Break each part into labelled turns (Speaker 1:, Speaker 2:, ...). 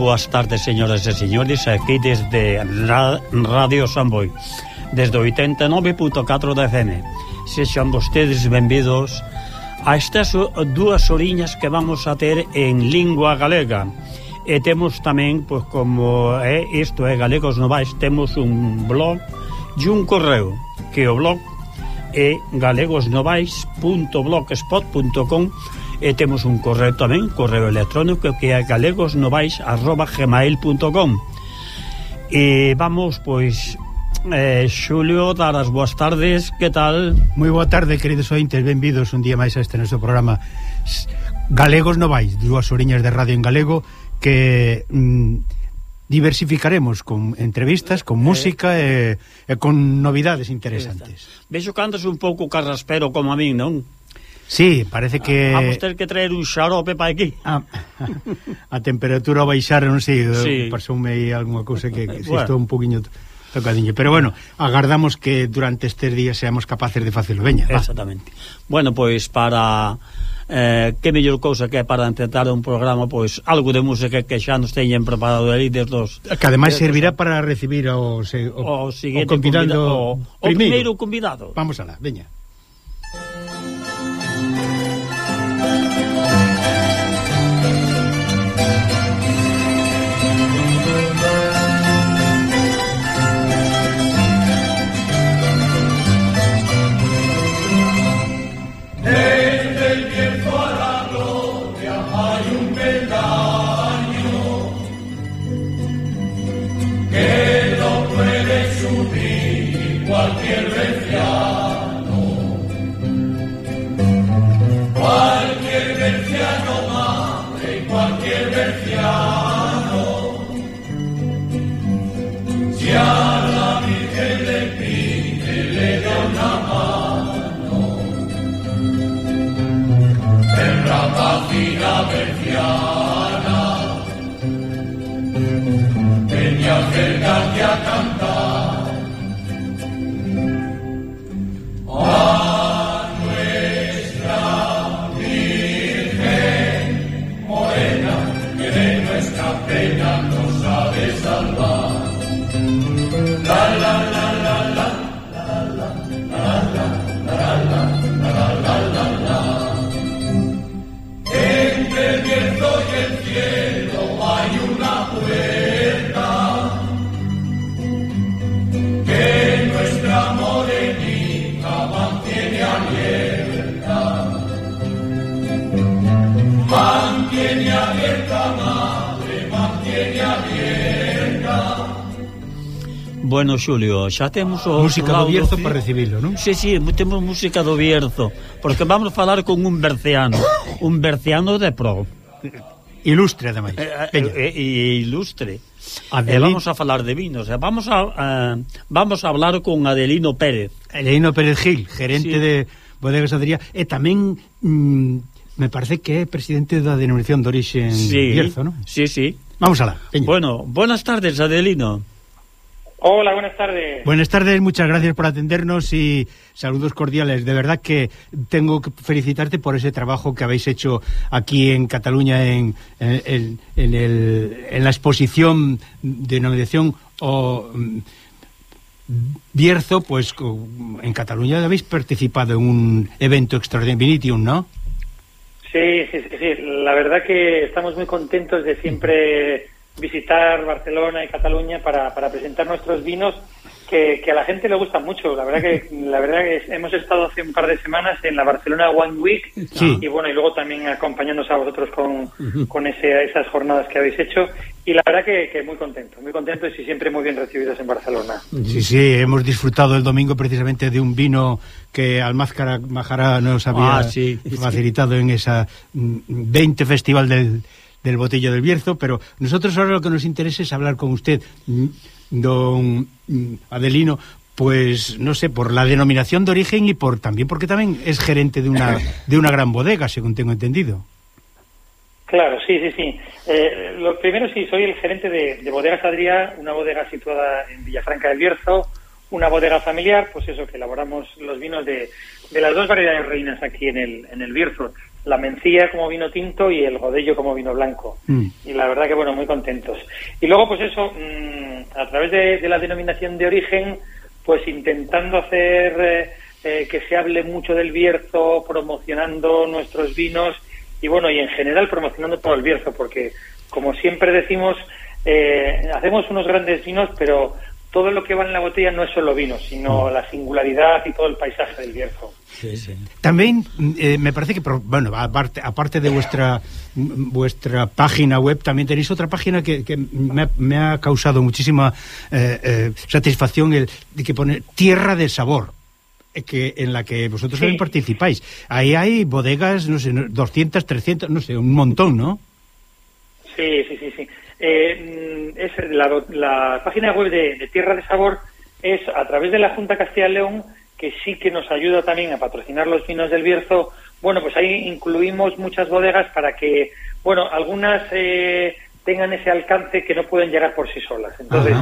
Speaker 1: boas tardes, señoras e señores, aquí desde Radio Samboy, desde 89.4 da FM. Sexan vostedes benvidos a estas dúas horiñas que vamos a ter en lingua galega. E temos tamén, pois como é isto é Galegos Novais, temos un blog e un correo, que o blog é galegosnovais.blogspot.com E temos un correo tamén, correo electrónico que é galegosnovais@gmail.com. E vamos pois Eh, Xulio, dar as boas tardes, que tal?
Speaker 2: Moi boa tarde, queridos ointes, benvidos un día máis a este noso programa Galegos Novais, dúas oriñas de radio en galego que mm, diversificaremos con entrevistas, con eh. música eh, e, e con novidades interesantes.
Speaker 1: Vexo que andas un pouco carraspero como a min, non?
Speaker 2: Sí, parece que...
Speaker 1: Ah, vamos ter que traer un xarope para aquí.
Speaker 2: A, a temperatura baixar, non sei,
Speaker 1: sí.
Speaker 2: pasoume aí algunha cousa que, que
Speaker 1: bueno.
Speaker 2: estou un poquinho tocadiño. Pero bueno, agardamos que durante estes días seamos capaces de facelo. Veña,
Speaker 1: Exactamente. Va. Bueno, pois para... Eh, que mellor cousa que para intentar un programa pois algo de música que xa nos teñen preparado ali desde os
Speaker 2: que ademais servirá para recibir o, se,
Speaker 1: o,
Speaker 2: o, o, convidado,
Speaker 1: convida, o, o primeiro convidado
Speaker 2: vamos alá, veña God.
Speaker 1: Bueno, Xulio, xa temos o
Speaker 2: Música do Bierzo
Speaker 1: fi...
Speaker 2: para recibilo, non?
Speaker 1: Sí, sí, temos música do Bierzo Porque vamos falar con un berceano Un berceano de pro
Speaker 2: Ilustre, ademais
Speaker 1: E,
Speaker 2: eh,
Speaker 1: eh e eh, eh, ilustre
Speaker 2: Adelín...
Speaker 1: Eh, vamos a falar de vinos. Eh, vamos a eh, vamos a hablar con Adelino Pérez.
Speaker 2: Adelino Pérez Gil, gerente
Speaker 1: sí.
Speaker 2: de Bodegas Adrià e tamén mm, me parece que é presidente da denominación de origen
Speaker 1: sí.
Speaker 2: Bierzo, non?
Speaker 1: Sí, sí.
Speaker 2: Vamos alá. Peña.
Speaker 1: Bueno, buenas tardes, Adelino.
Speaker 3: Hola, buenas tardes.
Speaker 2: Buenas tardes, muchas gracias por atendernos y saludos cordiales. De verdad que tengo que felicitarte por ese trabajo que habéis hecho aquí en Cataluña en, en, en el- en la exposición de denominación o mm, Bierzo, pues en Cataluña habéis participado en un evento extraordinario, ¿no?
Speaker 3: Sí, sí, sí, sí. La verdad que estamos muy contentos de siempre visitar Barcelona y Cataluña para, para presentar nuestros vinos que, que, a la gente le gusta mucho. La verdad que la verdad que hemos estado hace un par de semanas en la Barcelona One Week
Speaker 2: Sí.
Speaker 3: y bueno y luego también acompañándonos a vosotros con, con ese, esas jornadas que habéis hecho y la verdad que, que muy contentos, muy contentos y siempre muy bien recibidos en Barcelona.
Speaker 2: Sí, sí, hemos disfrutado el domingo precisamente de un vino que Almázcara Majara nos había
Speaker 1: Ah, sí.
Speaker 2: facilitado en esa mm, 20 Festival del, del Botello del Bierzo, pero nosotros ahora lo que nos interesa es hablar con usted, mm, don mm, Adelino, pues no sé, por la denominación de origen y por también porque también es gerente de una de una gran bodega, según tengo entendido.
Speaker 3: Claro, sí, sí, sí. Eh, lo primero sí, soy el gerente de, de Bodegas Adrià, una bodega situada en Villafranca del Bierzo, una bodega familiar, pues eso, que elaboramos los vinos de, de las dos variedades reinas aquí en el, en el Bierzo, la mencía como vino tinto y el godello como vino blanco.
Speaker 2: Mm.
Speaker 3: Y la verdad que, bueno, muy contentos. Y luego, pues eso, mm, a través de, de la denominación de origen, pues intentando hacer eh, eh, que se hable mucho del Bierzo, promocionando nuestros vinos y bueno, y en general promocionando todo el Bierzo, porque como siempre decimos, eh, hacemos unos grandes vinos, pero todo lo que va en la botella no es solo vino, sino la singularidad y todo el paisaje del Bierzo.
Speaker 1: Sí, sí.
Speaker 2: También eh, me parece que, por- bueno, aparte, aparte de vuestra vuestra página web, también tenéis otra página que, que me, ha, me ha causado muchísima eh, eh, satisfacción, el de que pone Tierra de Sabor, eh, que en la que vosotros
Speaker 3: Sí.
Speaker 2: también participáis. Ahí hay bodegas, no sé, no- 200, 300, no sé, un montón, ¿no?
Speaker 3: Sí, sí, sí, sí. Eh, mm, es la, la página web de, de Tierra de Sabor es a través de la Junta Castilla y León que sí que nos ayuda también a patrocinar los vinos del Bierzo. Bueno, pues ahí incluimos muchas bodegas para que, bueno, algunas eh, tengan ese alcance que no pueden llegar por sí solas. Entonces,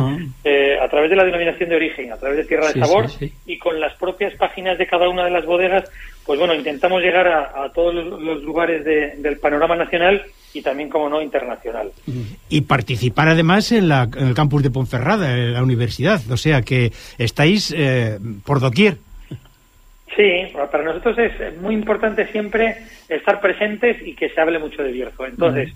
Speaker 3: eh, a través de la denominación de origen, a través de Tierra
Speaker 1: Sí,
Speaker 3: de Sabor
Speaker 1: sí, sí.
Speaker 3: y con las propias páginas de cada una de las bodegas, pues bueno, intentamos llegar a, a todos los, los lugares de- del panorama nacional y también, como no, internacional.
Speaker 2: Y participar además en, la, en el campus de Ponferrada, en la universidad. O sea que estáis eh, por doquier.
Speaker 3: Sí, para nosotros es muy importante siempre estar presentes y que se hable mucho de Bierzo. Entonces,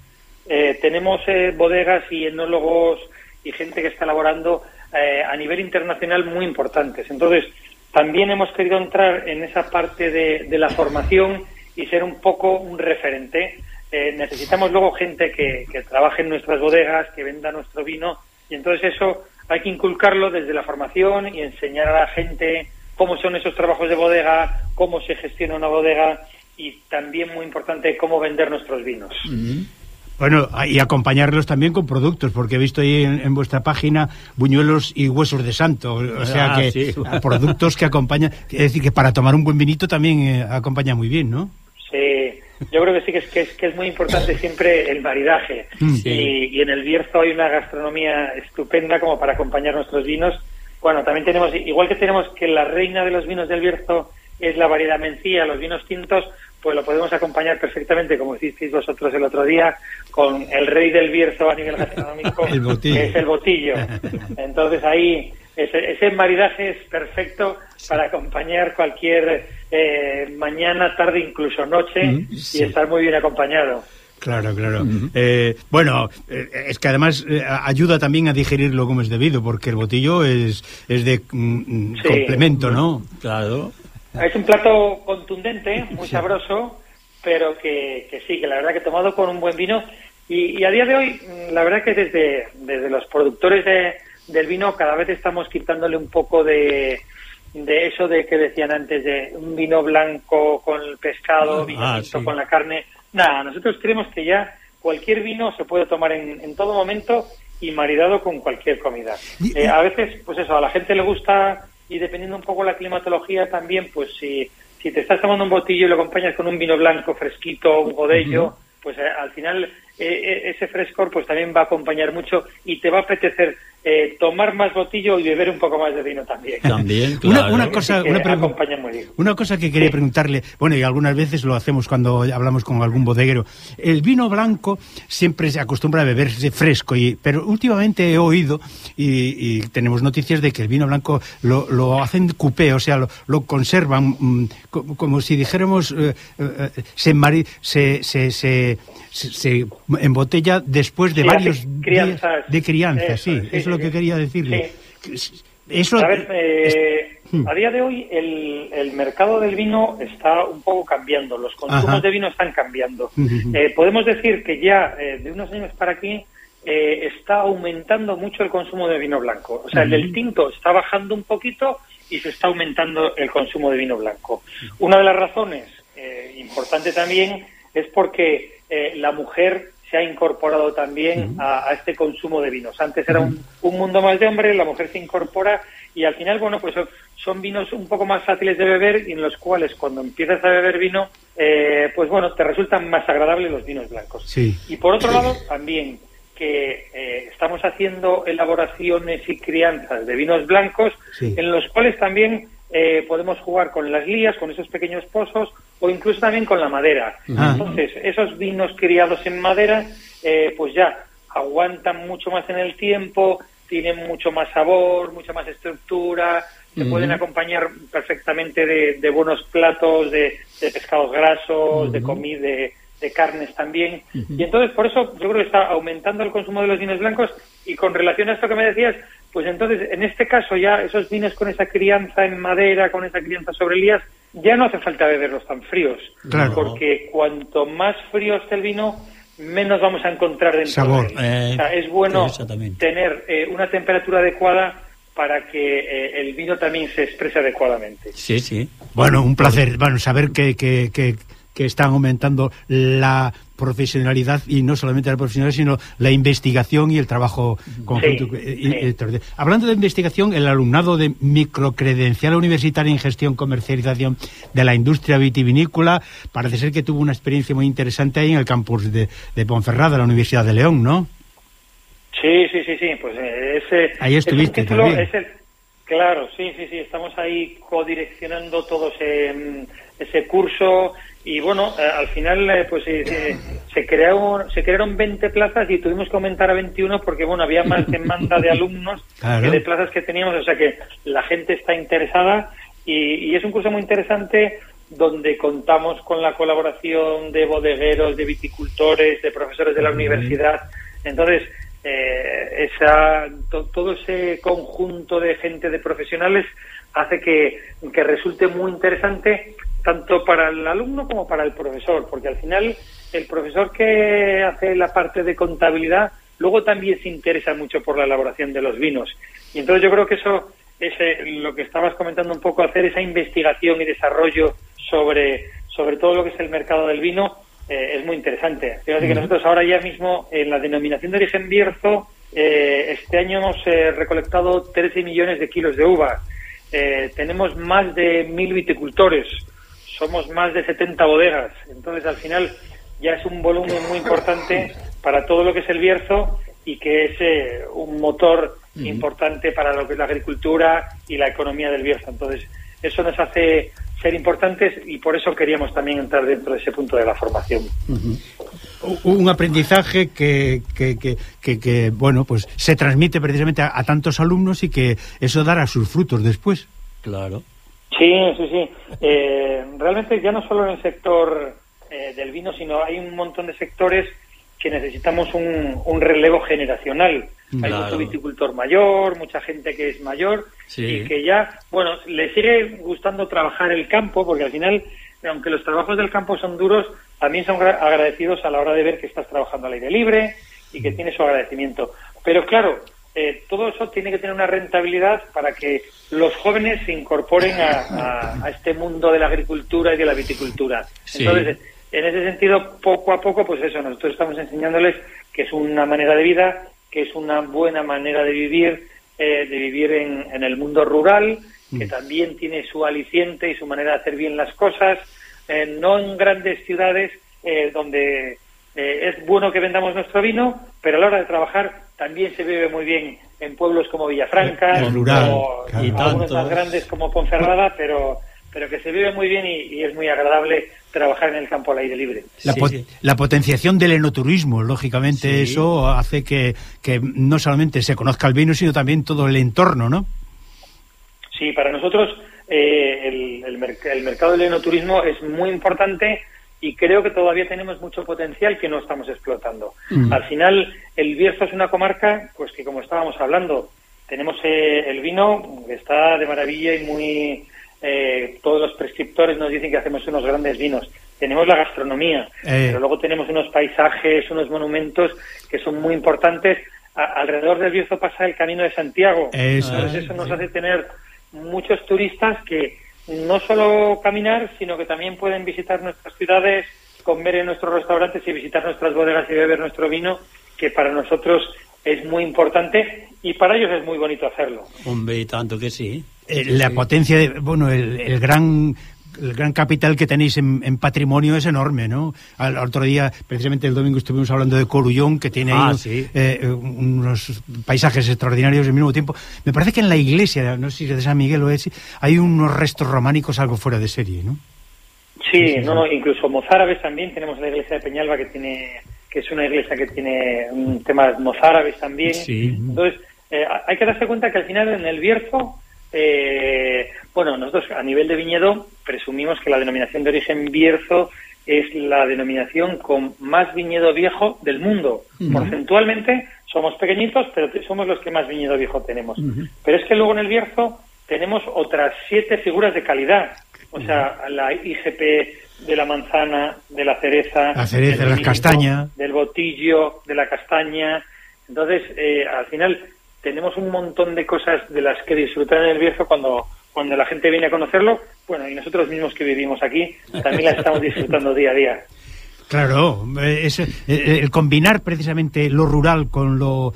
Speaker 3: eh, tenemos eh, bodegas y enólogos y gente que está elaborando eh, a nivel internacional muy importantes. Entonces, también hemos querido entrar en esa parte de, de la formación y ser un poco un referente. Eh, necesitamos luego gente que, que trabaje en nuestras bodegas, que venda nuestro vino, y entonces eso hay que inculcarlo desde la formación y enseñar a la gente cómo son esos trabajos de bodega, cómo se gestiona una bodega y también muy importante cómo vender nuestros vinos.
Speaker 2: Bueno, y acompañarlos también con productos, porque he visto ahí en, en vuestra página buñuelos y huesos de santo, o sea
Speaker 1: Ah,
Speaker 2: que
Speaker 1: sí.
Speaker 2: a productos que acompañan, es decir, que para tomar un buen vinito también eh, acompaña muy bien, ¿no?
Speaker 3: Sí, yo creo que sí que es, que es, que es muy importante siempre el maridaje.
Speaker 2: Sí.
Speaker 3: Y, y en el Bierzo hay una gastronomía estupenda como para acompañar nuestros vinos. Bueno, también tenemos, igual que tenemos que la reina de los vinos del Bierzo es la variedad mencía, los vinos tintos, pues lo podemos acompañar perfectamente, como hicisteis vosotros el otro día, con el rey del Bierzo a nivel gastronómico,
Speaker 2: El botillo.
Speaker 3: que es el botillo. Entonces ahí ese, ese maridaje es perfecto para acompañar cualquier eh, mañana, tarde, incluso noche
Speaker 2: Mm, sí.
Speaker 3: y estar muy bien acompañado.
Speaker 2: Claro, claro. Eh, bueno, eh, es que además eh, ayuda también a digerirlo como es debido, porque el botillo es, es de mm, mm,
Speaker 3: Sí.
Speaker 2: complemento, ¿no?
Speaker 1: Claro.
Speaker 3: Es un plato contundente, muy sabroso, pero que, que sí, que la verdad que tomado con un buen vino. Y, y a día de hoy, mm, la verdad que desde, desde los productores de- del vino cada vez estamos quitándole un poco de, de eso de que decían antes, de un vino blanco con el pescado, vino
Speaker 1: Ah, sí.
Speaker 3: con la carne. Nada, nosotros creemos que ya cualquier vino se puede tomar en, en todo momento y maridado con cualquier comida. Eh, a veces, pues eso, a la gente le gusta y dependiendo un poco la climatología también, pues si, si te estás tomando un botillo y lo acompañas con un vino blanco fresquito, un godello, pues eh, al final eh, eh, ese frescor pues también va a acompañar mucho y te va a apetecer eh, tomar más botillo y beber un poco más de vino también.
Speaker 1: También,
Speaker 2: Una-
Speaker 1: claro.
Speaker 2: una cosa- una pregunta.
Speaker 3: acompaña muy bien.
Speaker 2: Una cosa que quería preguntarle, bueno, y algunas veces lo hacemos cuando hablamos con algún bodeguero. El vino blanco siempre se acostumbra a beberse fresco, y, pero últimamente he oído y, y tenemos noticias de que el vino blanco lo, lo hacen cupé, o sea, lo, lo conservan mm, co- como si dijéramos eh, eh, se, mari- se, se, se, se- se embotella después de
Speaker 3: Sí,
Speaker 2: varios días
Speaker 3: crianzas.
Speaker 2: de crianza,
Speaker 3: Eso,
Speaker 2: sí,
Speaker 3: sí,
Speaker 2: es
Speaker 3: sí,
Speaker 2: lo que
Speaker 3: sí.
Speaker 2: quería decirle. Eso...
Speaker 3: A ver, eh, hmm. a día de hoy el, el, mercado del vino está un poco cambiando, los consumos Ajá. de vino están cambiando. eh, podemos decir que ya eh, de unos años para aquí eh, está aumentando mucho el consumo de vino blanco. O sea, el del tinto está bajando un poquito y se está aumentando el consumo de vino blanco. Una de las razones eh, importante también es porque eh, la mujer se ha incorporado también a, a, este consumo de vinos. Antes era un, un, mundo más de hombres, la mujer se incorpora y al final, bueno, pues son vinos un poco más fáciles de beber y en los cuales cuando empiezas a beber vino, eh, pues bueno, te resultan más agradables los vinos blancos.
Speaker 2: Sí.
Speaker 3: Y por otro lado, también que eh, estamos haciendo elaboraciones y crianzas de vinos blancos
Speaker 2: sí.
Speaker 3: en los cuales también eh, podemos jugar con las lías, con esos pequeños pozos o incluso también con la madera.
Speaker 2: Ah.
Speaker 3: Entonces, esos vinos criados en madera, eh, pues ya aguantan mucho más en el tiempo, tienen mucho más sabor, mucha más estructura, se uh -huh. pueden acompañar perfectamente de, de buenos platos, de, de pescados grasos, uh -huh. de comida, de, de, carnes también. Uh -huh. Y entonces, por eso yo creo que está aumentando el consumo de los vinos blancos. Y con relación a esto que me decías, pues entonces, en este caso ya esos vinos con esa crianza en madera, con esa crianza sobre elías, ya no hace falta beberlos tan fríos.
Speaker 2: Claro.
Speaker 3: Porque cuanto más frío esté el vino, menos vamos a encontrar dentro
Speaker 2: Sabor.
Speaker 3: de él. o sea, es bueno tener eh, una temperatura adecuada para que eh, el vino también se exprese adecuadamente.
Speaker 1: Sí, sí.
Speaker 2: Bueno, un placer, bueno, saber que, que, que, que están aumentando la profesionalidad y no solamente la profesionalidad, sino la investigación y el trabajo conjunto.
Speaker 3: Sí,
Speaker 2: y, sí. Hablando de investigación, el alumnado de microcredencial universitaria en gestión comercialización de la industria vitivinícola parece ser que tuvo una experiencia muy interesante ahí en el campus de, de Ponferrada, la Universidad de León, ¿no?
Speaker 3: Sí, sí, sí, sí, pues eh, ese...
Speaker 2: Ahí estuviste
Speaker 3: título,
Speaker 2: también.
Speaker 3: Es el, claro, sí, sí, sí, estamos ahí codireccionando todo ese, ese curso y bueno, eh, al final eh, pues eh, se crearon se crearon 20 plazas y tuvimos que aumentar a 21 porque bueno, había más demanda de alumnos
Speaker 2: claro.
Speaker 3: que de plazas que teníamos, o sea que la gente está interesada y, y es un curso muy interesante donde contamos con la colaboración de bodegueros, de viticultores, de profesores de la universidad. Entonces, eh, esa, to, todo ese conjunto de gente, de profesionales, hace que, que resulte muy interesante tanto para el alumno como para el profesor, porque al final el profesor que hace la parte de contabilidad luego también se interesa mucho por la elaboración de los vinos. Y entonces yo creo que eso es eh, lo que estabas comentando un poco, hacer esa investigación y desarrollo sobre, sobre todo lo que es el mercado del vino, eh, es muy interesante. Fíjate que nosotros ahora ya mismo en la denominación de origen Bierzo, eh, este año hemos eh, recolectado 13 millones de kilos de uva. Eh, tenemos más de mil viticultores, somos más de 70 bodegas. Entonces, al final, ya es un volumen muy importante para todo lo que es el Bierzo y que es eh, un motor uh -huh. importante para lo que es la agricultura y la economía del Bierzo. Entonces, eso nos hace ser importantes y por eso queríamos también entrar dentro de ese punto de la formación.
Speaker 2: Uh -huh. Un aprendizaje que, que, que, que, que bueno, pues se transmite precisamente a, a, tantos alumnos y que eso dará sus frutos después.
Speaker 1: Claro.
Speaker 3: Sí, sí, sí. Eh, realmente ya no solo en el sector eh, del vino, sino hay un montón de sectores que necesitamos un, un relevo generacional. Claro. Hay mucho viticultor mayor, mucha gente que es mayor
Speaker 1: sí.
Speaker 3: y que ya, bueno, le sigue gustando trabajar el campo porque al final, aunque los trabajos del campo son duros, también son agradecidos a la hora de ver que estás trabajando al aire libre y que tiene su agradecimiento. Pero claro, eh, todo eso tiene que tener una rentabilidad para que los jóvenes se incorporen a, a, a este mundo de la agricultura y de la viticultura.
Speaker 1: Sí.
Speaker 3: Entonces, en ese sentido, poco a poco, pues eso, nosotros estamos enseñándoles que es una manera de vida, que es una buena manera de vivir, eh, de vivir en, en, el mundo rural, que mm. también tiene su aliciente y su manera de hacer bien las cosas, eh, no en grandes ciudades eh, donde eh, es bueno que vendamos nuestro vino, pero a la hora de trabajar también se vive muy bien en pueblos como Villafranca,
Speaker 2: el rural,
Speaker 3: o claro. algunos más grandes como Ponferrada, pero pero que se vive muy bien y, y, es muy agradable trabajar en el campo al aire libre.
Speaker 2: La, po sí. la potenciación del enoturismo, lógicamente sí. eso hace que, que, no solamente se conozca el vino, sino también todo el entorno, ¿no?
Speaker 3: Sí, para nosotros eh, el, el, merc el, mercado del enoturismo es muy importante y creo que todavía tenemos mucho potencial que no estamos explotando. Mm. Al final, el Bierzo es una comarca, pues que como estábamos hablando, tenemos eh, el vino que está de maravilla y muy eh, todos los prescriptores nos dicen que hacemos unos grandes vinos. Tenemos la gastronomía,
Speaker 2: Eh.
Speaker 3: pero luego tenemos unos paisajes, unos monumentos que son muy importantes. A- alrededor del Bierzo pasa el Camino de Santiago.
Speaker 2: Eso
Speaker 3: Entonces
Speaker 2: es,
Speaker 3: eso nos
Speaker 2: sí.
Speaker 3: hace tener muchos turistas que no solo caminar, sino que también pueden visitar nuestras ciudades, comer en nuestros restaurantes y visitar nuestras bodegas y beber nuestro vino, que para nosotros es muy importante y para ellos es muy bonito hacerlo.
Speaker 1: Hombre, y tanto que sí.
Speaker 2: Eh,
Speaker 1: Sí,
Speaker 2: la potencia, de, bueno, el, el gran el gran capital que tenéis en, en, patrimonio es enorme, ¿no? Al otro día, precisamente el domingo, estuvimos hablando de Corullón, que tiene
Speaker 1: ah,
Speaker 2: ahí
Speaker 1: sí.
Speaker 2: Eh, eh, unos paisajes extraordinarios al mismo tiempo. Me parece que en la iglesia, no sé si es de San Miguel o es, hay unos restos románicos algo fuera de serie, ¿no?
Speaker 3: Sí, no, no, incluso mozárabes también. Tenemos la iglesia de Peñalba que tiene que es una iglesia que tiene un temas mozárabes también.
Speaker 1: Sí.
Speaker 3: Entonces, eh, hay que darse cuenta que al final en el Bierzo eh, bueno, nosotros a nivel de viñedo presumimos que la denominación de origen Bierzo es la denominación con más viñedo viejo del mundo. Porcentualmente somos pequeñitos, pero somos los que más viñedo viejo tenemos. Pero es que luego en el Bierzo tenemos otras siete figuras de calidad. O sea, la IGP de la manzana, de la cereza,
Speaker 2: La cereza,
Speaker 3: del
Speaker 2: la castaña.
Speaker 3: del botillo, de la castaña. Entonces, eh, al final tenemos un montón de cosas de las que disfrutar en el Bierzo cuando, cuando la gente viene a conocerlo. Bueno, y nosotros mismos que vivimos aquí también las estamos disfrutando día a día.
Speaker 2: Claro, eh, es, eh, el combinar precisamente lo rural con lo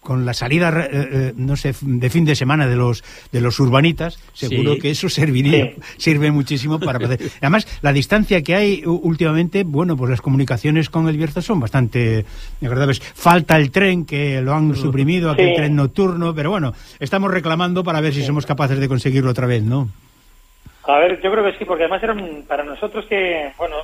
Speaker 2: con, la salida eh, eh, no sé de fin de semana de los de los urbanitas, seguro
Speaker 1: Sí.
Speaker 2: que eso serviría
Speaker 3: Sí.
Speaker 2: sirve muchísimo para poder. Además, la distancia que hay últimamente, bueno, pues las comunicaciones con el Bierzo son bastante agradables. Falta el tren que lo han suprimido, aquel
Speaker 3: Sí.
Speaker 2: tren nocturno, pero bueno, estamos reclamando para ver si somos capaces de conseguirlo otra vez, ¿no?
Speaker 3: A ver, yo creo que sí, porque además era un- para nosotros que, bueno,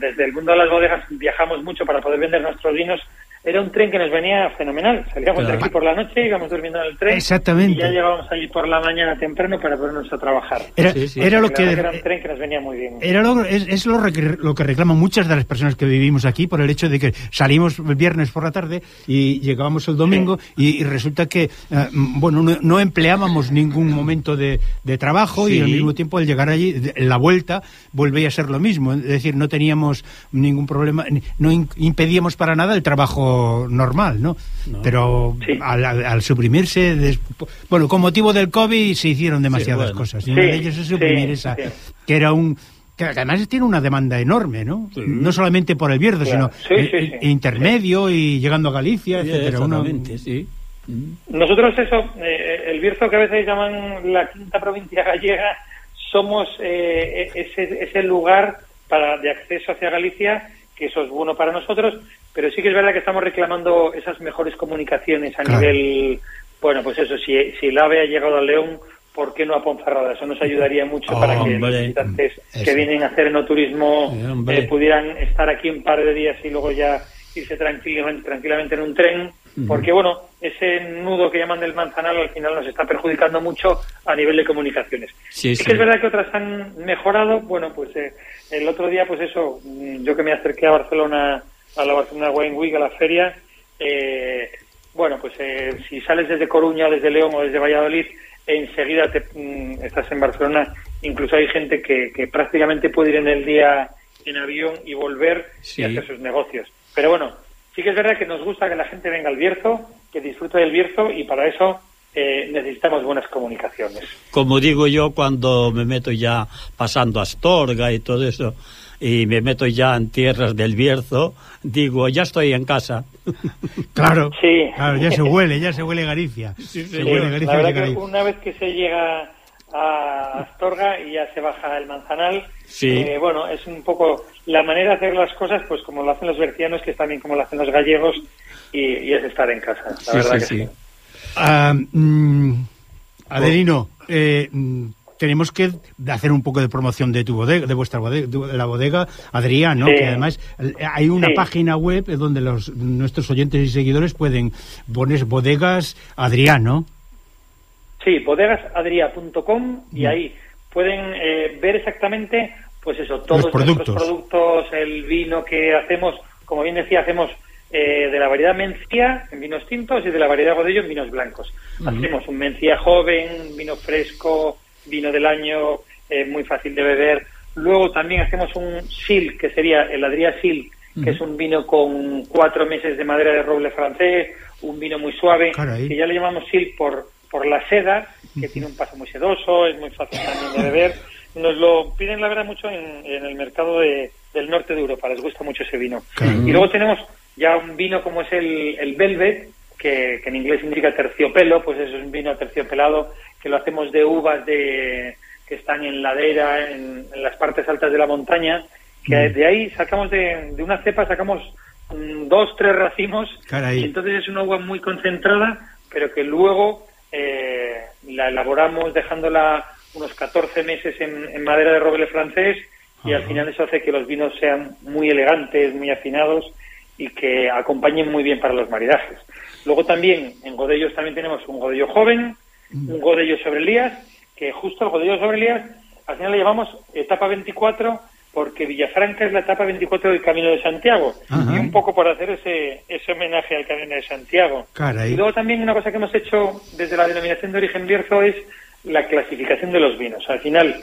Speaker 3: desde el mundo de las bodegas viajamos mucho para poder vender nuestros vinos, era un tren que nos venía fenomenal. Salíamos
Speaker 1: Claro.
Speaker 3: de aquí por la noche, íbamos durmiendo en el tren.
Speaker 2: Exactamente.
Speaker 3: Y ya llegábamos allí por la mañana temprano para ponernos a trabajar.
Speaker 2: Era,
Speaker 1: Sí, sí.
Speaker 2: era lo que
Speaker 3: era un tren que nos venía muy bien.
Speaker 2: Era lo, es, es lo, que- lo que reclaman muchas de las personas que vivimos aquí por el hecho de que salimos el viernes por la tarde y llegábamos el domingo y, y resulta que, eh, bueno, no, no empleábamos ningún momento de, de trabajo y al mismo tiempo al llegar allí, de- la vuelta volvía a ser lo mismo. Es decir, no teníamos ningún problema, no in- impedíamos para nada el trabajo normal, ¿no? Pero
Speaker 3: Sí.
Speaker 2: al, al- al suprimirse, des- bueno, con motivo del COVID se hicieron demasiadas
Speaker 1: bueno.
Speaker 2: cosas. Y
Speaker 3: Sí,
Speaker 2: una de ellas es suprimir
Speaker 3: sí,
Speaker 2: esa,
Speaker 3: sí.
Speaker 2: que era un que además tiene una demanda enorme, ¿no? No solamente por el Bierzo,
Speaker 3: Claro.
Speaker 2: sino
Speaker 3: Sí, sí,
Speaker 2: eh,
Speaker 3: sí.
Speaker 2: intermedio y llegando a Galicia,
Speaker 1: Sí,
Speaker 2: etcétera. Uno-
Speaker 1: exactamente, sí. Mm.
Speaker 3: Nosotros eso, eh, el Bierzo que a veces llaman la quinta provincia gallega, somos eh, ese, ese lugar para de acceso hacia Galicia, que eso es bueno para nosotros, pero sí que es verdad que estamos reclamando esas mejores comunicaciones a
Speaker 2: Claro.
Speaker 3: nivel, bueno, pues eso, si, si el AVE ha llegado a León, ¿por qué no a Ponferrada? Eso nos ayudaría mucho para que los visitantes
Speaker 2: Eso.
Speaker 3: que vienen a hacer enoturismo
Speaker 1: Eh, hombre.
Speaker 3: eh, pudieran estar aquí un par de días y luego ya irse tranquilamente, tranquilamente en un tren, porque bueno, ese nudo que llaman del Manzanal al final nos está perjudicando mucho a nivel de comunicaciones.
Speaker 1: Sí,
Speaker 3: Sí que es verdad que otras han mejorado, bueno, pues eh, el otro día, pues eso, mm, yo que me acerqué a Barcelona, a la Barcelona Wine Week, a la feria, eh, bueno, pues eh, si sales desde Coruña, desde León o desde Valladolid, enseguida te, mm, estás en Barcelona. Incluso hay gente que, que prácticamente puede ir en el día en avión y volver
Speaker 1: Sí.
Speaker 3: y hacer sus negocios. Pero bueno, sí que es verdad que nos gusta que la gente venga al Bierzo, que disfrute del Bierzo y para eso eh, necesitamos buenas comunicaciones.
Speaker 1: Como digo yo cuando me meto ya pasando a Astorga y todo eso, y me meto ya en tierras del Bierzo, digo, ya estoy en casa.
Speaker 2: Claro,
Speaker 3: Sí.
Speaker 2: claro, ya se huele, ya se huele Galicia.
Speaker 1: Sí,
Speaker 2: se
Speaker 1: sí,
Speaker 2: huele Galicia
Speaker 3: la verdad que una vez que se llega a Astorga y ya se baja el Manzanal,
Speaker 1: Sí.
Speaker 3: eh, bueno, es un poco la manera de hacer las cosas, pues como lo hacen los bercianos, que es también como lo hacen los gallegos, y, y es estar en casa, la
Speaker 1: Sí,
Speaker 3: verdad
Speaker 1: sí,
Speaker 3: que
Speaker 1: sí.
Speaker 3: sí.
Speaker 2: Ah, mm, Adelino, eh, mm, tenemos que hacer un poco de promoción de tu bodega, de vuestra bodega, de la bodega Adrián, ¿no?
Speaker 3: Sí.
Speaker 2: Que además eh, hay una
Speaker 3: Sí.
Speaker 2: página web donde los nuestros oyentes y seguidores pueden poner bodegas Adrián, ¿no?
Speaker 3: Sí, bodegasadria.com y ahí pueden eh, ver exactamente, pues eso, todos
Speaker 2: Los productos.
Speaker 3: nuestros productos, el vino que hacemos, como bien decía, hacemos eh, de la variedad Mencía en vinos tintos y de la variedad Godello en vinos blancos. Hacemos un Mencía joven, vino fresco, vino del año, eh, muy fácil de beber. Luego también hacemos un Sil, que sería el Adria Sil, que es un vino con cuatro meses de madera de roble francés, un vino muy suave,
Speaker 2: Caray.
Speaker 3: que ya le llamamos Sil por, por la seda, que tiene un paso muy sedoso, es muy fácil también de beber. Nos lo piden, la verdad, mucho en, en el mercado de- del norte de Europa, les gusta mucho ese vino. Y luego tenemos ya un vino como es el, el Velvet, que, que en inglés significa terciopelo, pues es un vino terciopelado que lo hacemos de uvas de que están en ladera, en, en las partes altas de la montaña, que de ahí sacamos de, de una cepa, sacamos mm, dos, tres racimos,
Speaker 2: Caray.
Speaker 3: y entonces es una uva muy concentrada, pero que luego eh, la elaboramos dejándola unos 14 meses en, en madera de roble francés y al final eso hace que los vinos sean muy elegantes, muy afinados y que acompañen muy bien para los maridajes. Luego también en Godellos también tenemos un Godello joven, un Godello sobre Elías, que justo el Godello sobre Elías al final le llamamos etapa 24 porque Villafranca es la etapa 24 del Camino de Santiago
Speaker 2: Ajá.
Speaker 3: y un poco por hacer ese, ese homenaje al Camino de Santiago.
Speaker 2: Caray.
Speaker 3: Y luego también una cosa que hemos hecho desde la denominación de origen Bierzo es la clasificación de los vinos. Al final,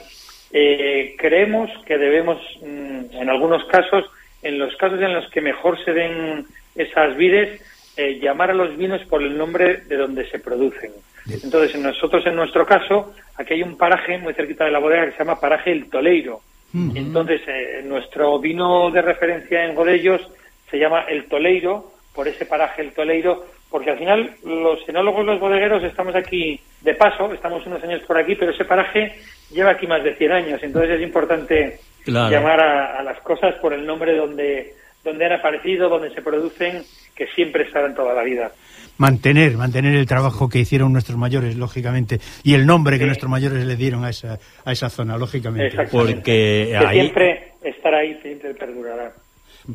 Speaker 3: eh, creemos que debemos, mm, en algunos casos, en los casos en los que mejor se den esas vides, eh, llamar a los vinos por el nombre de donde se producen. Entonces, en nosotros, en nuestro caso, aquí hay un paraje muy cerquita de la bodega que se llama Paraje El Toleiro. Entonces, eh, nuestro vino de referencia en Godellos se llama El Toleiro, por ese paraje El Toleiro, porque al final los enólogos, los bodegueros, estamos aquí de paso, estamos unos años por aquí, pero ese paraje lleva aquí más de 100 años, entonces es importante
Speaker 1: Claro.
Speaker 3: llamar a, a las cosas por el nombre donde, donde han aparecido, donde se producen, que siempre estarán toda la vida.
Speaker 2: Mantener mantener el trabajo que hicieron nuestros mayores lógicamente y el nombre que
Speaker 3: Sí.
Speaker 2: nuestros mayores le dieron a esa a esa zona lógicamente.
Speaker 1: Porque
Speaker 3: que
Speaker 1: ahí-
Speaker 3: siempre estará ahí, siempre perdurará.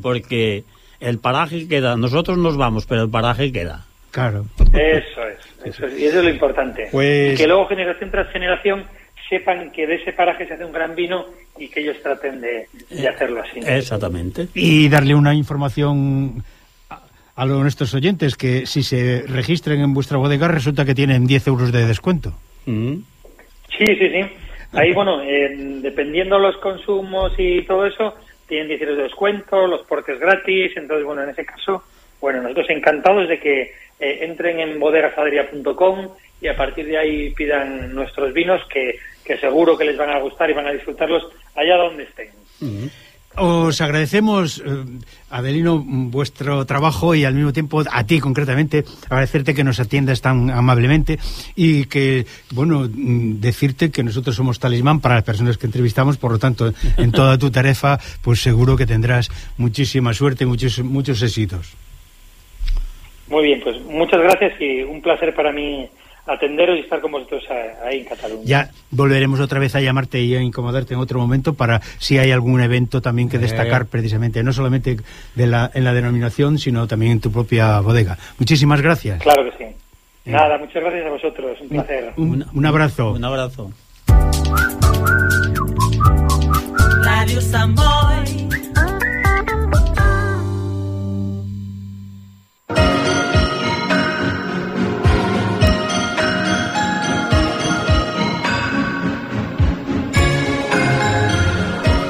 Speaker 1: Porque el paraje queda, nosotros nos vamos, pero el paraje queda.
Speaker 2: claro
Speaker 3: Eso es, eso es, y eso es lo importante.
Speaker 2: Pues-
Speaker 3: que luego generación tras generación sepan que de ese paraje se hace un gran vino y que ellos traten de, de hacerlo así.
Speaker 1: Exactamente.
Speaker 2: y darle una información a, nuestros oyentes que si se registran en vuestra bodega resulta que tienen 10 euros de descuento
Speaker 1: Mm.
Speaker 3: Sí, sí, sí. Ahí, bueno, eh, dependiendo los consumos y todo eso, tienen 10 euros de descuento, los portes gratis. Entonces, bueno, en ese caso, bueno, nosotros encantados de que eh, entren en bodegasadria.com y a partir de ahí pidan nuestros vinos que, que seguro que les van a gustar y van a disfrutarlos allá donde estén.
Speaker 2: Os agradecemos, eh, Adelino, vuestro trabajo y al mismo tiempo a ti concretamente, agradecerte que nos atiendas tan amablemente y que, bueno, mm, decirte que nosotros somos talismán para las personas que entrevistamos, por lo tanto, en toda tu tarefa, pues seguro que tendrás muchísima suerte, muchos, muchos éxitos.
Speaker 3: Muy bien, pues muchas gracias y un placer para mí atenderos y estar con vosotros a- ahí en Cataluña.
Speaker 2: Ya volveremos otra vez a llamarte y a incomodarte en otro momento para si hay algún evento también que destacar precisamente, no solamente de la, en la denominación, sino también en tu propia bodega. Muchísimas gracias.
Speaker 3: Claro que sí. Nada, muchas gracias a vosotros, un placer.
Speaker 2: Un, un abrazo.
Speaker 1: Un abrazo.
Speaker 4: Radio Samboy.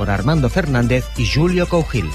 Speaker 5: Con Armando Fernández y Julio Cougil.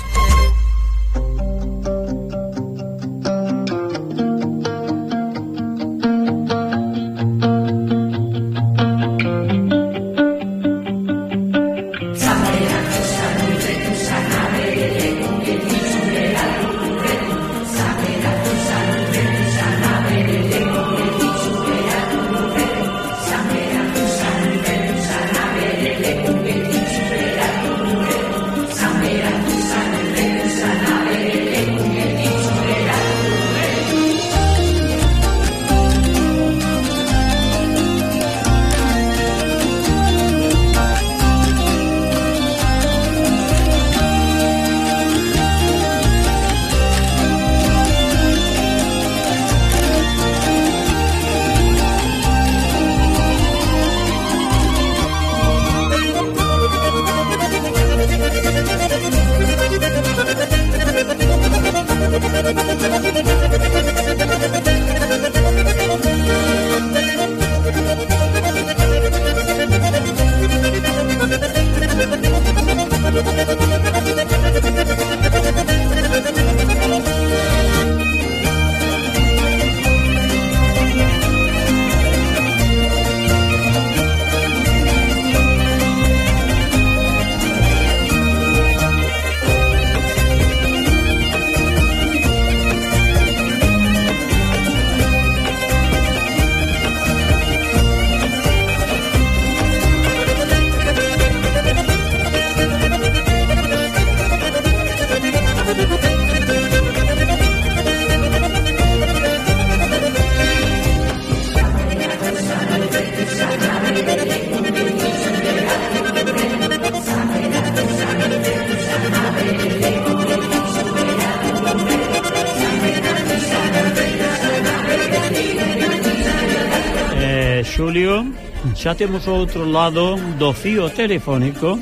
Speaker 1: xa temos ao outro lado do fío telefónico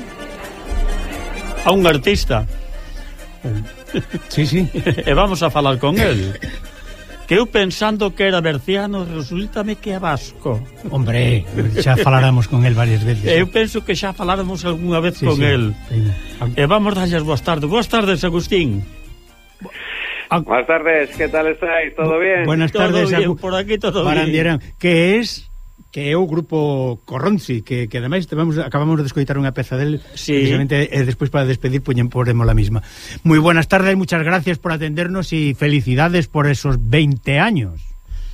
Speaker 1: a un artista.
Speaker 2: Eh, sí, sí.
Speaker 1: e vamos a falar con el. Que eu pensando que era berciano, resultame que é vasco.
Speaker 2: Hombre, xa faláramos con el varias veces.
Speaker 1: Eu eh. penso que xa faláramos algunha vez
Speaker 2: sí,
Speaker 1: con
Speaker 2: sí.
Speaker 1: el.
Speaker 2: Sí.
Speaker 1: E vamos darlles boas tardes. Boas tardes, Agustín.
Speaker 6: Buenas tardes, ¿qué tal estáis? ¿Todo bien?
Speaker 2: Buenas tardes,
Speaker 1: todo
Speaker 2: bien,
Speaker 1: por aquí todo
Speaker 2: bien. Que es que é o grupo Corronzi, que, que ademais vamos, acabamos de escoitar unha peza del,
Speaker 1: sí.
Speaker 2: precisamente e despois para despedir poñen poremos la misma. Moi buenas tardes, muchas gracias por atendernos e felicidades por esos 20 años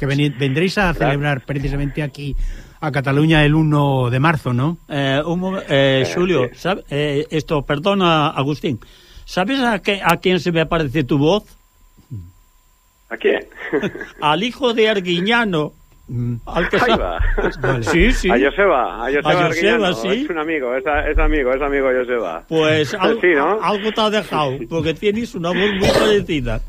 Speaker 2: que ven, vendréis a celebrar precisamente aquí a Cataluña el 1 de marzo, ¿no?
Speaker 1: Eh, un, eh, Julio, eh, sabe, Eh, esto, perdona, Agustín, ¿sabes a, que, a quién se me aparece tu voz?
Speaker 6: ¿A quién?
Speaker 1: Al hijo de Arguiñano.
Speaker 2: Mm,
Speaker 1: Al que
Speaker 6: Ahí va.
Speaker 2: Vale.
Speaker 1: Sí, sí.
Speaker 6: A Joseba, a Joseba,
Speaker 1: A Joseba,
Speaker 6: Arguiñano.
Speaker 1: sí.
Speaker 6: Es un amigo, es, a- es amigo, es amigo Joseba.
Speaker 1: Pues algo,
Speaker 6: Sí, ¿no?
Speaker 1: algo te ha dejado, porque tienes una voz muy parecida.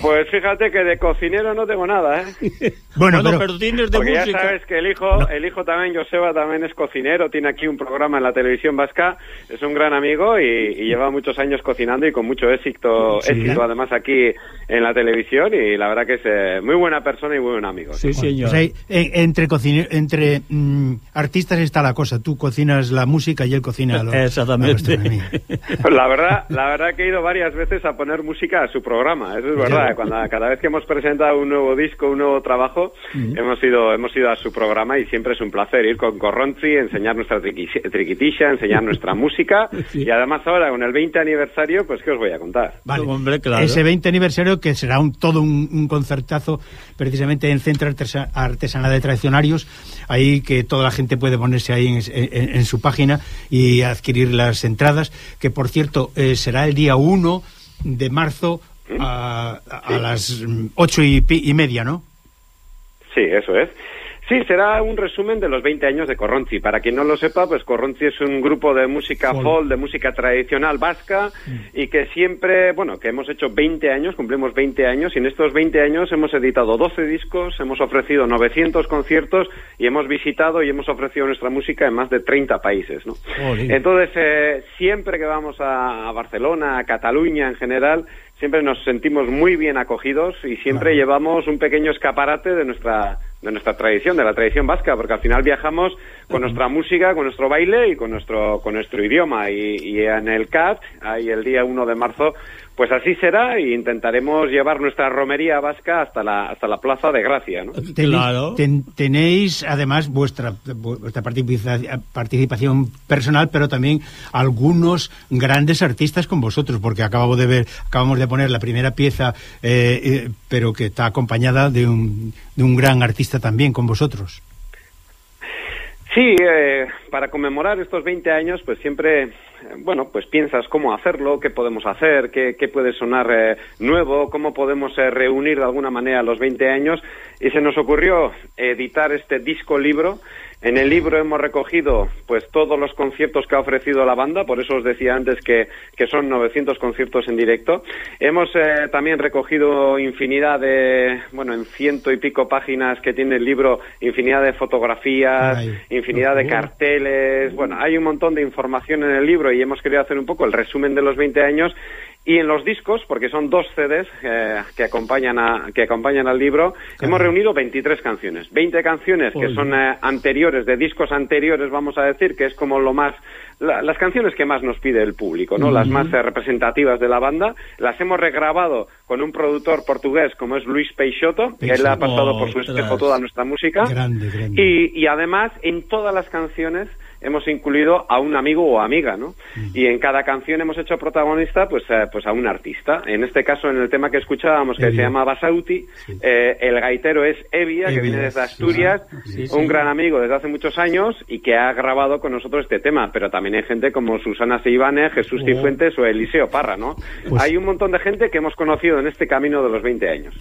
Speaker 6: Pues fíjate que de cocinero no tengo nada, ¿eh?
Speaker 2: Bueno,
Speaker 1: Bueno,
Speaker 2: pero,
Speaker 1: pero, tienes de
Speaker 6: Porque ya
Speaker 1: música.
Speaker 6: sabes que el hijo, el hijo también, Joseba, también es cocinero, tiene aquí un programa en la televisión vasca, es un gran amigo y, y lleva muchos años cocinando y con mucho éxito,
Speaker 2: Sí.
Speaker 6: éxito además aquí en la televisión y la verdad que es eh, muy buena persona y muy buen amigo.
Speaker 1: Sí, señor.
Speaker 2: pues ahí, entre cocine- entre mm, artistas está la cosa. Tú cocinas la música y él cocina lo-
Speaker 1: Exactamente.
Speaker 2: la gastronomía.
Speaker 6: La verdad, la verdad que he ido varias veces a poner música a su programa, eso es verdad. Cuando, cada vez que hemos presentado un nuevo disco, un nuevo trabajo, hemos ido hemos ido a su programa y siempre es un placer ir con Corronzi, enseñar nuestra triqui- triquitisha, enseñar nuestra música
Speaker 1: Sí.
Speaker 6: y además ahora con el 20 aniversario, pues qué os voy a contar.
Speaker 2: Vale.
Speaker 1: Hombre, claro.
Speaker 2: Ese 20 aniversario que será un todo un, un concertazo precisamente en Centro Artesa- Artesanal de Tradicionarios, ahí que toda la gente puede ponerse ahí en, en- en su página y adquirir las entradas, que por cierto eh, será el día 1 de marzo a, a las mm, ocho y, media, ¿no?
Speaker 6: Sí, eso es. Sí, será un resumen de los 20 años de Corronzi. Para quien no lo sepa, pues Corronzi es un grupo de música
Speaker 2: Folk.
Speaker 6: de música tradicional vasca y que siempre, bueno, que hemos hecho 20 años, cumplimos 20 años y en estos 20 años hemos editado 12 discos, hemos ofrecido 900 conciertos y hemos visitado y hemos ofrecido nuestra música en más de 30 países, ¿no? Entonces, eh, siempre que vamos a Barcelona, a Cataluña en general, siempre nos sentimos muy bien acogidos y siempre
Speaker 2: Claro.
Speaker 6: llevamos un pequeño escaparate de nuestra de nuestra tradición, de la tradición vasca, porque al final viajamos con nuestra música, con nuestro baile y con nuestro con nuestro idioma y, y en el CAT, ahí el día 1 de marzo, pues así será y intentaremos llevar nuestra romería vasca hasta la hasta la Plaza de Gracia, ¿no?
Speaker 2: Tenéis,
Speaker 1: Claro.
Speaker 2: ten- tenéis además vuestra, vuestra participa- participación personal, pero también algunos grandes artistas con vosotros, porque acabamos de ver, acabamos de poner la primera pieza, eh, eh, pero que está acompañada de un, de un gran artista también con vosotros.
Speaker 6: Sí, eh, para conmemorar estos 20 años, pues siempre, bueno, pues piensas cómo hacerlo, qué podemos hacer, qué, qué puede sonar eh, nuevo, cómo podemos eh, reunir de alguna manera los 20 años. Y se nos ocurrió editar este disco libro. En el libro hemos recogido pues todos los conciertos que ha ofrecido la banda, por eso os decía antes que, que son 900 conciertos en directo. Hemos eh, también recogido infinidad de, bueno, en ciento y pico páginas que tiene el libro, infinidad de fotografías,
Speaker 2: Ay.
Speaker 6: infinidad de carteles, bueno, hay un montón de información en el libro y hemos querido hacer un poco el resumen de los 20 años y en los discos, porque son dos CDs eh, que acompañan a, que acompañan al libro, hemos reunido 23 canciones, 20 canciones que son eh, anteriores de discos anteriores, vamos a decir, que es como lo más la- las canciones que más nos pide el público, ¿no? Las más eh, representativas de la banda, las hemos regrabado con un productor portugués como es Luis Peixoto, que él ha pasado por su espejo toda nuestra música.
Speaker 2: Grande, grande.
Speaker 6: Y, y además, en todas las canciones hemos incluido a un amigo o amiga, ¿no? Y en cada canción hemos hecho protagonista, pues, eh, pues a un artista. En este caso, en el tema que escuchábamos, que
Speaker 2: Evia.
Speaker 6: se llama Basauti, eh, el gaitero es Evia, que
Speaker 2: Evia,
Speaker 6: viene desde
Speaker 2: sí.
Speaker 6: Asturias,
Speaker 1: Sí, sí.
Speaker 6: un gran amigo desde hace muchos años y que ha grabado con nosotros este tema. Pero también hay gente como Susana Seibane, Jesús
Speaker 1: Oh.
Speaker 6: Cifuentes o Eliseo Parra, ¿no?
Speaker 2: Pues-
Speaker 6: hay un montón de gente que hemos conocido en este camino de los 20 años.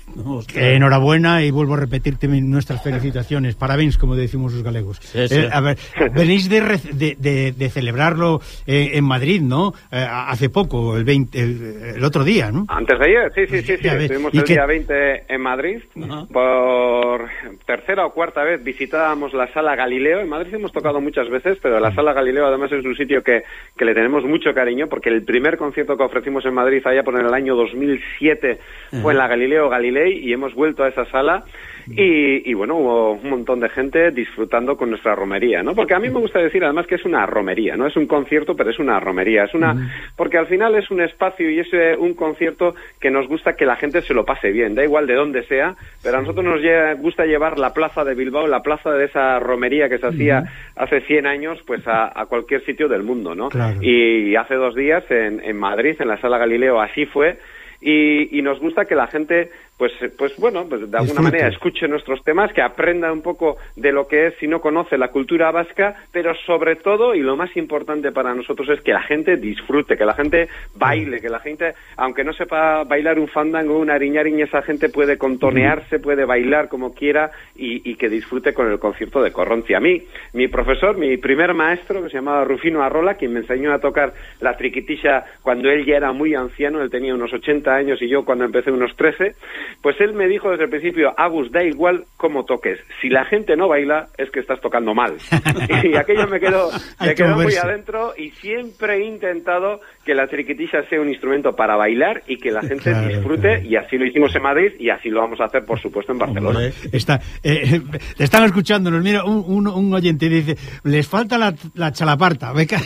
Speaker 2: Eh, enhorabuena y vuelvo a repetirte nuestras felicitaciones. Parabéns, como decimos los galegos.
Speaker 1: Sí, sí.
Speaker 2: Eh, a ver, venís de de, de, de celebrarlo eh, en Madrid, ¿no? Eh, hace poco, el 20, el, el otro día, ¿no?
Speaker 6: Antes de ayer, sí, sí, sí, sí. Estuvimos
Speaker 2: ¿Y
Speaker 6: el
Speaker 2: qué-
Speaker 6: día 20 en Madrid.
Speaker 1: Ajá.
Speaker 6: Por tercera o cuarta vez visitábamos la Sala Galileo. En Madrid hemos tocado muchas veces, pero la Sala Galileo además es un sitio que, que le tenemos mucho cariño porque el primer concierto que ofrecimos en Madrid allá por el año 2007 fue en la Galileo Galilei y hemos vuelto a esa sala. Y, y bueno, hubo un montón de gente disfrutando con nuestra romería, ¿no? Porque a mí me gusta decir además que es una romería, no es un concierto, pero es una romería, es una porque al final es un espacio y es eh, un concierto que nos gusta que la gente se lo pase bien, da igual de dónde sea, pero a nosotros nos gusta llevar la plaza de Bilbao, la plaza de esa romería que se hacía hace 100 años, pues a, a cualquier sitio del mundo, ¿no?
Speaker 2: Claro.
Speaker 6: Y hace dos días en, en Madrid, en la Sala Galileo, así fue. Y, y nos gusta que la gente, pues, eh, pues bueno, pues de alguna manera escuche nuestros temas, que aprenda un poco de lo que es si no conoce la cultura vasca, pero sobre todo, y lo más importante para nosotros es que la gente disfrute, que la gente baile, que la gente, aunque no sepa bailar un fandango, una ariñariña, esa gente puede contonearse, puede bailar como quiera y, y que disfrute con el concierto de Corronti. A mí, mi profesor, mi primer maestro, que se llamaba Rufino Arrola, quien me enseñó a tocar la triquitisha cuando él ya era muy anciano, él tenía unos 80 años y yo cuando empecé unos 13, pues él me dijo desde el principio, Agus, da igual cómo toques, si la gente no baila es que estás tocando mal. y aquello me quedó, me quedó muy adentro y siempre he intentado que la triquitisha sea un instrumento para bailar y que la gente
Speaker 2: Claro,
Speaker 6: disfrute
Speaker 2: claro.
Speaker 6: y así lo hicimos en Madrid y así lo vamos a hacer por supuesto en Barcelona.
Speaker 2: Hombre, Está, eh, están escuchándonos. Mira, un, un, un oyente dice: Les falta la, la chalaparta. Beca.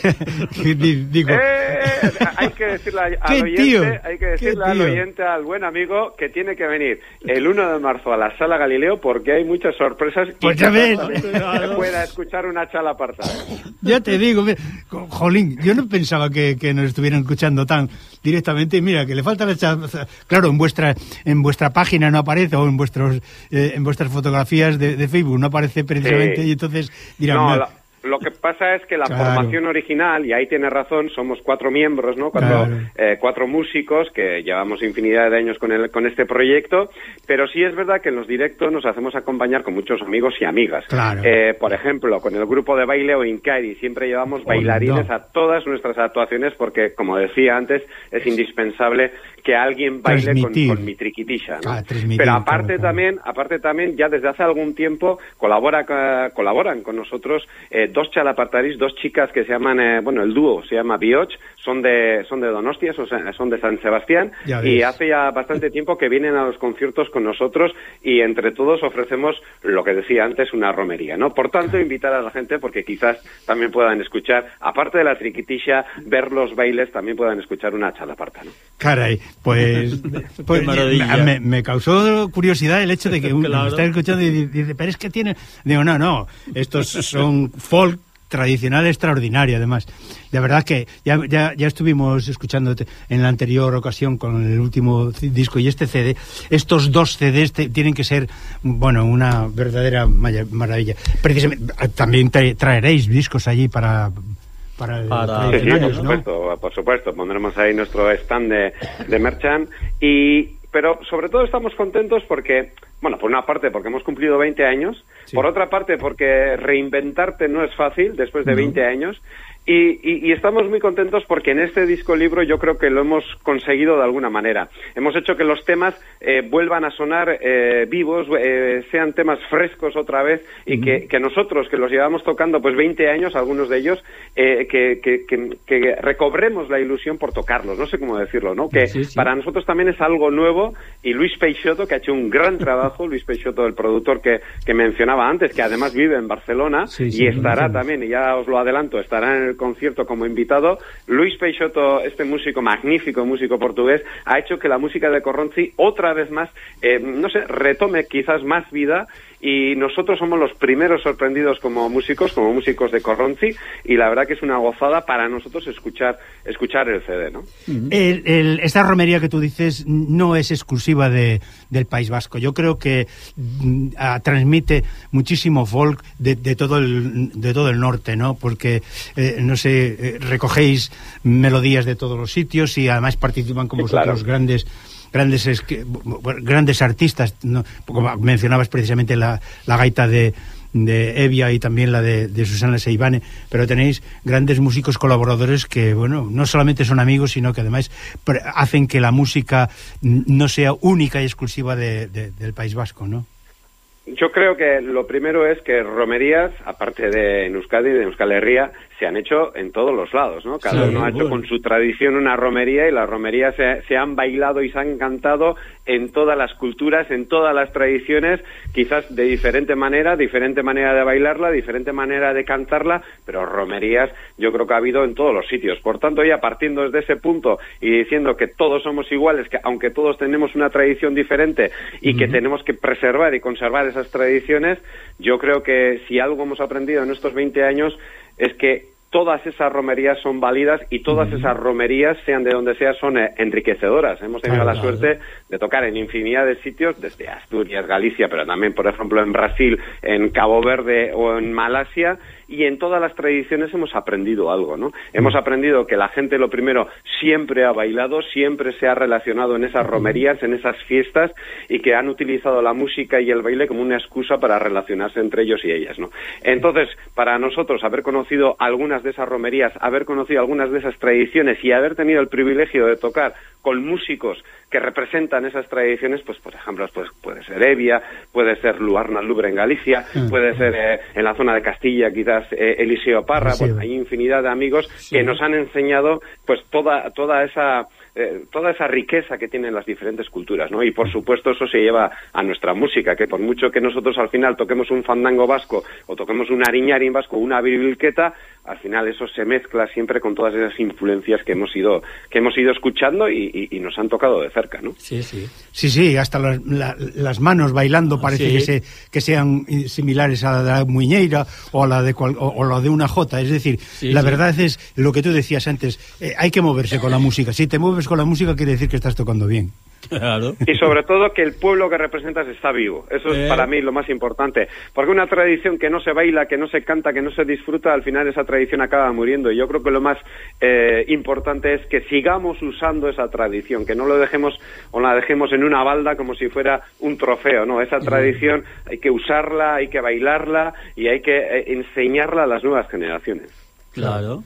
Speaker 2: Digo,
Speaker 6: Eh, hay que decirle al
Speaker 2: ¿Qué
Speaker 6: oyente, hay que
Speaker 2: ¿Qué
Speaker 6: decirle al oyente, al buen amigo, que tiene que venir el 1 de marzo a la Sala Galileo porque hay muchas sorpresas
Speaker 2: Pues
Speaker 6: y
Speaker 2: ya ves.
Speaker 6: pueda escuchar una chala aparta.
Speaker 2: ya te digo, mira, jolín, yo no pensaba que, que nos estuvieran escuchando tan directamente. Y Mira, que le falta la chalaparta. Claro, en vuestra en vuestra página no aparece, o en vuestros eh, en vuestras fotografías de, de Facebook no aparece precisamente.
Speaker 6: Sí.
Speaker 2: Y entonces dirán:
Speaker 6: No,
Speaker 2: "Mira,
Speaker 6: la- lo que pasa es que la
Speaker 2: Claro.
Speaker 6: formación original, y ahí tiene razón, somos cuatro miembros, ¿no? Cuatro,
Speaker 2: Claro.
Speaker 6: eh, cuatro músicos que llevamos infinidad de años con, el, con este proyecto, pero sí es verdad que en los directos nos hacemos acompañar con muchos amigos y amigas.
Speaker 2: Claro.
Speaker 6: Eh, por ejemplo, con el grupo de baile o Incari, siempre llevamos bailarines
Speaker 2: Onda.
Speaker 6: a todas nuestras actuaciones porque, como decía antes, es indispensable que alguien baile con, mi triquitisha, ¿no?
Speaker 2: Transmitir,
Speaker 6: Pero aparte
Speaker 2: claro.
Speaker 6: también, aparte también, ya desde hace algún tiempo colabora, colaboran con nosotros eh, dos chalapartaris, dos chicas que se llaman, eh, bueno, el dúo se llama Bioch, son de, son de Donostia, son, de San Sebastián, y hace ya bastante tiempo que vienen a los conciertos con nosotros y entre todos ofrecemos lo que decía antes, una romería, ¿no? Por tanto, invitar a la gente porque quizás también puedan escuchar, aparte de la triquitisha, ver los bailes, también puedan escuchar una chalaparta, ¿no?
Speaker 2: Caray, Pues, pues
Speaker 1: maravilla.
Speaker 2: me, me, causó curiosidad el hecho de que uno
Speaker 1: claro.
Speaker 2: está escuchando y dice, pero es que tiene... Digo, no, no, estos son folk tradicional extraordinario, además. De verdad que ya, ya, ya, estuvimos escuchándote en la anterior ocasión con el último disco y este CD. Estos dos CDs te, tienen que ser, bueno, una verdadera maravilla. Precisamente, también traeréis discos allí para para, el
Speaker 1: Para-
Speaker 6: Sí, sí,
Speaker 2: tradicionales,
Speaker 6: por
Speaker 2: ¿no?
Speaker 6: supuesto, por supuesto. Pondremos ahí nuestro stand de, de Merchant. Y, pero sobre todo estamos contentos porque, bueno, por una parte porque hemos cumplido 20 años,
Speaker 2: Sí.
Speaker 6: por otra parte porque reinventarte no es fácil después de 20 años. Y, y- y estamos muy contentos porque en este disco libro yo creo que lo hemos conseguido de alguna manera. Hemos hecho que los temas eh, vuelvan a sonar eh, vivos, eh, sean temas frescos otra vez y que, que nosotros que los llevamos tocando pues 20 años, algunos de ellos, eh, que, que- recobremos la ilusión por tocarlos. No sé cómo decirlo, ¿no? Que
Speaker 1: Sí, sí.
Speaker 6: para nosotros también es algo nuevo y Luis Peixoto, que ha hecho un gran trabajo, Luis Peixoto, el productor que, que mencionaba antes, que además vive en Barcelona
Speaker 2: Sí,
Speaker 6: y estará también, y ya os lo adelanto, estará en el concierto como invitado. Luis Peixoto, este músico, magnífico músico portugués, ha hecho que la música de Corronzi otra vez más, eh, no sé, retome quizás más vida y nosotros somos los primeros sorprendidos como músicos, como músicos de Corronzi y la verdad que es una gozada para nosotros escuchar, escuchar el CD, ¿no?
Speaker 2: El- esta romería que tú dices no es exclusiva de, del País Vasco. Yo creo que mm, a, transmite muchísimo folk de, de, todo el, de todo el norte, ¿no? Porque, eh, no sé, eh, recogéis melodías de todos los sitios y además participan con
Speaker 6: sí,
Speaker 2: vosotros
Speaker 6: claro.
Speaker 2: grandes grandes es que, grandes artistas, ¿no? como mencionabas precisamente la, la gaita de, de Evia y también la de, de, Susana Seibane, pero tenéis grandes músicos colaboradores que, bueno, no solamente son amigos, sino que además hacen que la música no sea única y exclusiva de, de, del País Vasco, ¿no?
Speaker 6: Yo creo que lo primero es que romerías, aparte de en Euskadi, de Euskal Herria, se han hecho en todos los lados, ¿no? Cada sí, uno ha hecho con su tradición una romería y las romerías se, se, han bailado y se han cantado en todas las culturas, en todas las tradiciones, quizás de diferente manera, diferente manera de bailarla, diferente manera de cantarla, pero romerías yo creo que ha habido en todos los sitios. Por tanto, ya partiendo desde ese punto y diciendo que todos somos iguales, que aunque todos tenemos una tradición diferente y uh -huh. que tenemos que preservar y conservar esas tradiciones, yo creo que si algo hemos aprendido en estos 20 años es que todas esas romerías son válidas y todas esas romerías, sean de donde sea, son eh, enriquecedoras. Hemos tenido la suerte de tocar en infinidad de sitios, desde Asturias, Galicia, pero también, por ejemplo, en Brasil, en Cabo Verde o en Malasia, y en todas las tradiciones hemos aprendido algo, ¿no? Hemos aprendido que la gente, lo primero, siempre ha bailado, siempre se ha relacionado en esas romerías, en esas fiestas, y que han utilizado la música y el baile como una excusa para relacionarse entre ellos y ellas, ¿no? Entonces, para nosotros, haber conocido algunas de esas romerías, haber conocido algunas de esas tradiciones y haber tenido el privilegio de tocar con músicos que representan esas tradiciones, pues por ejemplo, pues puede ser Evia, puede ser Luarna Lubre en Galicia, uh, puede ser eh, en la zona de Castilla quizás eh, Eliseo Parra, sí. bueno, hay infinidad de amigos sí. que nos han enseñado pues toda toda esa eh, toda esa riqueza que tienen las diferentes culturas, ¿no? Y por supuesto eso se lleva a nuestra música, que por mucho que nosotros al final toquemos un fandango vasco o toquemos un ariñarín vasco o una birilqueta, al final eso se mezcla siempre con todas esas influencias que hemos ido que hemos ido escuchando y, y, y nos han tocado de cerca, ¿no?
Speaker 2: Sí, sí. Sí, sí, hasta las, la, las manos bailando parece sí. que, se, que sean similares a la de la muñeira o a la de, cual, o, o la de una jota, es decir, sí, la sí. verdad es lo que tú decías antes, eh, hay que moverse con la música, si te mueves con la música quiere decir que estás tocando bien.
Speaker 6: Claro. Y sobre todo que el pueblo que representas está vivo. Eso es eh. para mí lo más importante. Porque una tradición que no se baila, que no se canta, que no se disfruta, al final esa tradición acaba muriendo. Y yo creo que lo más eh, importante es que sigamos usando esa tradición, que no lo dejemos o la dejemos en una balda como si fuera un trofeo. No, esa tradición hay que usarla, hay que bailarla y hay que eh, enseñarla a las nuevas generaciones.
Speaker 1: Claro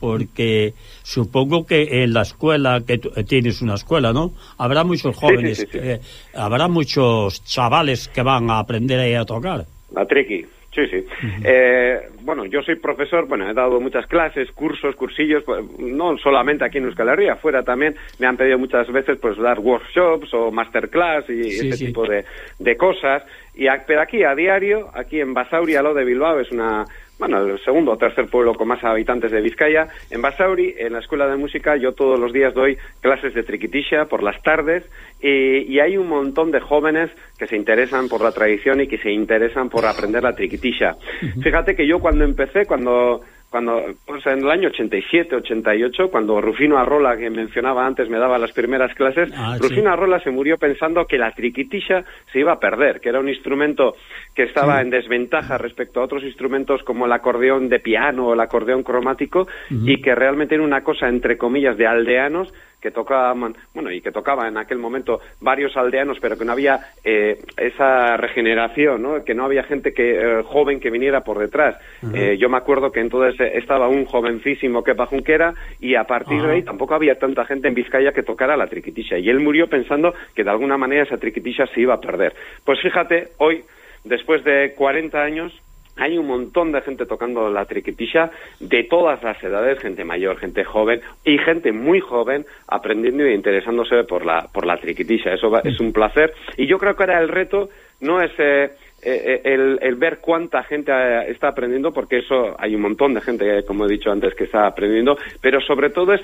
Speaker 1: porque supongo que en la escuela, que eh, tienes una escuela, ¿no? Habrá muchos jóvenes,
Speaker 6: sí, sí, sí,
Speaker 1: eh, habrá muchos chavales que van a aprender ahí a tocar.
Speaker 6: La triqui, sí, sí. Uh -huh. eh, bueno, yo soy profesor, bueno, he dado muchas clases, cursos, cursillos, pues, no solamente aquí en Euskal Herria, fuera también me han pedido muchas veces pues dar workshops o masterclass y ese tipo de, de cosas. Y pero aquí, a diario, aquí en Basauri, a lo de Bilbao, es una bueno, el segundo o tercer pueblo con más habitantes de Vizcaya. En Basauri, en la escuela de música, yo todos los días doy clases de triquitisha por las tardes y, y, hay un montón de jóvenes que se interesan por la tradición y que se interesan por aprender la triquitisha. Fíjate que yo cuando empecé, cuando cuando pues en el año 87, 88, cuando Rufino Arrola, que mencionaba antes, me daba las primeras clases, ah, Rufino. Arrola se murió pensando que la triquitisha se iba a perder, que era un instrumento que estaba sí. en desventaja respecto a otros instrumentos como el acordeón de piano o el acordeón cromático uh -huh. y que realmente era una cosa, entre comillas, de aldeanos que tocaban, bueno, y que tocaba en aquel momento varios aldeanos, pero que no había eh, esa regeneración, ¿no? Que no había gente que eh, joven que viniera por detrás. Uh -huh. eh, yo me acuerdo que entonces estaba un jovencísimo que Junquera y a partir uh -huh. de ahí tampoco había tanta gente en Vizcaya que tocara la triquitisha. Y él murió pensando que de alguna manera esa triquitisha se iba a perder. Pues fíjate, hoy, después de 40 años, hay un montón de gente tocando la triquitisha de todas las edades, gente mayor, gente joven y gente muy joven aprendiendo y interesándose por la por la triquitisha. Eso va, es un placer y yo creo que ahora el reto no es eh, eh, el, el, ver cuánta gente eh, está aprendiendo, porque eso hay un montón de gente, como he dicho antes, que está aprendiendo, pero sobre todo es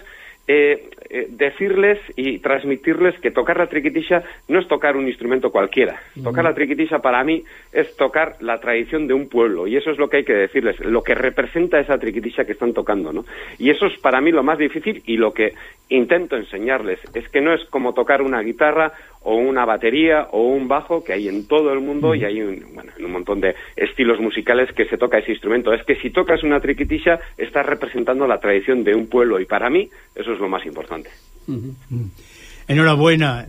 Speaker 6: eh, eh, decirles y transmitirles que tocar la triquitisha no es tocar un instrumento cualquiera. Tocar la triquitisha para mí es tocar la tradición de un pueblo y eso es lo que hay que decirles, lo que representa esa triquitisha que están tocando, ¿no? Y eso es para mí lo más difícil y lo que intento enseñarles es que no es como tocar una guitarra o una batería o un bajo que hay en todo el mundo y hay un, bueno, un montón de estilos musicales que se toca ese instrumento. Es que si tocas una triquitisha estás representando la tradición de un pueblo y para mí eso es lo más importante. Uh
Speaker 2: -huh. Enhorabuena,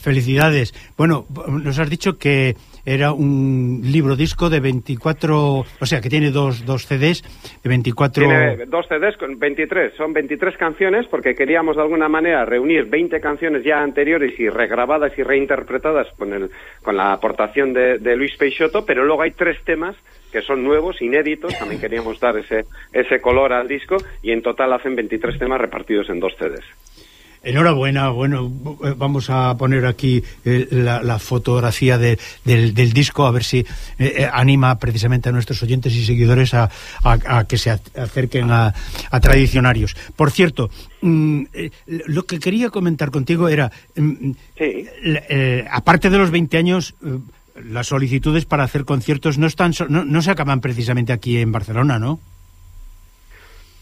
Speaker 2: felicidades. Bueno, nos has dicho que era un libro disco de 24, o sea, que tiene dos, dos CDs de 24...
Speaker 6: Tiene dos CDs con 23, son 23 canciones porque queríamos de alguna manera reunir 20 canciones ya anteriores y regrabadas y reinterpretadas con, el, con la aportación de, de Luis Peixoto, pero luego hay tres temas que son nuevos, inéditos, también queríamos dar ese, ese color al disco y en total hacen 23 temas repartidos en dos CDs.
Speaker 2: Enhorabuena, bueno, vamos a poner aquí eh, la, la, fotografía de, del, del, disco, a ver si eh, eh, anima precisamente a nuestros oyentes y seguidores a, a, a que se acerquen a, a, tradicionarios. Por cierto, eh, lo que quería comentar contigo era, mmm, sí. aparte de los 20 años las solicitudes para hacer conciertos no están no, no se acaban precisamente aquí en Barcelona, ¿no?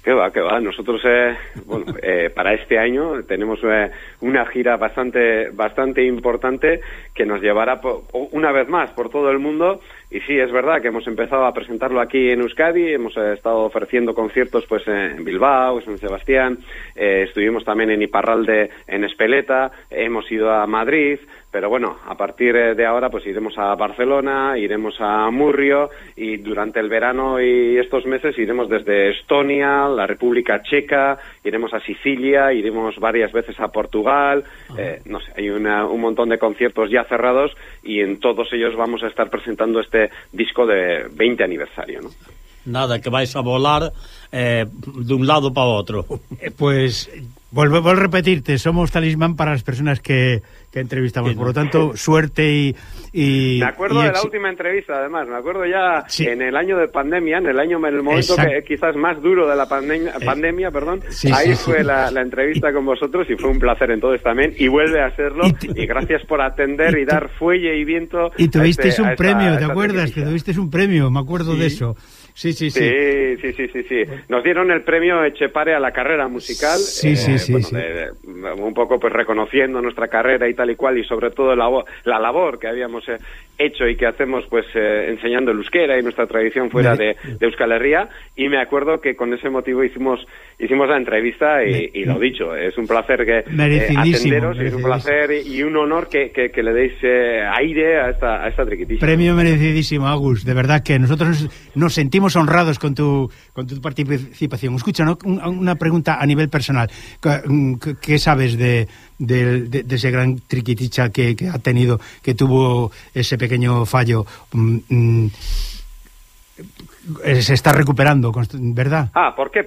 Speaker 6: Que va, que va. Nosotros, eh, bueno, eh, para este año tenemos eh, una gira bastante, bastante importante que nos llevará por, una vez más por todo el mundo. Y sí, es verdad que hemos empezado a presentarlo aquí en Euskadi. Hemos eh, estado ofreciendo conciertos, pues, en Bilbao, en San Sebastián. Eh, estuvimos también en Iparralde, en Espeleta. Hemos ido a Madrid. Pero bueno, a partir de ahora pues iremos a Barcelona, iremos a Murrio y durante el verano y estos meses iremos desde Estonia, la República Checa, iremos a Sicilia, iremos varias veces a Portugal, eh, no sé, hay una, un montón de conciertos ya cerrados y en todos ellos vamos a estar presentando este disco de 20 aniversario, ¿no?
Speaker 1: Nada, que vais a volar eh, de un lado para otro.
Speaker 2: Eh, pues Vuelvo, a repetirte, somos talismán para las personas que, que entrevistamos, por lo tanto, suerte y... y
Speaker 6: me acuerdo
Speaker 2: y
Speaker 6: de la última entrevista, además, me acuerdo ya sí. en el año de pandemia, en el año, en el momento que quizás más duro de la pandemia, eh, pandemia perdón, sí, ahí sí, fue la, la, entrevista con vosotros y fue un placer entonces también, y vuelve a serlo, y, y gracias por atender y, dar fuelle y viento
Speaker 2: Y tuviste este, un esta, premio, ¿te acuerdas? Que tuviste un premio, me acuerdo de eso. Sí, sí, sí.
Speaker 6: Sí, sí, sí, sí, sí. Nos dieron el premio Echepare a la carrera musical.
Speaker 2: Sí, eh, sí, sí,
Speaker 6: bueno,
Speaker 2: sí.
Speaker 6: De, un poco pues reconociendo nuestra carrera y tal y cual y sobre todo la, la labor que habíamos eh, hecho y que hacemos pues eh, enseñando el euskera y nuestra tradición fuera de, de, Euskal Herria y me acuerdo que con ese motivo hicimos hicimos la entrevista y, y lo dicho, es un placer que eh, atenderos, es un placer y un honor que, que, que le deis eh, aire a esta, a esta triquitilla.
Speaker 2: Premio merecidísimo, Agus, de verdad que nosotros nos, sentimos honrados con tu, con tu participación. Escucha, ¿no? una pregunta a nivel personal. ¿Qué, qué sabes de, de, de, de, ese gran triquiticha que, que, ha tenido, que tuvo ese pequeño fallo? Mm, se está recuperando, ¿verdad?
Speaker 6: Ah, ¿por qué?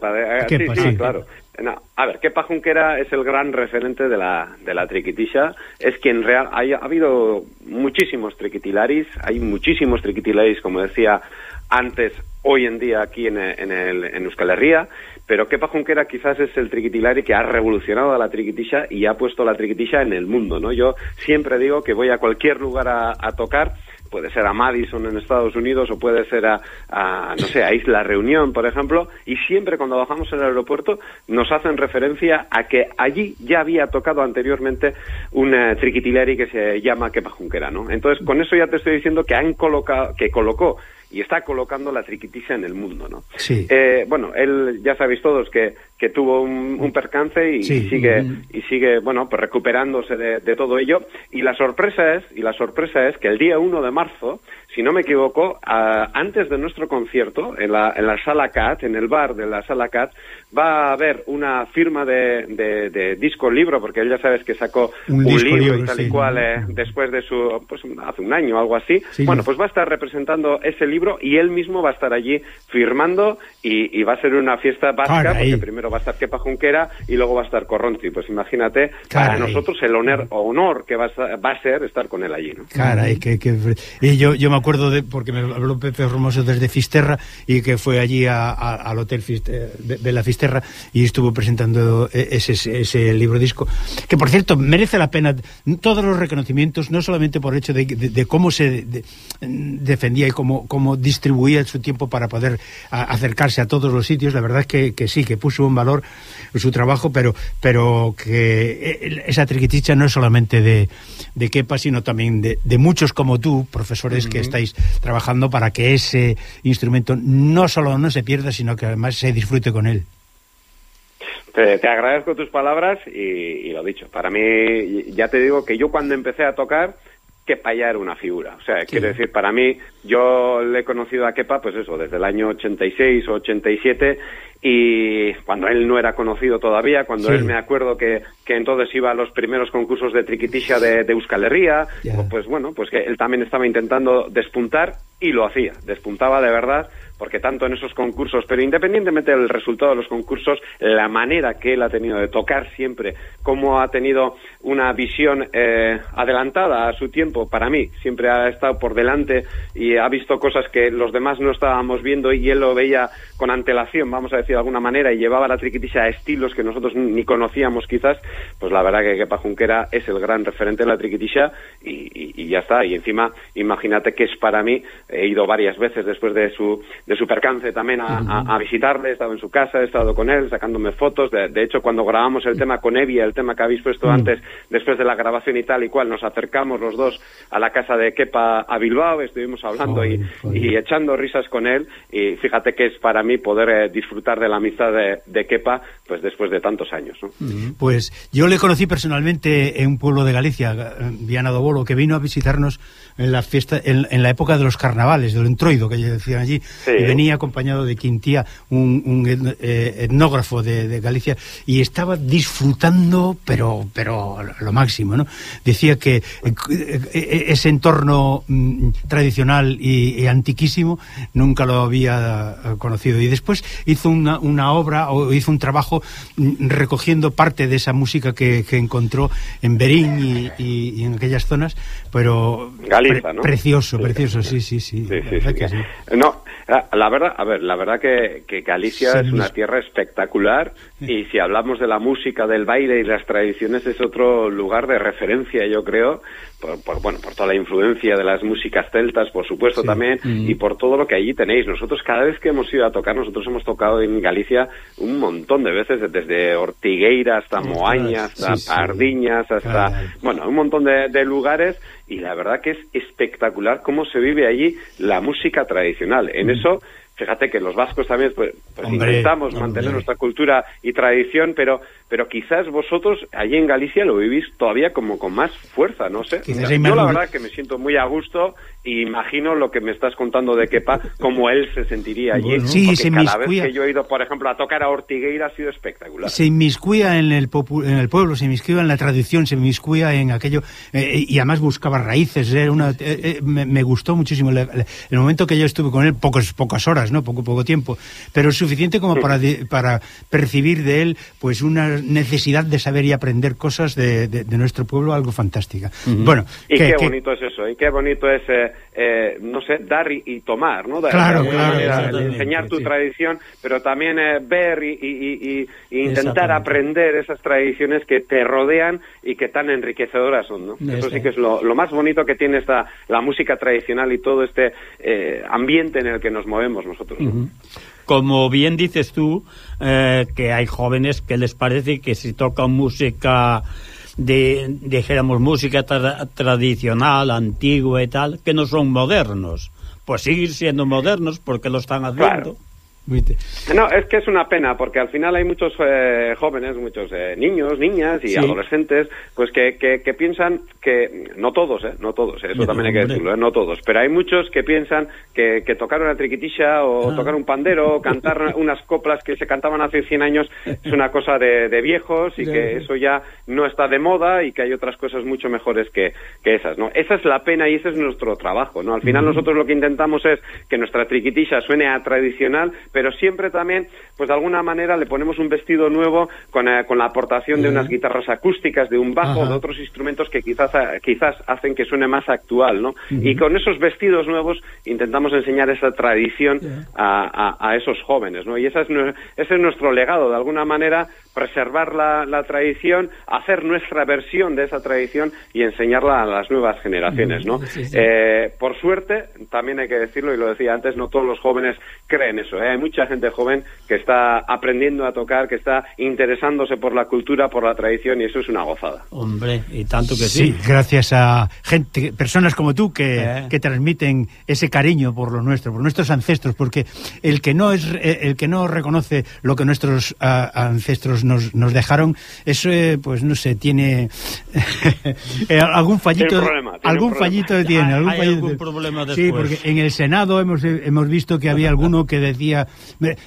Speaker 6: ¿Qué sí, sí, claro. No, a ver, Kepa Junquera es el gran referente de la, de la triquitisha. Es quien real. Hay, ha habido muchísimos triquitilaris, hay muchísimos triquitilaris, como decía antes, hoy en día aquí en, en, el, en Euskal Herria, pero Kepa Junquera quizás es el triquitilari que ha revolucionado a la triquitisha y ha puesto la triquitisha en el mundo, ¿no? Yo siempre digo que voy a cualquier lugar a, tocar puede ser a Madison en Estados Unidos o puede ser a, no sé, a Isla Reunión, por ejemplo, y siempre cuando bajamos el aeropuerto nos hacen referencia a que allí ya había tocado anteriormente un uh, triquitileri que se llama Kepa Junquera, ¿no? Entonces, con eso ya te estoy diciendo que han colocado, que colocó y está colocando la triquitixa en el mundo, ¿no?
Speaker 2: Sí.
Speaker 6: Eh, bueno, él ya sabéis todos que, que tuvo un, un percance y,
Speaker 2: sí.
Speaker 6: sigue y sigue bueno pues recuperándose de, de, todo ello y la sorpresa es y la sorpresa es que el día 1 de marzo si no me equivoco uh, antes de nuestro concierto en la, en la sala CAT en el bar de la sala CAT va a haber una firma de, de, de disco libro porque él ya sabes que sacó
Speaker 2: un,
Speaker 6: un
Speaker 2: libro,
Speaker 6: libro,
Speaker 2: y
Speaker 6: tal
Speaker 2: sí.
Speaker 6: y cual eh, después de su pues hace un año o algo así
Speaker 2: sí,
Speaker 6: bueno pues va a estar representando ese libro y él mismo va a estar allí firmando y, y va a ser una fiesta vasca
Speaker 2: Caray.
Speaker 6: porque primero va a estar Kepa Junquera y luego va a estar Corronti. Pues imagínate, Caray. para nosotros el honor, honor que va a, va a, ser estar con él allí. ¿no?
Speaker 2: Caray, que, que... Y yo, yo me acuerdo de, porque me habló Pepe Formoso desde Fisterra y que fue allí a, a, al hotel Fisterra, de, de, la Fisterra y estuvo presentando e, ese, ese libro disco. Que por cierto, merece la pena todos los reconocimientos, no solamente por el hecho de, de, de cómo se defendía y cómo, cómo distribuía su tiempo para poder a, acercarse a todos los sitios, la verdad es que, que sí, que puso un valor su trabajo, pero pero que eh, esa triquiticha no es solamente de, de Kepa, sino también de, de muchos como tú, profesores uh -huh. que estáis trabajando para que ese instrumento no solo no se pierda, sino que además se disfrute con él.
Speaker 6: Te, te agradezco tus palabras y, y, lo dicho, para mí, ya te digo que yo cuando empecé a tocar, Kepa ya era una figura. O sea, sí. quiero decir, para mí, yo le he conocido a Kepa, pues eso, desde el año 86 o 87, y cuando él no era conocido todavía, cuando sí. él me acuerdo que, que entonces iba a los primeros concursos de triquitisha de, de Euskal Herria, yeah. pues bueno, pues que él también estaba intentando despuntar y lo hacía, despuntaba de verdad porque tanto en esos concursos, pero independientemente del resultado de los concursos, la manera que él ha tenido de tocar siempre, cómo ha tenido una visión eh, adelantada a su tiempo, para mí, siempre ha estado por delante y ha visto cosas que los demás no estábamos viendo y él lo veía con antelación, vamos a decir de alguna manera, y llevaba la triquitisha a estilos que nosotros ni conocíamos quizás, pues la verdad que Kepa Junquera es el gran referente de la triquitisha y, y, y ya está. Y encima, imagínate que es para mí, he ido varias veces después de su de Supercance también a, a, a, visitarle, he estado en su casa, he estado con él sacándome fotos, de, de hecho cuando grabamos el tema con Evia, el tema que habéis puesto mm. antes, después de la grabación y tal y cual, nos acercamos los dos a la casa de Kepa a Bilbao, estuvimos hablando y, y echando risas con él. Y fíjate que es para mí poder eh, disfrutar de la amistad de, de Kepa pues después de tantos años. ¿no?
Speaker 2: Pues yo le conocí personalmente en un pueblo de Galicia, Viana do Bolo, que vino a visitarnos en la fiesta, en, en la época de los carnavales, del entroido que decían allí. Sí y venía acompañado de Quintía, un, un eh, etnógrafo de, de, Galicia, y estaba disfrutando, pero, pero lo máximo, ¿no? Decía que eh, ese entorno mm, tradicional y, y, antiquísimo nunca lo había conocido. Y después hizo una, una obra, o hizo un trabajo mm, recogiendo parte de esa música que, que encontró en Berín y, y, y, en aquellas zonas, pero
Speaker 6: Galiza, pre
Speaker 2: ¿no? precioso, precioso, sí, sí, sí.
Speaker 6: sí, sí, sí. sí. No, la verdad, a ver, la verdad que, que Galicia es una tierra espectacular y si hablamos de la música, del baile y las tradiciones es otro lugar de referencia, yo creo, por, por bueno, por toda la influencia de las músicas celtas, por supuesto sí. también, mm. y por todo lo que allí tenéis. Nosotros cada vez que hemos ido a tocar, nosotros hemos tocado en Galicia un montón de veces, desde Ortigueira hasta Moaña, hasta sí, Pardiñas, hasta, bueno, un montón de, de lugares y la verdad que es espectacular cómo se vive allí la música tradicional. En mm. eso fíjate que los vascos también pues, pues hombre, intentamos hombre. mantener nuestra cultura y tradición, pero pero quizás vosotros allí en Galicia lo vivís todavía como con más fuerza, no sé. Quizás Yo la verdad que me siento muy a gusto y imagino lo que me estás contando de Kepa, cómo él se sentiría allí. Bueno,
Speaker 2: sí, se
Speaker 6: cada vez que yo he ido, por ejemplo, a tocar a Ortigueira ha sido espectacular.
Speaker 2: Se inmiscuía en el, en el pueblo, se inmiscuía en la tradición, se inmiscuía en aquello, eh, y además buscaba raíces. Era una, eh, eh, me, me, gustó muchísimo el, el, momento que yo estuve con él, pocos, pocas horas, no poco, poco tiempo, pero suficiente como para, de, para percibir de él pues una necesidad de saber y aprender cosas de, de, de nuestro pueblo, algo fantástica. Uh -huh. Bueno,
Speaker 6: y que, qué bonito es eso, y qué bonito es, eh, eh, no sé, dar y, y tomar, ¿no? Dar,
Speaker 2: claro, claro,
Speaker 6: manera, claro, enseñar tu sí. tradición, pero también eh, ver y, y, y intentar aprender esas tradiciones que te rodean y que tan enriquecedoras son, ¿no? Eso sí que es lo, lo, más bonito que tiene esta la música tradicional y todo este eh, ambiente en el que nos movemos nosotros. ¿no? Uh -huh
Speaker 1: como bien dices tú, eh, que hay jóvenes que les parece que si tocan música de, dijéramos, música tra tradicional, antigua y tal, que no son modernos. Pues seguir siendo modernos porque lo están haciendo.
Speaker 6: Claro. No, es que es una pena porque al final hay muchos eh, jóvenes, muchos eh, niños, niñas y sí. adolescentes, pues que, que, que, piensan que, no todos, eh, no todos, eso no, también hay que decirlo, eh, no todos, pero hay muchos que piensan que, que tocar una triquitisha o ah. tocar un pandero o cantar unas coplas que se cantaban hace 100 años es una cosa de, de viejos y que eso ya no está de moda y que hay otras cosas mucho mejores que, que esas, ¿no? Esa es la pena y ese es nuestro trabajo, ¿no? Al final nosotros lo que intentamos es que nuestra triquitisha suene a tradicional, pero siempre también, pues de alguna manera le ponemos un vestido nuevo con, eh, con la aportación de unas guitarras acústicas, de un bajo, Ajá. de otros instrumentos que quizás, eh, quizás hacen que suene más actual, ¿no? Uh -huh. Y con esos vestidos nuevos intentamos enseñar esa tradición yeah. a, a, a, esos jóvenes, ¿no? Y esa es, ese es nuestro legado, de alguna manera preservar la, la, tradición, hacer nuestra versión de esa tradición y enseñarla a las nuevas generaciones, ¿no? Sí, sí. Eh, por suerte, también hay que decirlo, y lo decía antes, no todos los jóvenes creen eso, ¿eh? Hay mucha gente joven que está aprendiendo a tocar, que está interesándose por la cultura, por la tradición, y eso es una gozada.
Speaker 1: Hombre, y tanto que sí.
Speaker 2: Sí, gracias a gente, personas como tú que,
Speaker 1: Eh.
Speaker 2: que transmiten ese cariño por lo nuestro, por nuestros ancestros, porque el que no es eh, el que no reconoce lo que nuestros ah, ancestros nos, nos dejaron, eso eh, pues no sé, tiene eh, algún fallito,
Speaker 6: Tiene problema, tiene
Speaker 2: algún fallito tiene, algún
Speaker 1: hay
Speaker 2: fallito.
Speaker 1: algún problema
Speaker 2: Sí, porque en el Senado hemos hemos visto que había alguno que decía,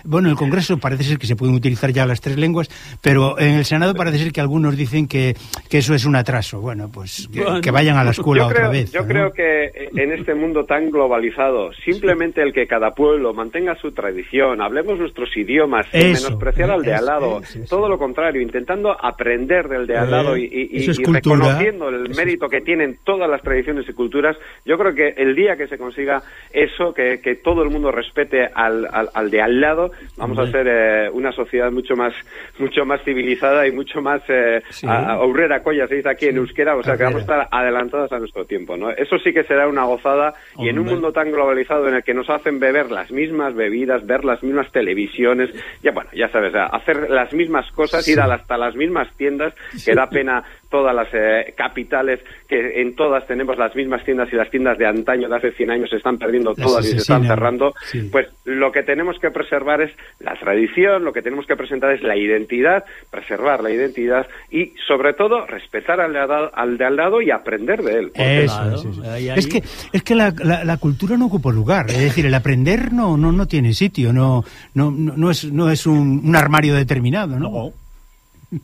Speaker 2: bueno, en el Congreso parece ser que se pueden utilizar ya las tres lenguas, pero en el Senado parece ser que algunos dicen que, que eso es un atraso. Bueno, pues que,
Speaker 1: Bueno.
Speaker 2: que vayan a la escuela otra
Speaker 6: creo,
Speaker 2: vez.
Speaker 6: yo
Speaker 2: ¿no?
Speaker 6: creo que en este mundo tan globalizado, simplemente el que cada pueblo mantenga su tradición, hablemos nuestros idiomas, sin
Speaker 2: Eso,
Speaker 6: menospreciar al de
Speaker 2: eso,
Speaker 6: al lado,
Speaker 2: eso,
Speaker 6: todo lo contrario, intentando aprender del de al
Speaker 2: Eh,
Speaker 6: lado y, y- y- y reconociendo el mérito que tienen todas las tradiciones y culturas, yo creo que el día que se consiga eso, que, que todo el mundo respete al, al- al de al lado, vamos a ser eh, una sociedad mucho más mucho más civilizada y mucho más eh,
Speaker 1: Sí.
Speaker 6: a- a- aurrera colla se dice aquí en euskera, o sea que vamos a estar adelantadas a nuestro tiempo, ¿no? Eso sí que será una gozada y en un mundo tan globalizado en el que nos hacen beber las mismas bebidas, ver las mismas televisiones, ya bueno, ya sabes, hacer las mismas cosas, ir a- hasta las mismas tiendas, que da pena todas las eh, capitales, que en todas tenemos las mismas tiendas y las tiendas de antaño de hace 100 años se están perdiendo
Speaker 2: Las
Speaker 6: todas y se están cerrando,
Speaker 2: sí.
Speaker 6: pues lo que tenemos que preservar es la tradición, lo que tenemos que presentar es la identidad, preservar la identidad y sobre todo respetar al de al lado, al de al lado y aprender de él. porque
Speaker 2: Eso,
Speaker 1: Claro,
Speaker 2: eso, eso.
Speaker 1: ahí, ahí.
Speaker 2: Es que, es que la, la- la cultura no ocupa lugar, es decir, el aprender no, no, no tiene sitio, no, no, no, no es, no es un, un armario determinado, ¿no?
Speaker 1: No.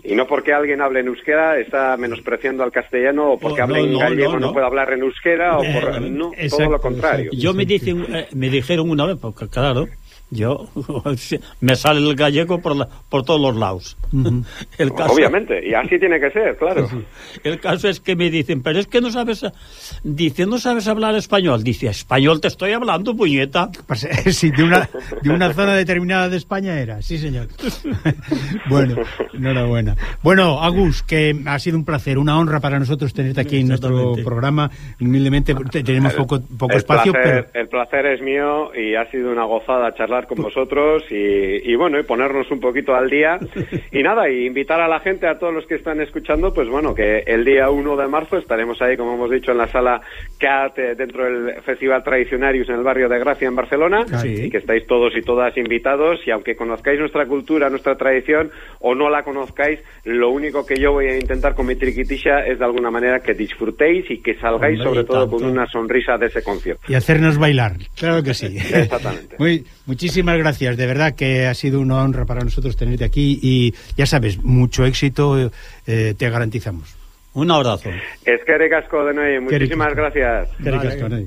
Speaker 6: Y no porque alguien hable en euskera está menospreciando al castellano o porque
Speaker 1: No,
Speaker 6: hable
Speaker 1: no,
Speaker 6: en gallego
Speaker 1: no,
Speaker 6: no, puede hablar en euskera o
Speaker 1: Eh,
Speaker 6: por, no, todo lo contrario.
Speaker 2: exacto.
Speaker 1: Yo me dicen, eh, me dijeron una vez, porque claro, yo me sale el gallego por, la- por todos los lados. el caso,
Speaker 6: Obviamente, y así tiene que ser, claro.
Speaker 1: El caso es que me dicen, pero es que no sabes, dice, no sabes hablar español. Dice, español te estoy hablando, puñeta.
Speaker 2: Pues, eh, sí, de una, de una zona determinada de España era, sí señor. bueno, enhorabuena. Bueno, Agus, que ha sido un placer, una honra para nosotros tenerte aquí en nuestro programa. Humildemente te- tenemos poco, poco
Speaker 6: el
Speaker 2: espacio,
Speaker 6: placer,
Speaker 2: pero
Speaker 6: el placer es mío y ha sido una gozada charlar con vosotros y, y bueno, y ponernos un poquito al día. Y nada, y invitar a la gente, a todos los que están escuchando, pues bueno, que el día 1 de marzo estaremos ahí, como hemos dicho, en la sala CAT, eh, dentro del Festival Tradicionarius en el barrio de Gracia, en Barcelona,
Speaker 1: Sí.
Speaker 6: y que estáis todos y todas invitados. Y aunque conozcáis nuestra cultura, nuestra tradición, o no la conozcáis, lo único que yo voy a intentar con mi triquitisha es de alguna manera que disfrutéis y que salgáis
Speaker 1: Hombre,
Speaker 6: sobre todo con
Speaker 1: tanto.
Speaker 6: una sonrisa de ese concierto.
Speaker 2: y hacernos bailar. Claro que sí.
Speaker 6: Exactamente.
Speaker 2: Muy, Muchísimas gracias, de verdad que ha sido una honra para nosotros tenerte aquí y ya sabes, mucho éxito eh, te garantizamos.
Speaker 1: Un abrazo.
Speaker 6: Es que recasco de nuevo, muchísimas gracias.
Speaker 7: Que recasco de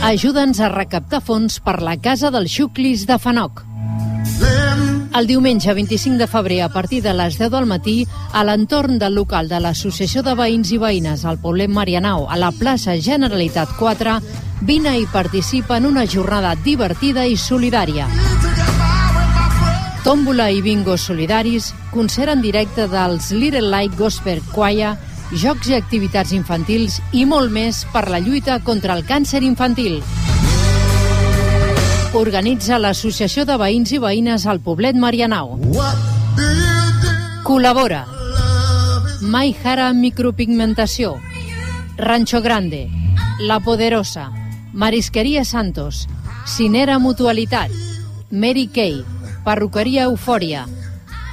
Speaker 8: Ajuda'ns a recaptar fons per la Casa dels Xuclis de Fanoc. El diumenge 25 de febrer, a partir de les 10 del matí, a l'entorn del local de l'Associació de Veïns i Veïnes al Poblet Marianao, a la plaça Generalitat 4, vine i participa en una jornada divertida i solidària. Tòmbola i bingo solidaris, concert en directe dels Little Light Gospel Choir, jocs i activitats infantils i molt més per la lluita contra el càncer infantil. Organitza l'Associació de Veïns i Veïnes al Poblet Marianao. Col·labora. Mai Jara Micropigmentació. Rancho Grande. La Poderosa. Marisqueria Santos. Cinera Mutualitat. Mary Kay. Perruqueria Eufòria.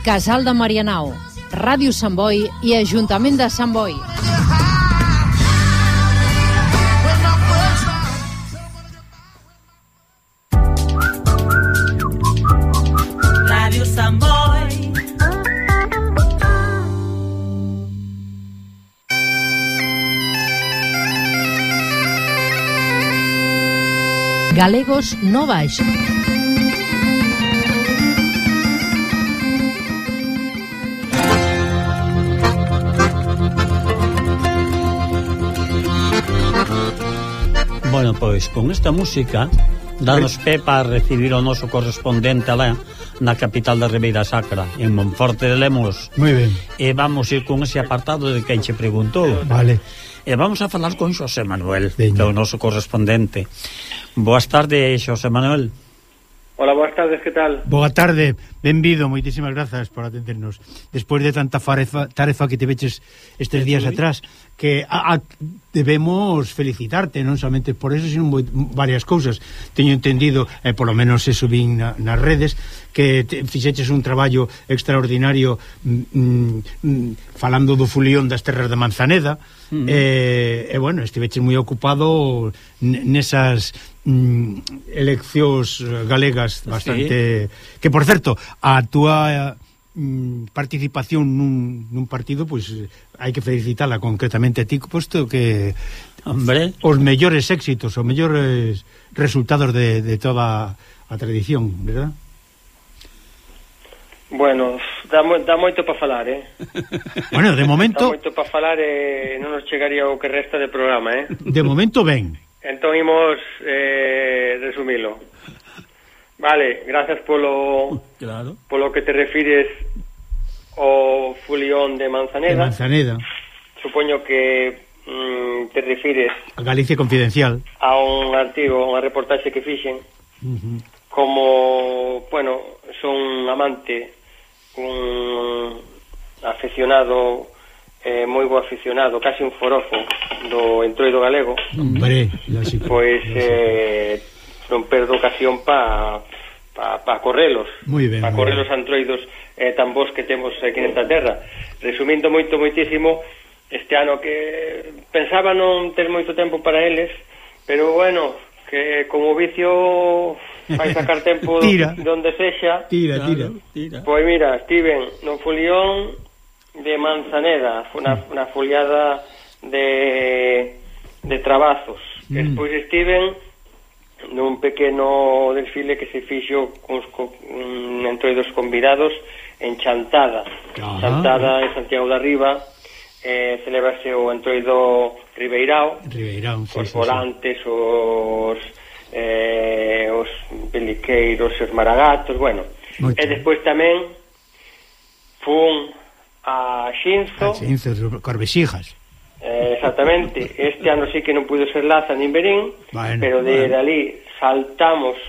Speaker 8: Casal de Marianao Ràdio Sant Boi i Ajuntament de Sant Boi.
Speaker 4: Radio Sant Boi.
Speaker 8: Galegos no baix.
Speaker 1: Bueno, pois con esta música danos pé para recibir o noso correspondente alá na capital da Ribeira Sacra, en Monforte de Lemos.
Speaker 2: Moi ben.
Speaker 1: E vamos ir con ese apartado de quen che preguntou.
Speaker 2: Vale.
Speaker 1: E vamos a falar con Xosé Manuel,
Speaker 2: Veña.
Speaker 1: que é o noso correspondente. Boas tardes, Xosé Manuel.
Speaker 3: Ola, boas tardes, que tal?
Speaker 2: Boa tarde, benvido, moitísimas grazas por atendernos. Despois de tanta farefa, tarefa que te veches estes días atrás, que a, a, debemos felicitarte, non somente por eso, sino moi, varias cousas. Teño entendido, eh, polo menos se subín na, nas redes, que te, fixeches un traballo extraordinario mm, mm, mm falando do fulión das terras de Manzaneda, mm. e, eh, eh, bueno, estiveches moi ocupado nesas mm, eleccións galegas bastante... Sí. Que, por certo, a túa mm, participación nun, nun partido, pois pues, hai que felicitala concretamente a ti, posto que
Speaker 1: Hombre.
Speaker 2: os mellores éxitos, os mellores resultados de, de toda a tradición, verdad?
Speaker 7: Bueno, dá, mo dá moito para falar, eh?
Speaker 2: Bueno, de momento...
Speaker 7: Dá moito para falar e eh, non nos chegaría o que resta de programa, eh?
Speaker 2: De momento ben.
Speaker 7: Entón imos eh, resumilo. Vale, gracias polo
Speaker 1: claro.
Speaker 7: polo que te refires ao fulión de Manzaneda.
Speaker 2: De
Speaker 7: Manzaneda. Supoño que mm, te refires
Speaker 2: a Galicia Confidencial.
Speaker 7: A un artigo, unha reportaxe que fixen.
Speaker 2: Uh -huh.
Speaker 7: Como, bueno, son amante, un aficionado eh, moi bo aficionado, casi un forofo do entroido galego.
Speaker 2: Hombre, lógico.
Speaker 7: pois eh, non perdo ocasión pa pa, pa correlos.
Speaker 2: Ben,
Speaker 7: pa correlos antroidos eh, tan bons que temos aquí nesta terra. Resumindo moito moitísimo este ano que pensaba non ter moito tempo para eles, pero bueno, que como vicio vai sacar tempo
Speaker 2: tira.
Speaker 7: donde sexa.
Speaker 2: Tira, tira,
Speaker 1: tira.
Speaker 7: Pois mira, Steven, no Fulión de Manzaneda, na, mm. na foliada de, de trabazos.
Speaker 2: Mm.
Speaker 7: Despois estiven nun pequeno desfile que se fixo cos, co, mm, entre dos convidados en Chantada.
Speaker 2: Ajá.
Speaker 7: Chantada en Santiago da Riba, eh, celebrase o entroido Ribeirao,
Speaker 2: Ribeirao sí,
Speaker 7: os
Speaker 2: volantes, sí,
Speaker 7: sí. os eh, os peliqueiros, os maragatos, bueno.
Speaker 2: Moito.
Speaker 7: E despois tamén fun a Xinzo.
Speaker 2: A Xinzo, Corvexijas.
Speaker 7: Eh, exactamente. Este ano sí que non pude ser Laza nin Berín,
Speaker 2: bueno,
Speaker 7: pero de
Speaker 2: bueno.
Speaker 7: dali saltamos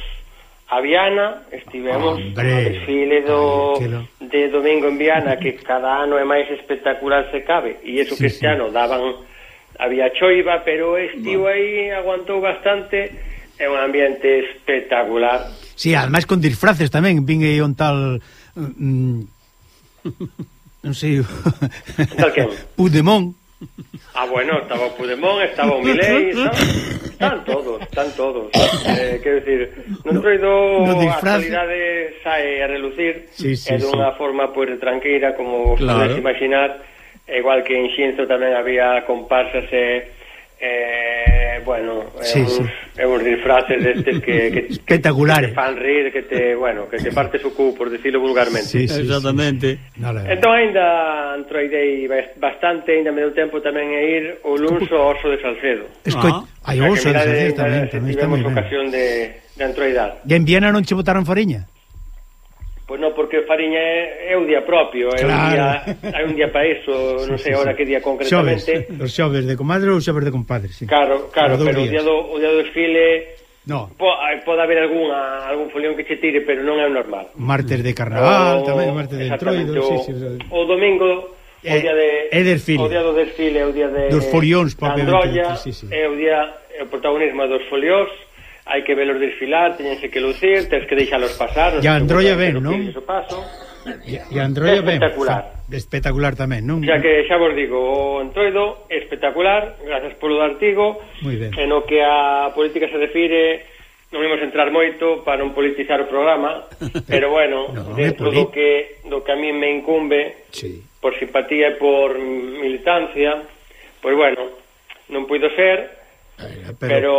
Speaker 7: a Viana, estivemos
Speaker 2: Hombre,
Speaker 7: no desfile do,
Speaker 2: lo...
Speaker 7: de Domingo en Viana, que cada ano é máis espectacular se cabe, e eso
Speaker 2: sí,
Speaker 7: que este
Speaker 2: sí.
Speaker 7: ano daban, había choiva, pero estivo bueno. aí, aguantou bastante, é un ambiente espectacular.
Speaker 2: Sí, además con disfraces tamén, vin aí un tal... Mm, non sei...
Speaker 7: Tal quen?
Speaker 2: Pudemón.
Speaker 7: Ah, bueno, estaba o Pudemón, estaba o Milei, están, están todos, están todos. Eh, quero dicir, non no, troido
Speaker 2: no
Speaker 7: a calidade sae a relucir,
Speaker 2: sí, sí,
Speaker 7: é dunha sí. forma pois pues, tranqueira, como
Speaker 1: claro.
Speaker 7: podes imaginar, igual que en Xinzo tamén había comparsas e... Eh, eh, bueno,
Speaker 2: sí, é,
Speaker 7: uns,
Speaker 2: sí.
Speaker 7: é uns disfraces destes que, que,
Speaker 2: Espectaculares.
Speaker 7: que fan rir, que te, bueno, que te partes o cu, por decirlo vulgarmente.
Speaker 2: Sí, sí,
Speaker 1: Exactamente.
Speaker 2: Sí. No,
Speaker 7: entón ainda entroidei bastante, ainda me deu tempo tamén a ir o luns ao Oso de Salcedo.
Speaker 2: Escoi,
Speaker 1: ah.
Speaker 2: hai Oso de Salcedo tamén, tamén está moi ben.
Speaker 7: ocasión de, de entroidar.
Speaker 2: E en Viena non che botaron foriña?
Speaker 7: Pois non, porque Fariña é, é o día propio, é
Speaker 2: claro.
Speaker 7: un día, hai un día para iso, sí, non sei sí, agora sí. que día concretamente.
Speaker 2: Xoves, os xoves de comadre ou xoves de compadre, sí.
Speaker 7: Claro, claro, pero
Speaker 2: días.
Speaker 7: o día do, o día do desfile
Speaker 2: No.
Speaker 7: Po, eh, pode haber alguna, algún folión que che tire, pero non é o normal.
Speaker 2: Martes de carnaval,
Speaker 7: o,
Speaker 2: tamén, martes de entroido,
Speaker 7: o,
Speaker 2: sí, sí, o,
Speaker 7: o domingo o
Speaker 2: eh,
Speaker 7: día de
Speaker 2: é desfile.
Speaker 7: o día do desfile, o día de
Speaker 2: Dos folións, propiamente, sí, sí.
Speaker 7: é o día é o protagonismo dos folións hai que velos desfilar, teñense que lucir, tens que deixalos pasar.
Speaker 2: E Androia ben,
Speaker 7: non?
Speaker 2: E Androia ben.
Speaker 7: Espectacular.
Speaker 2: Fa, espectacular tamén, non?
Speaker 7: Xa que xa vos digo, o Entroido espectacular, gracias polo artigo. En o que a política se refire, non imos entrar moito para non politizar o programa, pero bueno,
Speaker 2: no,
Speaker 7: dentro do que do que a mí me incumbe,
Speaker 2: sí.
Speaker 7: por simpatía e por militancia, pois pues bueno, non puido ser,
Speaker 2: Eh,
Speaker 7: pero, pero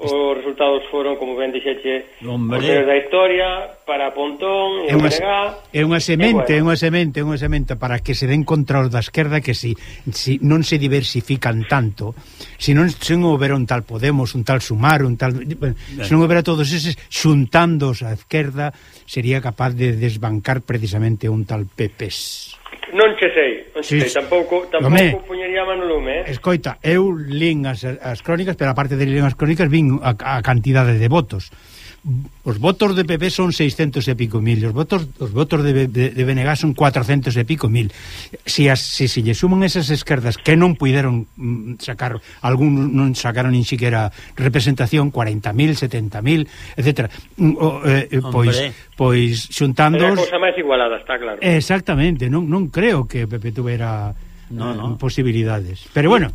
Speaker 7: os, resultados foron, como ben dixeche,
Speaker 1: Hombre.
Speaker 7: os da historia, para Pontón,
Speaker 2: é unha, é unha semente, é
Speaker 7: bueno.
Speaker 2: unha semente, é unha semente para que se den contra os da esquerda que si, si non se diversifican tanto, se si non, se non houbera un tal Podemos, un tal Sumar, un tal... Bueno, se non houbera todos eses xuntandos á esquerda, sería capaz de desbancar precisamente un tal Pepes.
Speaker 7: Non che sei, Escoite,
Speaker 2: sí,
Speaker 7: tampouco, tampouco
Speaker 2: Lomé,
Speaker 7: puñería mano lume, eh?
Speaker 2: Escoita, eu lín as, as crónicas, pero aparte de lín as crónicas, vin a, a cantidade de votos os votos de PP son 600 e pico mil, os votos os votos de, de, de BNG son 400 e pico mil. Si as si se si lle suman esas esquerdas que non puideron mm, sacar algún non sacaron nin siquiera representación 40.000, 70.000, etc. O, eh, eh pois,
Speaker 1: Hombre.
Speaker 2: pois
Speaker 7: pois xuntando
Speaker 2: Era
Speaker 7: cousa máis igualada, está claro.
Speaker 2: Exactamente, non non creo que PP tuvera
Speaker 1: no,
Speaker 2: eh,
Speaker 1: no.
Speaker 2: posibilidades. Pero bueno,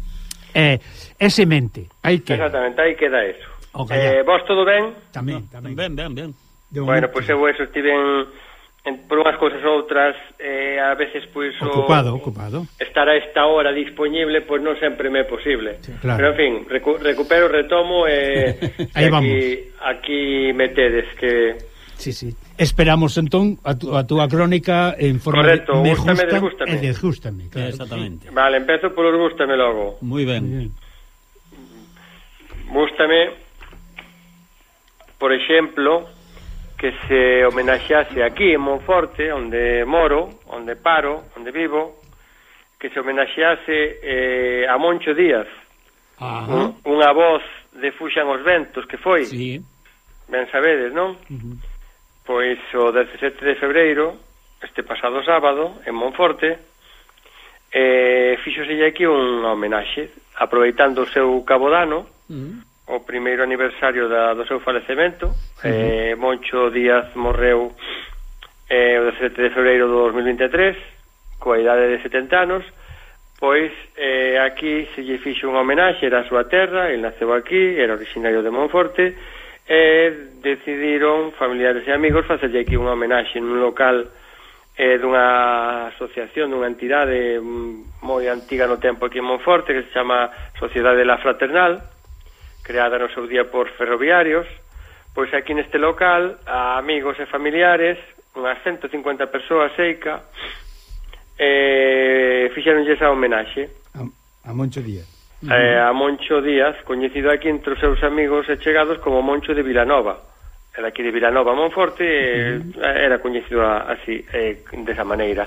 Speaker 2: eh, ese mente, hai que...
Speaker 7: Exactamente, aí queda eso. Eh, vos todo ben?
Speaker 2: Tamén, tamén.
Speaker 1: Ben, ben, ben.
Speaker 7: Bueno, pois pues eu eso estiven en, por unhas cousas outras eh, a veces pois pues,
Speaker 2: ocupado, o, ocupado.
Speaker 7: estar a esta hora disponible pois pues, non sempre me é posible
Speaker 2: sí, claro.
Speaker 7: pero en fin, recu recupero, retomo eh,
Speaker 2: Aí
Speaker 7: aquí,
Speaker 2: vamos.
Speaker 7: aquí metedes que
Speaker 2: Sí, sí. Esperamos entón a, tu, a túa crónica en forma
Speaker 7: Correcto,
Speaker 2: de me gusta e desgústame, claro.
Speaker 1: Exactamente.
Speaker 7: Vale, empezo polos gústame logo.
Speaker 1: Moi ben.
Speaker 7: Gústame por exemplo, que se homenaxease aquí en Monforte, onde moro, onde paro, onde vivo, que se homenaxease eh, a Moncho Díaz,
Speaker 2: Ajá.
Speaker 7: un, unha voz de Fuxan os Ventos, que foi,
Speaker 1: sí.
Speaker 7: ben sabedes, non? Pois o 17 de febreiro, este pasado sábado, en Monforte, eh, fixoselle aquí unha homenaxe, aproveitando o seu cabodano,
Speaker 1: uh
Speaker 7: o primeiro aniversario da, do seu falecemento. Uh -huh. eh, Moncho Díaz morreu eh, o 17 de febreiro do 2023, coa idade de 70 anos, pois eh, aquí se lle fixe unha homenaxe, era a súa terra, el naceu aquí, era originario de Monforte, e decidiron familiares e amigos facerlle aquí unha homenaxe nun local eh, dunha asociación, dunha entidade mm, moi antiga no tempo aquí en Monforte, que se chama Sociedade de la Fraternal, creada no seu día por ferroviarios, pois aquí neste local a amigos e familiares, unhas 150 persoas seica, eh, fixeronlle esa homenaxe.
Speaker 2: A, a Moncho Díaz.
Speaker 7: Eh, a Moncho Díaz, coñecido aquí entre os seus amigos e chegados como Moncho de Vilanova. Era aquí de Vilanova, Monforte, eh, era coñecido así, eh, desa maneira.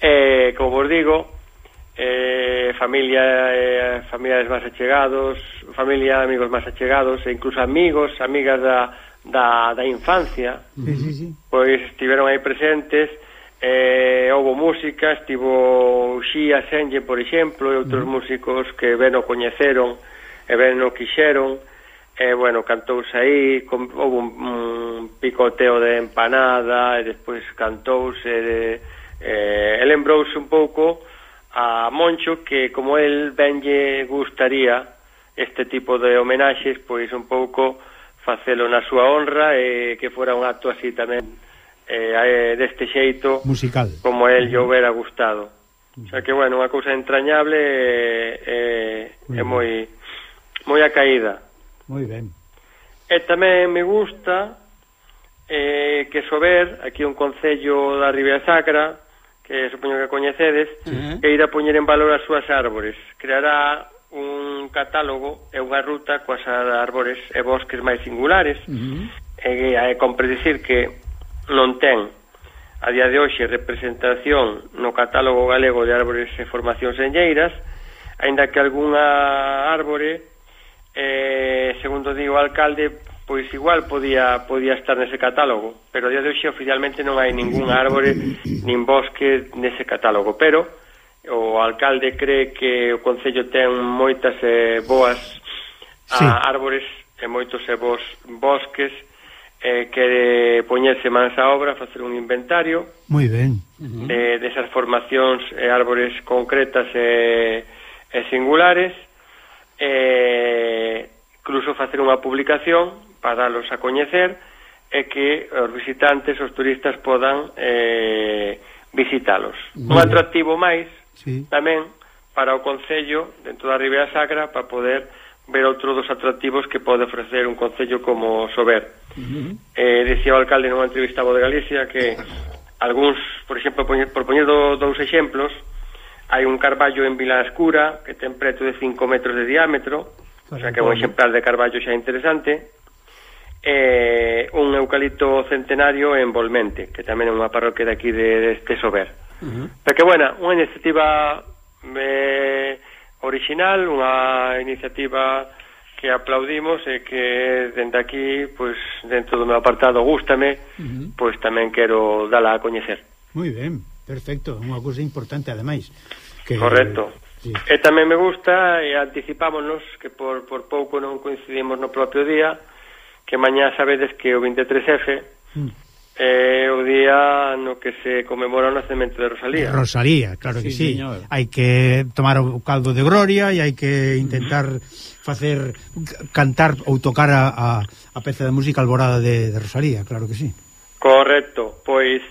Speaker 7: Eh, como vos digo, eh, familia, eh, familiares máis achegados, familia, amigos máis achegados, e incluso amigos, amigas da, da, da infancia,
Speaker 2: sí, sí, sí.
Speaker 7: pois estiveron aí presentes, eh, houve música, estivo Xia Senlle, por exemplo, e outros uh -huh. músicos que ben o coñeceron, e ben o quixeron, e, bueno, cantouse aí, com, houve un, un picoteo de empanada, e despois cantouse, e, e, eh, e lembrouse un pouco a Moncho que como el benlle gustaría este tipo de homenaxes, pois un pouco facelo na súa honra e que fora un acto así tamén eh, deste xeito
Speaker 2: musical
Speaker 7: como el lle houbera gustado. Mm. O sea que, bueno, unha cousa entrañable e, e, e moi moi acaída.
Speaker 2: Moi ben.
Speaker 7: E tamén me gusta eh, que Sober, aquí un concello da Ribeira Sacra, que supoño que coñecedes, uh -huh. que irá poñer en valor as súas árbores. Creará un catálogo e unha ruta coas árbores e bosques máis singulares, uh -huh. e, hai compre dicir que non ten a día de hoxe representación no catálogo galego de árbores e formacións enlleiras, aínda que algunha árbore, eh, segundo digo o alcalde, pois igual podía podía estar nese catálogo, pero a día de hoxe oficialmente non hai ningún árbore nin bosque nese catálogo, pero o alcalde cree que o Concello ten moitas eh, boas ah, sí. a, árbores e moitos e eh, bos, bosques eh, quere poñerse mans a obra, facer un inventario.
Speaker 2: Moi ben.
Speaker 7: De, eh, desas formacións e eh, árbores concretas e, e singulares. E incluso facer unha publicación para dalos a coñecer e que os visitantes, os turistas podan eh, visitalos. Vale. Un atractivo máis sí. tamén para o Concello dentro da Ribeira Sacra para poder ver outro dos atractivos que pode ofrecer un concello como Sober. Uh -huh. eh, decía o alcalde nunha entrevista de Galicia que algúns, por exemplo, poñer, por poñer do, dous exemplos, hai un carballo en Vila Escura que ten preto de 5 metros de diámetro, o sea que é un exemplar de carballo xa interesante, e un eucalipto centenario en Volmente, que tamén é unha parroquia de de, de, de Sober. Uh -huh. Porque, bueno, unha iniciativa eh, original, unha iniciativa que aplaudimos e que dende aquí, pois, dentro do meu apartado gústame, uh -huh. pois tamén quero dala a coñecer.
Speaker 2: Moi ben, perfecto, unha cousa importante ademais. Que,
Speaker 7: Correcto. Sí. E tamén me gusta, e anticipámonos que por, por pouco non coincidimos no propio día, que mañá sabedes que o 23F mm. é eh, o día no que se conmemora o nacemento de Rosalía.
Speaker 2: Rosalía, claro sí, que sí. Hai que tomar o caldo de gloria e hai que intentar facer cantar ou tocar a, a, a peza de música alborada de, de Rosalía, claro que sí.
Speaker 7: Correcto, pois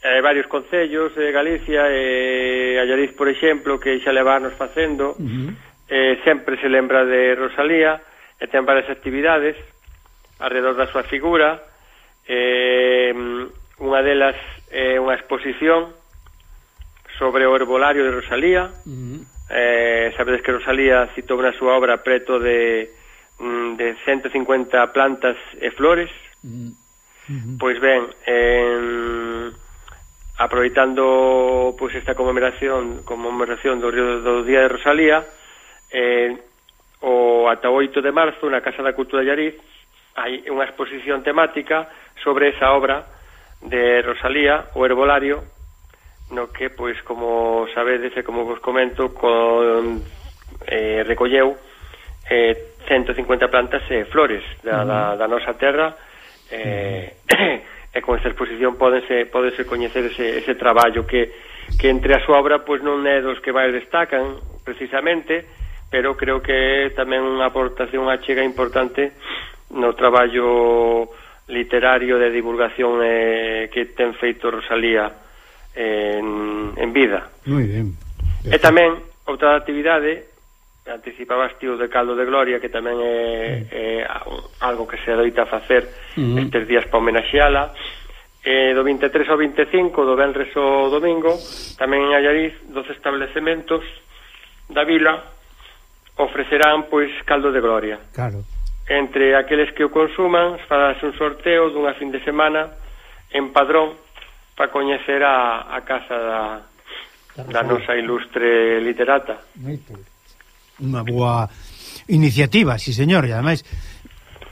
Speaker 7: eh, varios concellos de eh, Galicia e eh, Allariz, por exemplo, que xa levarnos facendo, uh -huh. eh, sempre se lembra de Rosalía e ten varias actividades alrededor da súa figura eh, unha delas é eh, unha exposición sobre o herbolario de Rosalía uh -huh. eh, sabedes que Rosalía citou na súa obra preto de, mm, de 150 plantas e flores uh -huh. Uh -huh. Pois ben, eh, aproveitando pois esta conmemoración, conmemoración do Río do Día de Rosalía, eh, o ata 8 de marzo na Casa da Cultura de Llariz hai unha exposición temática sobre esa obra de Rosalía, o herbolario, no que, pois, como sabedes e como vos comento, con, eh, recolleu eh, 150 plantas e eh, flores da, uh -huh. da, da nosa terra eh, uh -huh. e con esta exposición pódense, pódense coñecer ese, ese traballo que, que entre a súa obra pois non é dos que máis destacan precisamente, pero creo que é tamén unha aportación, unha chega importante no traballo literario de divulgación eh, que ten feito Rosalía en, en vida.
Speaker 2: Moi ben.
Speaker 7: E tamén, outra actividade, anticipabas tío de caldo de gloria, que tamén é, é algo que se adoita facer uh -huh. estes días para homenaxeala, eh, do 23 ao 25, do Benres ao Domingo, tamén en Allariz, dos establecementos da vila ofrecerán pois caldo de gloria.
Speaker 2: Claro.
Speaker 7: Entre aqueles que o consuman, farase un sorteo dunha fin de semana en Padrón para coñecer a, a casa da, da nosa ilustre literata.
Speaker 2: Unha boa iniciativa, si sí señor, e ademais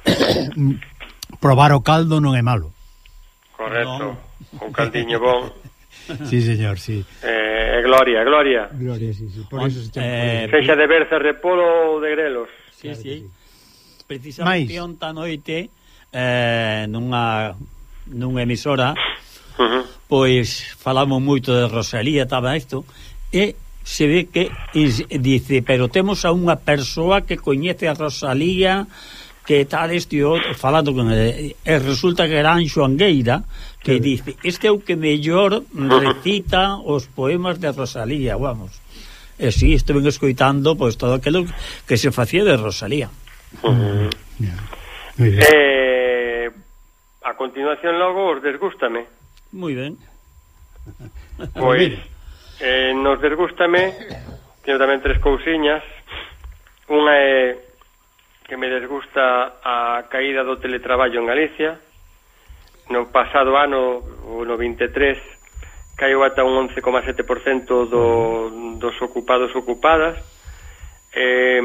Speaker 2: probar o caldo non é malo.
Speaker 7: Correcto, no. o caldiño bon.
Speaker 2: Sí, señor, sí.
Speaker 7: Eh, gloria, gloria.
Speaker 2: Gloria, sí, sí, por eso se chama.
Speaker 7: Eh, sexa de Berza, Repolo ou de Grelos.
Speaker 1: Sí, claro sí. sí precisamente
Speaker 2: Mais.
Speaker 1: onta noite eh, nunha, nunha emisora
Speaker 7: uh -huh.
Speaker 1: pois falamos moito de Rosalía estaba isto e se ve que e, dice, pero temos a unha persoa que coñece a Rosalía que tal este outro, falando con ele, e resulta que era Anxo Angueira que sí. dice, este é o que mellor recita os poemas de Rosalía, vamos. E si, sí, estuven escoitando pois todo aquilo que se facía de Rosalía.
Speaker 7: Uh -huh.
Speaker 2: yeah.
Speaker 7: Eh, a continuación logo os desgústame.
Speaker 1: Moi ben.
Speaker 7: Pois eh, nos desgústame teño tamén tres cousiñas. Unha é que me desgusta a caída do teletraballo en Galicia. No pasado ano, o no 23, caiu ata un 11,7% do, dos ocupados ocupadas. Eh,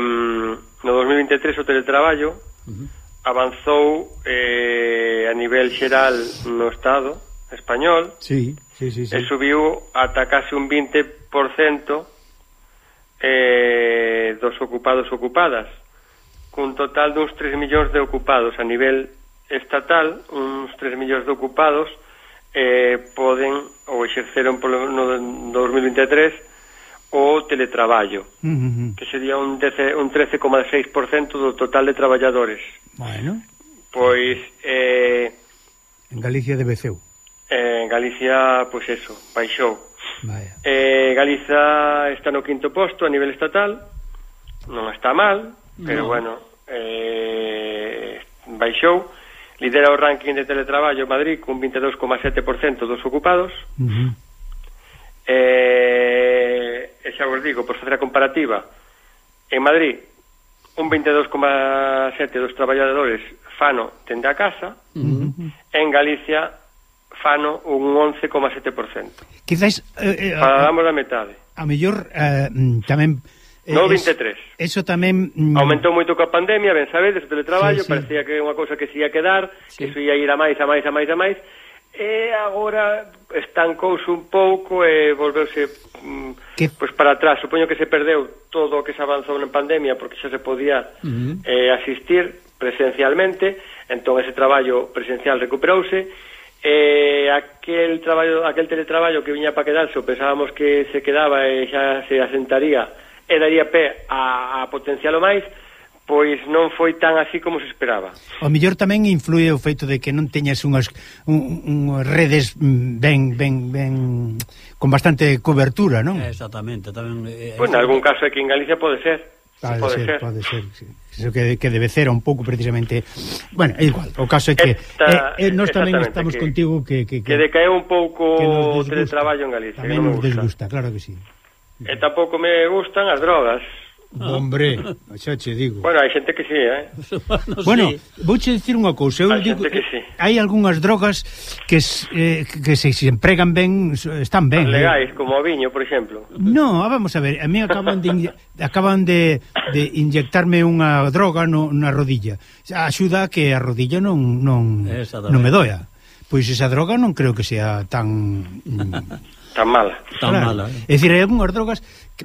Speaker 7: no 2023 o teletraballo uh -huh. avanzou eh, a nivel xeral no Estado español
Speaker 2: sí, sí, sí, sí.
Speaker 7: e subiu ata casi un 20% eh, dos ocupados ocupadas cun total duns 3 millóns de ocupados a nivel estatal uns 3 millóns de ocupados eh, poden ou exerceron polo, no 2023 o teletraballo,
Speaker 2: uh -huh.
Speaker 7: que sería un, 10, un 13,6% do total de traballadores.
Speaker 2: Bueno.
Speaker 7: Pois... Eh,
Speaker 2: en Galicia debeceu.
Speaker 7: Eh, en Galicia, pois eso, baixou.
Speaker 2: Vaya.
Speaker 7: Eh, Galiza está no quinto posto a nivel estatal, non está mal, pero
Speaker 1: no.
Speaker 7: bueno, eh, baixou. Lidera o ranking de teletraballo Madrid con 22,7% dos ocupados.
Speaker 2: Uh -huh.
Speaker 7: eh, e xa vos digo, por facer a comparativa, en Madrid, un 22,7 dos traballadores fano tende a casa,
Speaker 2: uh -huh.
Speaker 7: en Galicia fano un 11,7%.
Speaker 2: Quizás... Eh, eh,
Speaker 7: Falamos da metade.
Speaker 2: A mellor eh, mm, tamén... Eh,
Speaker 7: no 23.
Speaker 2: Eso tamén... Mm,
Speaker 7: Aumentou moito coa pandemia, ben sabedes, o teletraballo,
Speaker 2: sí, sí.
Speaker 7: parecía que unha cousa que se ia quedar,
Speaker 1: sí.
Speaker 7: que se ia ir a máis, a máis, a máis, a máis, e agora estancouse un pouco e volveuse mm,
Speaker 2: que...
Speaker 7: pois para atrás, supoño que se perdeu todo o que se avanzou na pandemia porque xa se podía
Speaker 1: uh -huh.
Speaker 7: eh, asistir presencialmente, entón ese traballo presencial recuperouse. Eh, aquel traballo aquel teletraballo que viña para quedarse, pensábamos que se quedaba e xa se asentaría e daría pé a, a potencialo máis, pois non foi tan así como se esperaba.
Speaker 2: O mellor tamén influe o feito de que non teñas unhas un, redes mm, ben ben ben con bastante cobertura, non?
Speaker 1: Exactamente, tamén eh, eh
Speaker 7: Pois pues, en algún caso aquí en Galicia pode ser.
Speaker 2: Pode,
Speaker 7: pode
Speaker 2: ser,
Speaker 7: ser,
Speaker 2: pode ser. Sí. Eso que, que debe ser un pouco precisamente. Bueno, é igual, o caso é que
Speaker 7: Esta,
Speaker 2: eh, eh, nós tamén estamos
Speaker 7: que,
Speaker 2: contigo que que,
Speaker 7: que, que decaeu un pouco o teletraballo en Galicia.
Speaker 2: Tamén nos,
Speaker 7: nos
Speaker 2: desgusta, claro que sí.
Speaker 7: E tampouco me gustan as drogas.
Speaker 2: Hombre, xa che digo.
Speaker 7: Bueno, hai xente que sí, eh.
Speaker 1: bueno, sí.
Speaker 2: vouche dicir unha cousa, eu
Speaker 7: hai
Speaker 2: digo
Speaker 7: que sí.
Speaker 2: Eh, hai algunhas drogas que eh, que se, se empregan ben, están ben. Eh.
Speaker 7: Legais, eh. como o viño, por exemplo.
Speaker 2: No, ah, vamos a ver, a mí acaban de acaban de, de inyectarme unha droga no, na rodilla. Axuda que a rodilla non non non me doia. Pois esa droga non creo que sea tan
Speaker 7: tan mala.
Speaker 1: Tan
Speaker 2: claro.
Speaker 1: mala. Eh.
Speaker 2: É dicir, hai algunhas drogas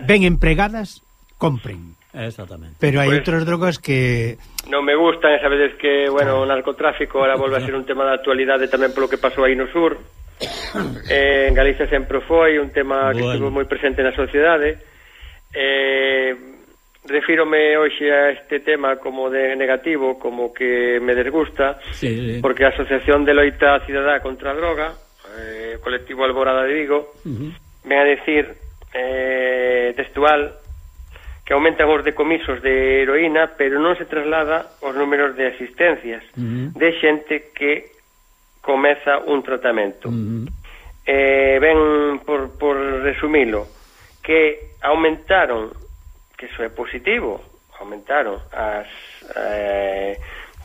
Speaker 2: ben empregadas compren.
Speaker 1: Exactamente.
Speaker 2: Pero hai
Speaker 7: pues,
Speaker 2: outras drogas que
Speaker 7: non me gustan, sabedes que, bueno, o narcotráfico ahora volve a ser un tema de actualidade tamén polo que pasou aí no sur. Eh, en Galicia sempre foi un tema
Speaker 1: bueno.
Speaker 7: que estivo moi presente na sociedade. Eh, eh refírome hoxe a este tema como de negativo, como que me desgusta,
Speaker 1: sí, sí.
Speaker 7: porque a Asociación de Loita Cidadá contra a Droga, eh, colectivo Alborada de Vigo,
Speaker 1: uh -huh.
Speaker 7: ven a decir eh, textual que aumentan os decomisos de heroína, pero non se traslada os números de asistencias
Speaker 1: uh -huh.
Speaker 7: de xente que comeza un tratamento.
Speaker 1: Uh -huh.
Speaker 7: eh, ben, por, por resumilo, que aumentaron, que iso é positivo, aumentaron as... Eh,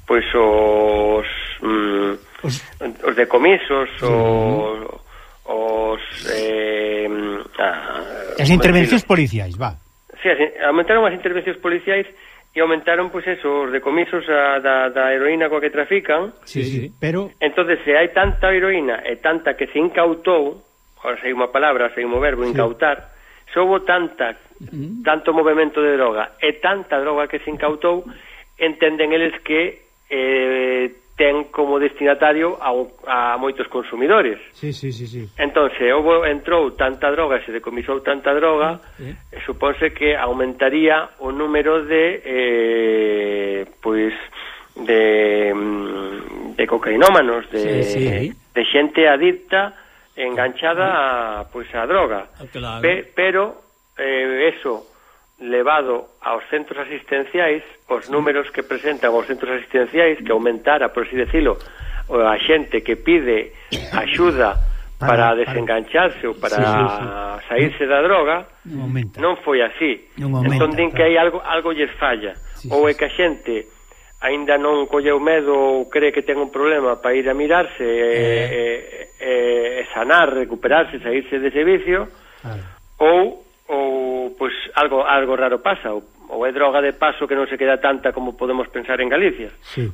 Speaker 7: pois os, mm,
Speaker 2: os...
Speaker 7: os decomisos, os, os eh, mm, ah,
Speaker 2: as intervencións policiais, va
Speaker 7: si, así, aumentaron as intervencións policiais e aumentaron pois pues, eso, os decomisos a, da, da heroína coa que trafican.
Speaker 1: Sí, sí,
Speaker 2: pero
Speaker 7: entonces se hai tanta heroína e tanta que se incautou, agora sei unha palabra, sei un verbo, sí. incautar, se houve tanta tanto movimento de droga e tanta droga que se incautou, entenden eles que eh, ten como destinatario a, a moitos consumidores.
Speaker 2: Sí, sí, sí, sí.
Speaker 7: Entón, se houve, entrou tanta droga, se decomisou tanta droga, eh. supónse que aumentaría o número de eh, pois de, mm, de cocainómanos, de,
Speaker 1: sí, sí.
Speaker 7: de xente adicta, enganchada ah, a, pois a droga.
Speaker 1: Ah, claro.
Speaker 7: Pe, pero eh, eso levado aos centros asistenciais os números que presentan os centros asistenciais que aumentara, por así decirlo, a xente que pide axuda
Speaker 2: para,
Speaker 7: para desengancharse ou para
Speaker 2: sí, sí,
Speaker 7: saírse da droga
Speaker 2: non, aumenta.
Speaker 7: non foi así
Speaker 2: non aumenta,
Speaker 7: entón din
Speaker 2: claro.
Speaker 7: que hai algo algo lles falla
Speaker 2: sí,
Speaker 7: ou é que a xente aínda non colleu medo ou cree que ten un problema para ir a mirarse eh. e, e, e sanar, recuperarse, saírse dese vicio
Speaker 2: claro.
Speaker 7: ou ou pois algo algo raro pasa ou, ou é droga de paso que non se queda tanta como podemos pensar en Galicia.
Speaker 2: Sí.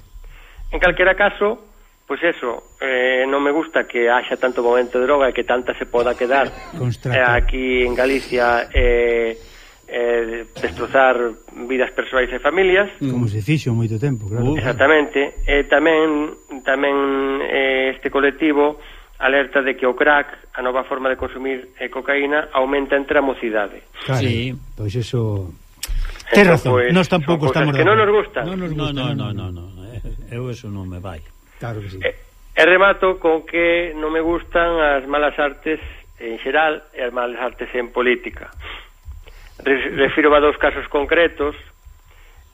Speaker 7: En calquera caso, pois eso, eh, non me gusta que haxa tanto momento de droga e que tanta se poda quedar
Speaker 2: Constrato.
Speaker 7: eh, aquí en Galicia eh, eh, destrozar vidas persoais e familias. Mm.
Speaker 2: Como se fixo moito tempo, claro.
Speaker 7: Exactamente. E eh, tamén tamén eh, este colectivo alerta de que o crack, a nova forma de consumir eh, cocaína, aumenta entre a mocidade.
Speaker 2: Claro,
Speaker 1: sí.
Speaker 2: pois eso...
Speaker 7: Entón, Tens
Speaker 2: razón,
Speaker 7: pues,
Speaker 2: nós tampouco estamos...
Speaker 7: que non nos gusta.
Speaker 2: Non nos gusta.
Speaker 1: No, no, no, no, no. Eh, eu eso non me vai.
Speaker 2: Claro que sí.
Speaker 7: E, e remato con que non me gustan as malas artes en xeral e as malas artes en política. Refiro a dous casos concretos.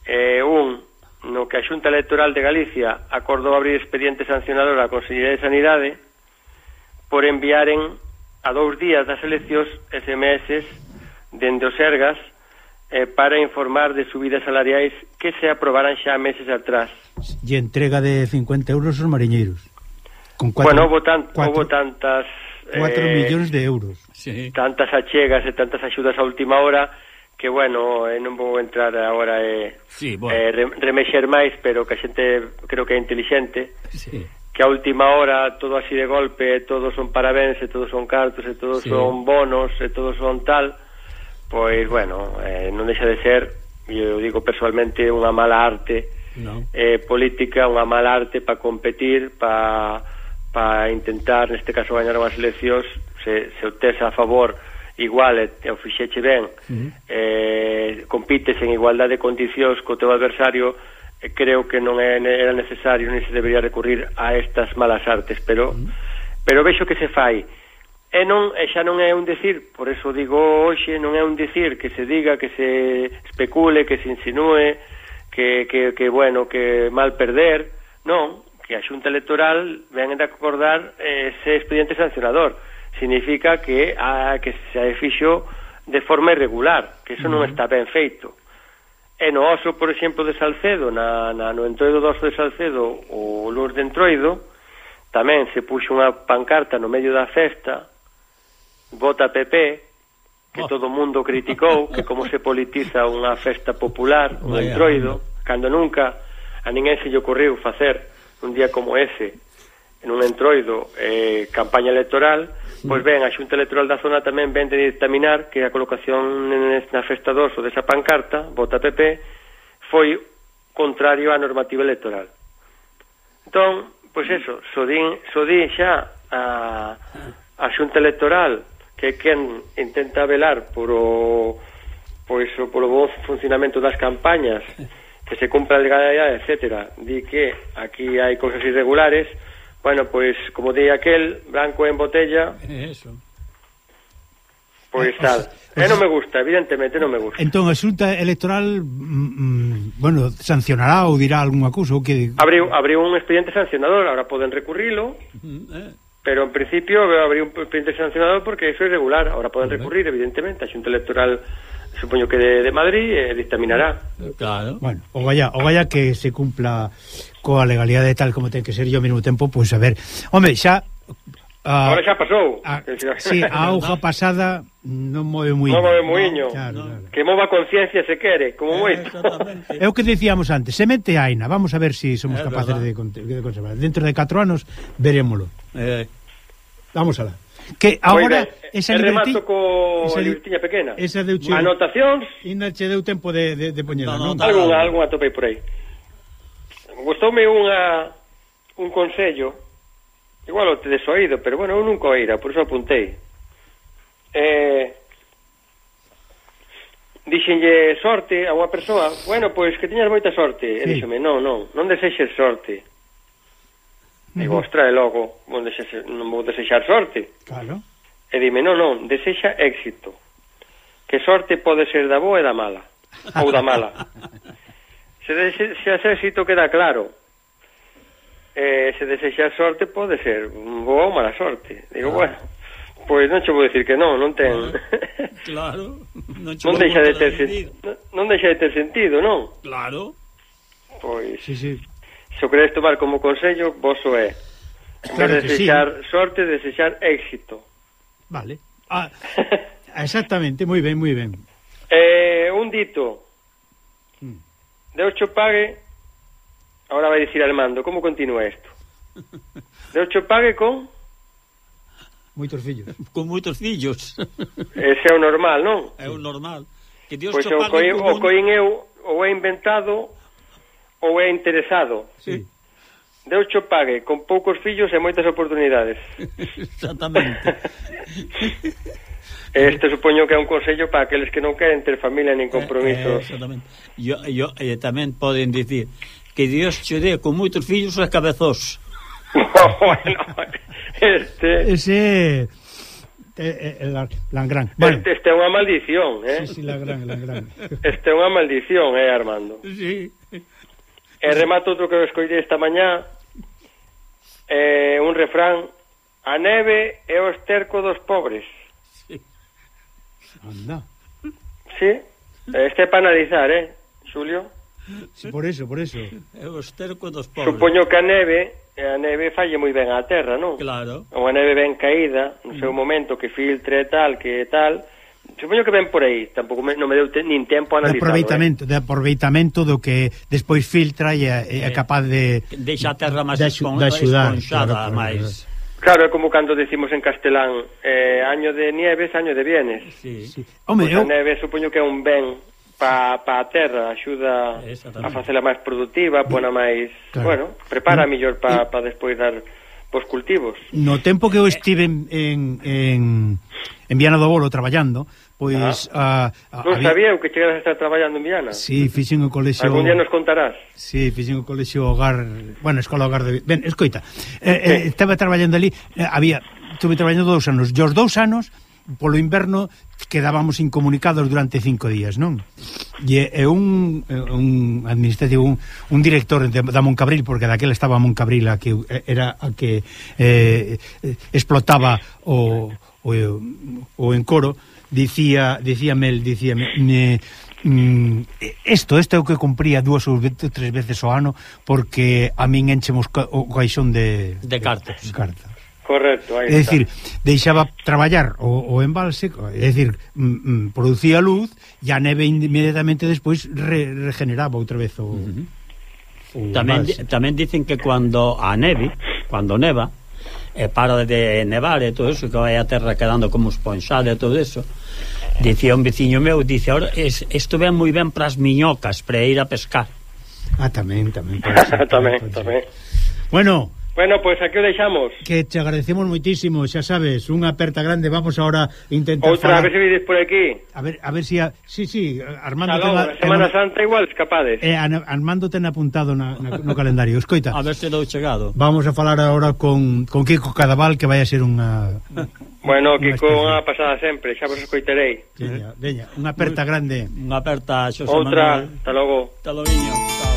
Speaker 7: Eh, un, no que a Xunta Electoral de Galicia acordou abrir expediente sancionador á Consellería de Sanidade, por enviaren a dous días das eleccións SMS dende os ergas eh, para informar de subidas salariais que se aprobaran xa meses atrás.
Speaker 2: E entrega de 50 euros aos mariñeiros. Con cuatro,
Speaker 7: bueno, houve, tan,
Speaker 2: cuatro,
Speaker 7: houve tantas...
Speaker 2: 4
Speaker 7: eh,
Speaker 2: millóns de euros.
Speaker 1: Sí.
Speaker 7: Tantas achegas e tantas axudas a última hora que, bueno, eh, non vou entrar agora e eh,
Speaker 1: sí, bueno.
Speaker 7: eh, remexer máis, pero que a xente creo que é inteligente.
Speaker 1: Sí
Speaker 7: que a última hora todo así de golpe, todos son parabéns, e todos son cartos, e todos
Speaker 1: sí.
Speaker 7: son bonos, e todos son tal, pois, bueno, eh, non deixa de ser, eu digo personalmente, unha mala arte
Speaker 1: no.
Speaker 7: eh, política, unha mala arte para competir, para pa intentar, neste caso, gañar unhas eleccións, se, se o tes a favor igual e, e o fixeche ben,
Speaker 1: uh -huh.
Speaker 7: eh, compites en igualdade de condicións co teu adversario, e creo que non é, era necesario nem se debería recurrir a estas malas artes, pero mm. pero vexo que se fai. E non e xa non é un decir, por eso digo hoxe, non é un decir que se diga, que se especule, que se insinúe, que, que, que bueno, que mal perder, non, que a xunta electoral ven de acordar ese expediente sancionador. Significa que a, que se fixo de forma irregular, que eso non mm. está ben feito E no oso, por exemplo, de Salcedo, na, na, no entroido do oso de Salcedo, o luz de entroido, tamén se puxo unha pancarta no medio da festa, vota PP, que
Speaker 1: oh.
Speaker 7: todo o mundo criticou, que como se politiza unha festa popular, un
Speaker 1: Vaya.
Speaker 7: entroido, cando nunca a ninguén se lle ocorreu facer un día como ese, en un entroido, eh, campaña electoral, Pois ben, a Xunta Electoral da zona tamén vende de dictaminar que a colocación na festa do ou desa pancarta, vota PP, foi contrario á normativa electoral. Entón, pois eso, sodín, sodín xa a, a Xunta Electoral que quen intenta velar por o, pois, o polo bon funcionamento das campañas que se cumpra a legalidade, etc. Di que aquí hai cousas irregulares, bueno, pois, como di aquel, branco en botella,
Speaker 1: Eso.
Speaker 7: pois
Speaker 2: Eh,
Speaker 7: tal. E non me gusta, evidentemente non me gusta.
Speaker 2: Entón, a Xunta Electoral mm, mm, bueno, sancionará ou dirá algunha cousa ou que
Speaker 7: Abriu, abriu un expediente sancionador, ahora poden recurrilo,
Speaker 1: Mm, eh.
Speaker 7: pero en principio abriu un expediente sancionador porque eso é irregular. Ahora poden recurrir, evidentemente, a Xunta Electoral, supoño que de, de Madrid, eh, dictaminará.
Speaker 1: Claro.
Speaker 2: Bueno, o vaya, o vaya que se cumpla coa legalidade tal como ten que ser e ao mesmo tempo, pois a ver, home, xa a,
Speaker 7: Ahora xa pasou.
Speaker 2: A, sí, a auga pasada non move moi.
Speaker 7: Non move muiño.
Speaker 2: Claro,
Speaker 1: no.
Speaker 2: claro.
Speaker 7: Que mova conciencia se quere, como
Speaker 1: eh,
Speaker 7: moito.
Speaker 2: É o que dicíamos antes, semente aina. Vamos a ver se si somos
Speaker 1: é
Speaker 2: capaces de, de conservar. Dentro de 4 anos verémolo.
Speaker 1: Eh.
Speaker 2: Vamos alá. Que agora
Speaker 7: pois
Speaker 2: esa libretilla
Speaker 7: co
Speaker 2: esa
Speaker 7: libretiña pequena.
Speaker 2: Esa deu
Speaker 7: Anotacións.
Speaker 2: Inda che deu tempo de de, de poñela,
Speaker 1: no, no,
Speaker 2: non?
Speaker 7: Algún, algo atopei por aí gustoume unha un consello igual o te desoído, pero bueno, eu nunca oíra, por iso apuntei. Eh, dixenlle sorte a unha persoa, bueno, pois que tiñas moita sorte. Sí. E díxome, non, non, non desexes sorte. Uh -huh. Digo, ostra, e logo, non, desexes, non vou desexar sorte.
Speaker 2: Claro.
Speaker 7: E dime, non, non, desexa éxito. Que sorte pode ser da boa e da mala. Ou da mala. Se desexas éxito queda claro. Eh, se desexa sorte pode ser boa ou mala sorte. Digo, ah. bueno, pois non che vou dicir que non, non ten.
Speaker 1: Claro, non,
Speaker 7: non deixa de ter sen... non deixa de ter sentido, non?
Speaker 1: Claro.
Speaker 7: Pois.
Speaker 2: Sí, sí.
Speaker 7: Se o queres tomar como consello, voso é.
Speaker 2: Claro
Speaker 7: desexar
Speaker 2: sí.
Speaker 7: sorte, desexar éxito.
Speaker 2: Vale. Ah, exactamente, moi ben, moi ben.
Speaker 7: Eh, un dito Deus cho pague... Ahora vai dicir Armando, como continúa isto? Deus cho pague con...
Speaker 2: Moitos fillos.
Speaker 1: Con moitos fillos.
Speaker 7: Ese eh, é o normal, non?
Speaker 1: É o normal. Que Dios
Speaker 7: pois
Speaker 1: cho pague
Speaker 7: o
Speaker 1: con...
Speaker 7: o coin eu ou é inventado ou é interesado.
Speaker 2: Sí.
Speaker 7: Deus cho pague con poucos fillos e moitas oportunidades.
Speaker 1: Exactamente.
Speaker 7: Este supoño que é un consello para aqueles que non queren ter familia nin
Speaker 1: eh,
Speaker 7: compromiso.
Speaker 1: Eh, eh, exactamente. Yo, yo, eh, tamén poden dicir que Dios che dé con moitos fillos e cabezós.
Speaker 7: bueno, este...
Speaker 2: Ese... Eh, eh, la, gran. Bueno.
Speaker 7: Este, este é unha maldición, eh?
Speaker 2: Sí, sí, la gran, la gran.
Speaker 7: Este é unha maldición, eh, Armando?
Speaker 1: Sí.
Speaker 7: E remato outro que eu escollí esta mañá, eh, un refrán, a neve é o esterco dos pobres.
Speaker 2: Anda.
Speaker 7: Sí, este é para analizar, eh, Xulio?
Speaker 2: Sí, por eso, por eso.
Speaker 1: É o esterco dos pobres.
Speaker 7: Supoño que a neve, a neve falle moi ben á terra, non?
Speaker 1: Claro.
Speaker 7: Unha neve ben caída, no seu mm. momento, que filtre e tal, que tal... Supoño que ven por aí, tampouco me, non me deu te, nin tempo a analizar.
Speaker 2: Aproveitamento, eh? de aproveitamento do que despois filtra e é, é eh, capaz de...
Speaker 1: Deixa a terra máis
Speaker 2: de,
Speaker 1: esponxada,
Speaker 2: de, de,
Speaker 1: máis...
Speaker 7: Claro, é como cando decimos en castelán eh, Año de nieves, año de bienes
Speaker 1: sí.
Speaker 2: Sí. Home,
Speaker 7: pois pues
Speaker 2: eu...
Speaker 7: a neve supoño que é un ben pa, pa a terra Axuda a facela máis productiva Pona máis,
Speaker 2: claro.
Speaker 7: bueno Prepara mellor pa, pa despois dar Pos cultivos
Speaker 2: No tempo que eu estive en, en, en, en Viana do Bolo traballando Pois ah. a, a,
Speaker 7: Non sabía que chegaras a estar traballando en Viana Si,
Speaker 2: sí, fixen o colexio
Speaker 7: Algún día nos contarás Si,
Speaker 2: sí, fixen o colexio hogar Bueno, escola hogar de... Ben, escoita eh, eh, Estaba traballando ali eh, Había... Estuve traballando dous anos E os dous anos Polo inverno quedábamos incomunicados durante cinco días, non? E, e un, un administrativo, un, un director de, da Moncabril, porque daquela estaba Moncabril a que era a que eh, eh, explotaba o, o, o encoro, dicía, dicía Mel, dicía me, isto, mm, isto é o que cumpría dúas ou tres veces ao ano porque a min enchemos ca, o caixón de,
Speaker 1: de cartas.
Speaker 2: De, cartas.
Speaker 7: Correcto, aí
Speaker 2: É dicir, deixaba traballar o, o embalse, é dicir, mm, mm, producía luz e a neve inmediatamente despois re, regeneraba outra vez o, uh -huh. o
Speaker 1: tamén,
Speaker 2: embalse.
Speaker 1: tamén dicen que cando a neve, cando neva, e para de nevar e todo eso, que vai a terra quedando como esponxada e todo eso. Dicía un veciño meu, dice, ahora es, isto ven moi ben para as miñocas, para ir a pescar.
Speaker 2: Ah, tamén, tamén.
Speaker 7: tamén, tamén.
Speaker 2: Bueno,
Speaker 7: Bueno, pois pues aquí o deixamos.
Speaker 2: Que te agradecemos moitísimo, xa sabes, unha aperta grande, vamos agora intentar
Speaker 7: Outra
Speaker 2: falar...
Speaker 7: vez vides por aquí.
Speaker 2: A ver, a ver si a... Sí, sí, Armando
Speaker 7: Salón,
Speaker 2: ten...
Speaker 7: Semana Santa igual escapades.
Speaker 2: Eh, Armando ten apuntado na, na, no calendario, escoita.
Speaker 1: A ver se dou chegado.
Speaker 2: Vamos a falar agora con, con Kiko Cadaval que vai a ser unha
Speaker 7: Bueno, Kiko, unha pasada sempre, xa vos escoiterei.
Speaker 2: Veña, veña, unha aperta grande.
Speaker 1: Unha aperta, Xosé
Speaker 7: Outra,
Speaker 1: Manuel.
Speaker 7: Outra, hasta logo.
Speaker 1: Hasta logo, chao.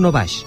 Speaker 5: no baix.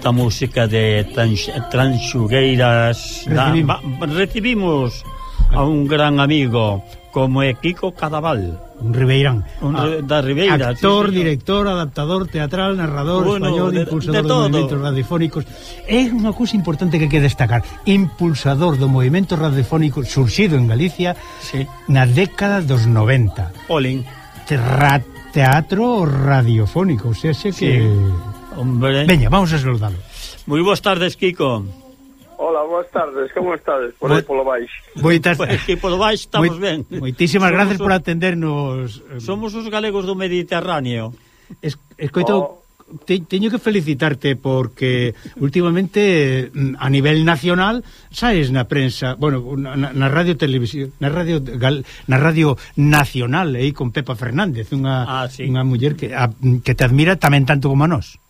Speaker 1: esta música de trans, Tranxugueiras
Speaker 2: recibimos.
Speaker 1: Na, recibimos a un gran amigo como é Kiko Cadaval.
Speaker 2: Un ribeirán.
Speaker 1: Un,
Speaker 2: ah,
Speaker 1: da Ribeira
Speaker 2: actor,
Speaker 1: sí,
Speaker 2: director, adaptador teatral narrador,
Speaker 1: bueno,
Speaker 2: español,
Speaker 1: de,
Speaker 2: impulsador
Speaker 1: de,
Speaker 2: de movimentos radiofónicos. É unha cousa importante que hai que destacar. Impulsador do movimento radiofónico surxido en Galicia
Speaker 1: sí.
Speaker 2: na década dos 90
Speaker 1: Olin.
Speaker 2: Terra, teatro radiofónico o sea, xe que...
Speaker 1: Sí Hombre.
Speaker 2: Veña, vamos a saludalo.
Speaker 1: Moi boas tardes, Kiko.
Speaker 9: Hola, boas tardes, como estades? Por aí polo baixo.
Speaker 2: Moitas...
Speaker 1: Pois aquí polo baixo estamos ben.
Speaker 2: Moitísimas gracias por atendernos. Eh,
Speaker 1: Somos os galegos do Mediterráneo.
Speaker 2: Es, escoito, oh. te, teño que felicitarte porque últimamente mm, a nivel nacional saes na prensa, bueno, na, na radio televisión, na radio gal, na radio nacional aí con Pepa Fernández, unha
Speaker 1: ah, sí.
Speaker 2: unha muller que a, que te admira tamén tanto como a nós.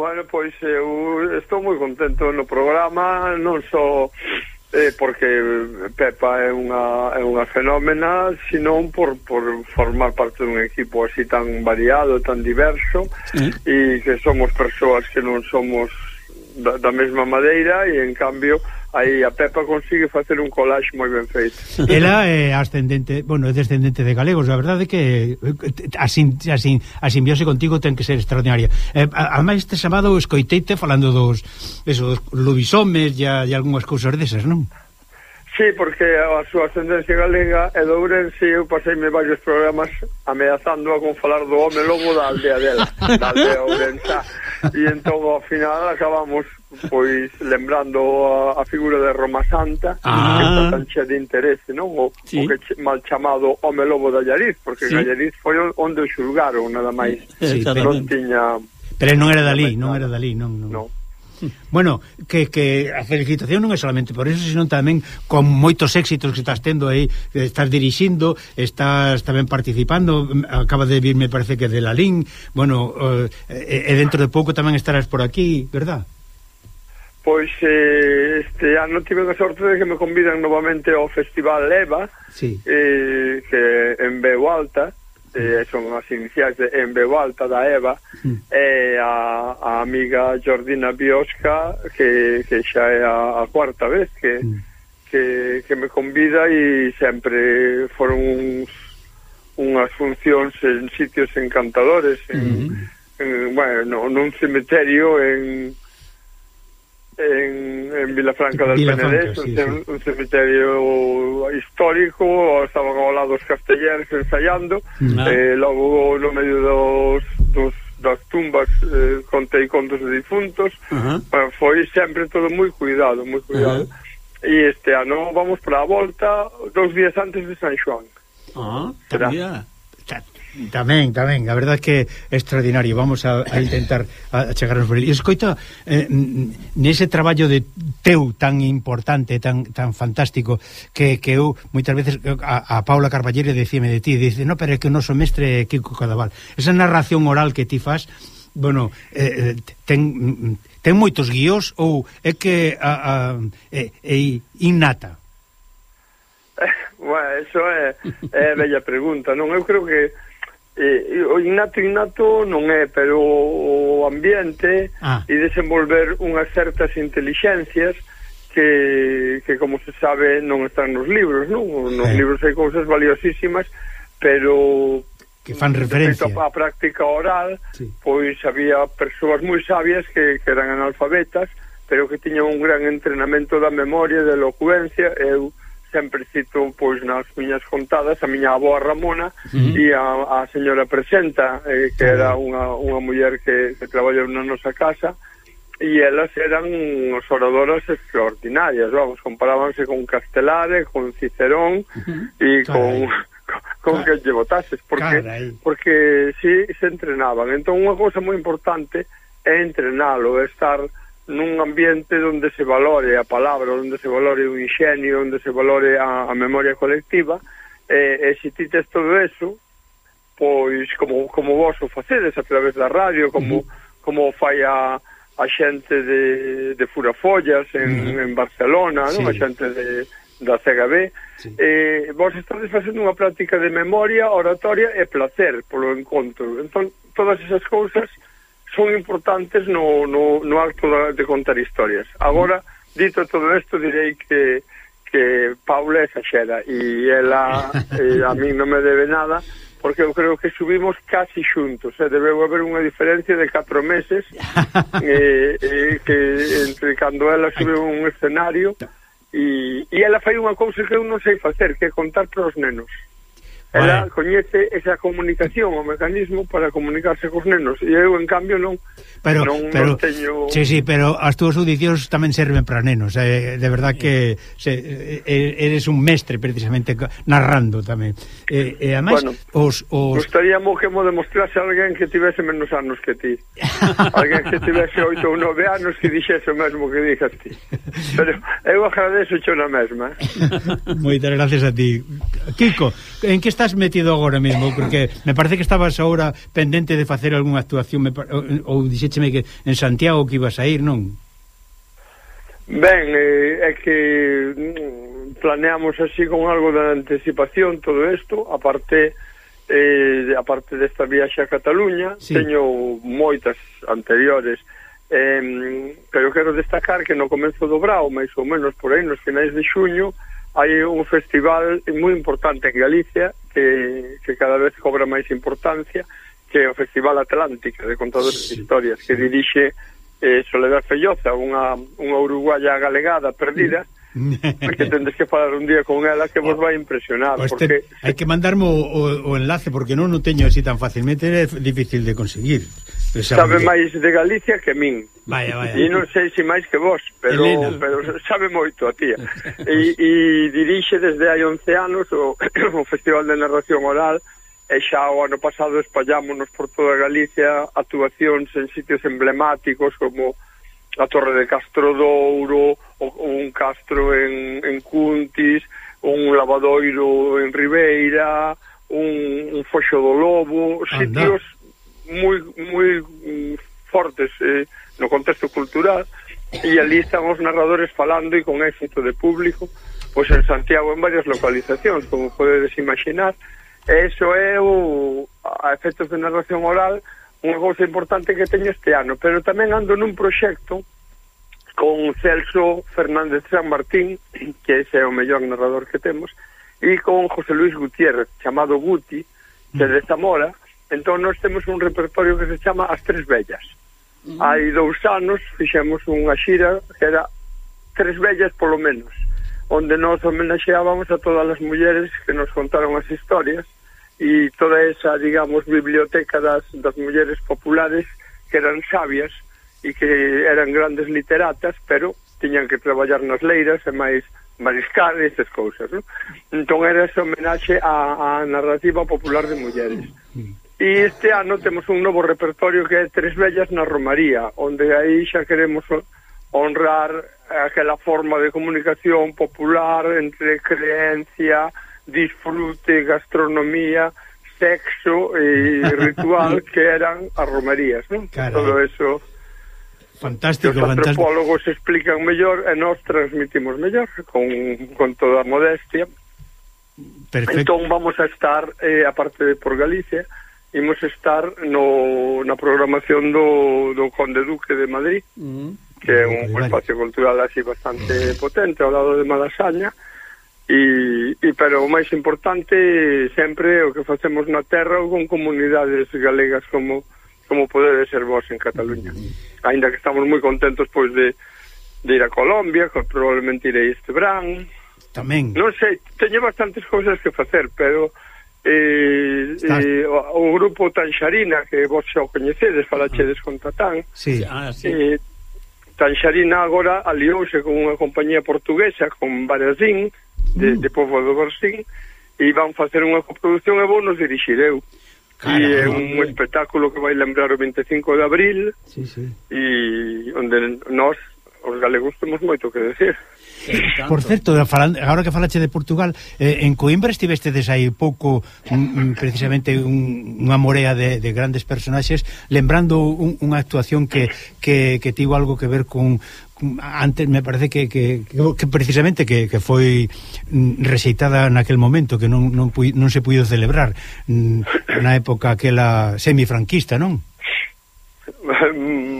Speaker 9: Bueno, pois eu eh, estou moi contento no programa, non só eh, porque Pepa é unha, é unha fenómena, sino por, por formar parte dun equipo así tan variado, tan diverso,
Speaker 1: sí.
Speaker 9: e que somos persoas que non somos da, da mesma madeira, e en cambio aí a Pepa consigue facer un collage moi ben feito.
Speaker 2: Ela é ascendente, bueno, é descendente de galegos, a verdade é que eh, a, sin, a, sin, a simbiose contigo ten que ser extraordinaria. Eh, ademais este chamado escoiteite falando dos, eso, dos lobisomes e, e algunhas cousas desas, non?
Speaker 9: Sí, porque a súa ascendencia galega é de Ourense e eu paseime varios programas ameazándoa con falar do home lobo da aldea dela, da aldea Ourensa. E entón, ao final, acabamos pois lembrando a, a figura de Roma Santa
Speaker 1: ah.
Speaker 9: que está tan che de interese non? O,
Speaker 1: sí.
Speaker 9: o que mal chamado Home Lobo da Llariz porque
Speaker 1: sí.
Speaker 9: Gallariz foi onde o xulgaron nada máis
Speaker 2: sí,
Speaker 9: non tiña
Speaker 2: Pero non era dali, non era dali, non, non.
Speaker 9: non.
Speaker 2: Bueno, que, que a felicitación non é solamente por eso, senón tamén con moitos éxitos que estás tendo aí, eh, estás dirixindo, estás tamén participando, acaba de vir, me parece que de Lalín, bueno, eh, e dentro de pouco tamén estarás por aquí, verdad?
Speaker 9: Pois eh, este ano tive a sorte de que me convidan novamente ao Festival EVA,
Speaker 2: sí.
Speaker 9: eh, que en Beu Alta, eh, son as iniciais de en alta da Eva. E a, a amiga Jordina Biosca que, que xa é a, a cuarta vez que, mm. que, que me convida e sempre foron uns, unhas funcións en sitios encantadores en, mm -hmm. en, bueno, nun cemiterio en en, en Vilafranca del
Speaker 2: Vilafranca,
Speaker 9: Penedés,
Speaker 2: sí,
Speaker 9: un, sí. un cementerio histórico, estaban ao lado os castellares ensaiando,
Speaker 1: no. Mm-hmm.
Speaker 9: eh, logo no medio dos, dos das tumbas eh, contei contos de difuntos,
Speaker 1: uh -huh.
Speaker 9: bueno, foi sempre todo moi cuidado, moi cuidado. Uh -huh. E este ano vamos para a volta dos días antes de San Xoán.
Speaker 1: Ah, uh
Speaker 2: -huh. Tamén, tamén, a verdade é que é extraordinario Vamos a, a intentar a, a chegarnos por ele Escoita, eh, nese traballo de teu tan importante, tan, tan fantástico Que, que eu, moitas veces, a, a Paula Carballero decíame de ti Dice, no, pero é que o noso mestre é Kiko Cadaval Esa narración oral que ti faz Bueno, eh, eh, ten, ten moitos guíos ou é que a, a, é, é innata?
Speaker 9: Bueno, eso é, é a bella pregunta, non? Eu creo que eh, o innato innato non é, pero o ambiente
Speaker 2: ah.
Speaker 9: e desenvolver unhas certas intelixencias que, que como se sabe non están nos libros, non? Nos
Speaker 2: eh.
Speaker 9: libros hai cousas valiosísimas, pero
Speaker 2: que fan referencia
Speaker 9: á práctica oral,
Speaker 2: sí.
Speaker 9: pois había persoas moi sabias que, que eran analfabetas, pero que tiñan un gran entrenamento da memoria, da elocuencia, eu sempre cito pois nas miñas contadas a miña avó Ramona uh -huh. e a, a señora Presenta eh, que era unha, unha muller que, que traballou na nosa casa e elas eran os oradoras extraordinarias, vamos, comparábanse con Castelare, con Cicerón uh -huh. e con con que lle votases porque
Speaker 2: Carai.
Speaker 9: porque si sí, se entrenaban. Entón unha cousa moi importante é entrenalo, é estar nun ambiente onde se valore a palabra, onde se valore o ingenio, onde se valore a, a memoria colectiva, e, e se ti tes todo eso, pois como, como vos o facedes a través da radio, como, uh como fai a, a xente de, de Furafollas en, en Barcelona,
Speaker 2: sí. non?
Speaker 9: a xente de, da CGB,
Speaker 2: sí.
Speaker 9: eh, vos estades facendo unha práctica de memoria, oratoria e placer polo encontro. Entón, todas esas cousas son importantes no, no, no acto de contar historias. Agora, dito todo isto, direi que que Paula exagera e ela eh, a mí non me debe nada porque eu creo que subimos casi xuntos, eh? debeu haber unha diferencia de 4 meses eh, eh, que entre cando ela sube un escenario e, e ela fai unha cousa que eu non sei facer, que é contar para os nenos. Ela
Speaker 2: vale.
Speaker 9: coñece esa comunicación, o mecanismo para comunicarse cos nenos e eu en cambio non
Speaker 2: pero,
Speaker 9: non,
Speaker 2: pero,
Speaker 9: non teño
Speaker 2: Sí, sí, pero as túas audicións tamén serven para nenos, eh, de verdad que se, eh, eh, eres un mestre precisamente narrando tamén. Eh, e eh, además
Speaker 9: bueno,
Speaker 2: os os
Speaker 9: Gustaríamos que mo demostrase a alguén que tivese menos anos que ti. alguén que tivese 8 ou 9 anos que dixese o mesmo que dixas ti. Pero Eu agradezo xo na mesma.
Speaker 2: Moitas gracias a ti. Kiko, en que estás metido agora mesmo? Porque me parece que estabas agora pendente de facer algunha actuación me, ou dixécheme que en Santiago que ibas a ir, non?
Speaker 9: Ben, eh, é que mm, planeamos así con algo de anticipación todo isto, aparte eh, aparte desta viaxe a Cataluña,
Speaker 2: sí.
Speaker 9: teño moitas anteriores Eh, pero quero destacar que no comezo do Brao, máis ou menos por aí, nos finais de xuño, hai un festival moi importante en Galicia que, que cada vez cobra máis importancia, que é o Festival Atlántica de Contadores de Historias, que dirixe eh, Soledad Felloza, unha, unha uruguaya galegada perdida, que tendes que falar un día con ela que vos vai impresionar
Speaker 2: pues
Speaker 9: porque...
Speaker 2: Te, hai que mandarme o, o, o enlace porque non o teño así tan fácilmente é difícil de conseguir.
Speaker 9: Sabe máis de Galicia que min.
Speaker 2: Vaya, vaya.
Speaker 9: E non sei se máis que vos, pero
Speaker 2: Elena.
Speaker 9: pero sabe moito a tía. E, e dirixe desde hai 11 anos o, o Festival de Narración Oral e xa o ano pasado espallámonos por toda Galicia actuacións en sitios emblemáticos como a Torre de Castro Douro, o, un castro en, en Cuntis, un lavadoiro en Ribeira, un, un foxo do Lobo,
Speaker 2: Anda.
Speaker 9: sitios moi moi mm, fortes eh, no contexto cultural e ali están os narradores falando e con éxito de público pois en Santiago en varias localizacións como podedes imaginar e iso é o, a efectos de narración oral unha cousa importante que teño este ano. Pero tamén ando nun proxecto con Celso Fernández San Martín que ese é o mellor narrador que temos e con José Luis Gutiérrez chamado Guti que de Zamora Entón, nós temos un repertorio que se chama As Tres Bellas. Uh -huh. Hai dous anos fixemos unha xira que era Tres Bellas polo menos, onde nós homenaxeábamos a todas as mulleres que nos contaron as historias e toda esa, digamos, biblioteca das, das mulleres populares que eran sabias e que eran grandes literatas, pero tiñan que traballar nas leiras e máis mariscar e estas cousas, non? Entón era esa homenaxe á, á narrativa popular de mulleres. Mm. E este ano temos un novo repertorio que é Tres Vellas na Romaría, onde aí xa queremos honrar aquela forma de comunicación popular entre creencia, disfrute, gastronomía, sexo e ritual que eran as romarías, non? Todo eso
Speaker 2: Fantástico,
Speaker 9: os antropólogos fantástico. explican mellor e nós transmitimos mellor con, con toda a modestia.
Speaker 2: Perfecto.
Speaker 9: Entón vamos a estar eh, aparte de por Galicia, imos estar no, na programación do, do Conde Duque de Madrid, mm-hmm. que é un
Speaker 2: vale.
Speaker 9: espacio cultural así bastante potente ao lado de Malasaña, e, e pero o máis importante sempre é o que facemos na terra ou con comunidades galegas como como podedes ser vos en Cataluña. Mm-hmm. Ainda que estamos moi contentos pois de, de ir a Colombia, que probablemente irei este verán.
Speaker 2: Tamén.
Speaker 9: Non sei, teño bastantes cousas que facer, pero eh,
Speaker 2: Estás...
Speaker 9: eh, o, o grupo Tanxarina que vos xa o coñecedes, falachedes ah. con Tatán
Speaker 2: sí.
Speaker 1: Ah, sí.
Speaker 9: Eh, Tanxarina agora aliouse con unha compañía portuguesa con Barazín de, uh. de Povo do Barazín e van facer unha coproducción e vou nos dirixir eu e é un espectáculo que vai lembrar o 25 de abril
Speaker 2: sí, sí.
Speaker 9: e onde nós os galegos temos moito que decir
Speaker 2: Por certo, falan, agora que falache de Portugal, eh, en Coimbra estivestedes aí pouco un, precisamente un, unha morea de, de grandes personaxes, lembrando un, unha actuación que, que, que tivo algo que ver con, antes me parece que, que, que precisamente que, que foi mm, rexeitada naquel momento que non, non, pui, non se puido celebrar mm, na época aquela semifranquista, non?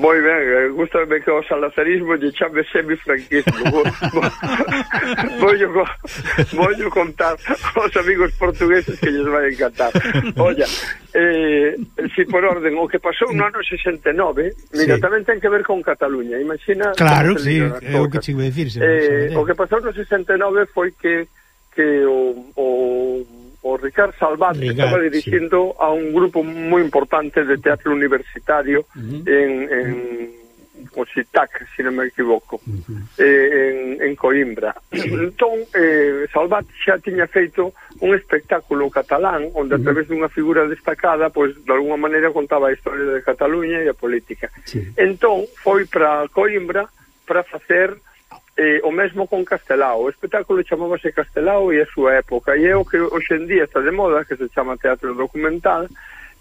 Speaker 9: Moi ben, eh, gustame que o salazarismo lle chame semifranquismo. vou co, voglio contar aos amigos portugueses que lles vai encantar. Olla, eh, si por orden, o que pasou no ano 69, mira,
Speaker 2: sí.
Speaker 9: tamén ten que ver con Cataluña, imagina...
Speaker 2: Claro, sí, é o que chico decir.
Speaker 9: Eh, o que pasou no 69 foi que, que o, o o Ricard Salvat
Speaker 2: Ricard,
Speaker 9: estaba dirixindo sí. a un grupo moi importante de teatro universitario uh -huh. en, en o SITAC, se si non me equivoco, uh -huh. eh, en, en Coimbra. Sí. Entón, eh, Salvat xa tiña feito un espectáculo catalán, onde a través dunha figura destacada, pois, de alguna maneira contaba a historia de Cataluña e a política.
Speaker 2: Sí.
Speaker 9: Entón, foi para Coimbra para facer eh, o mesmo con Castelao. O espectáculo chamábase Castelao e a súa época, e é o que hoxendía está de moda, que se chama teatro documental,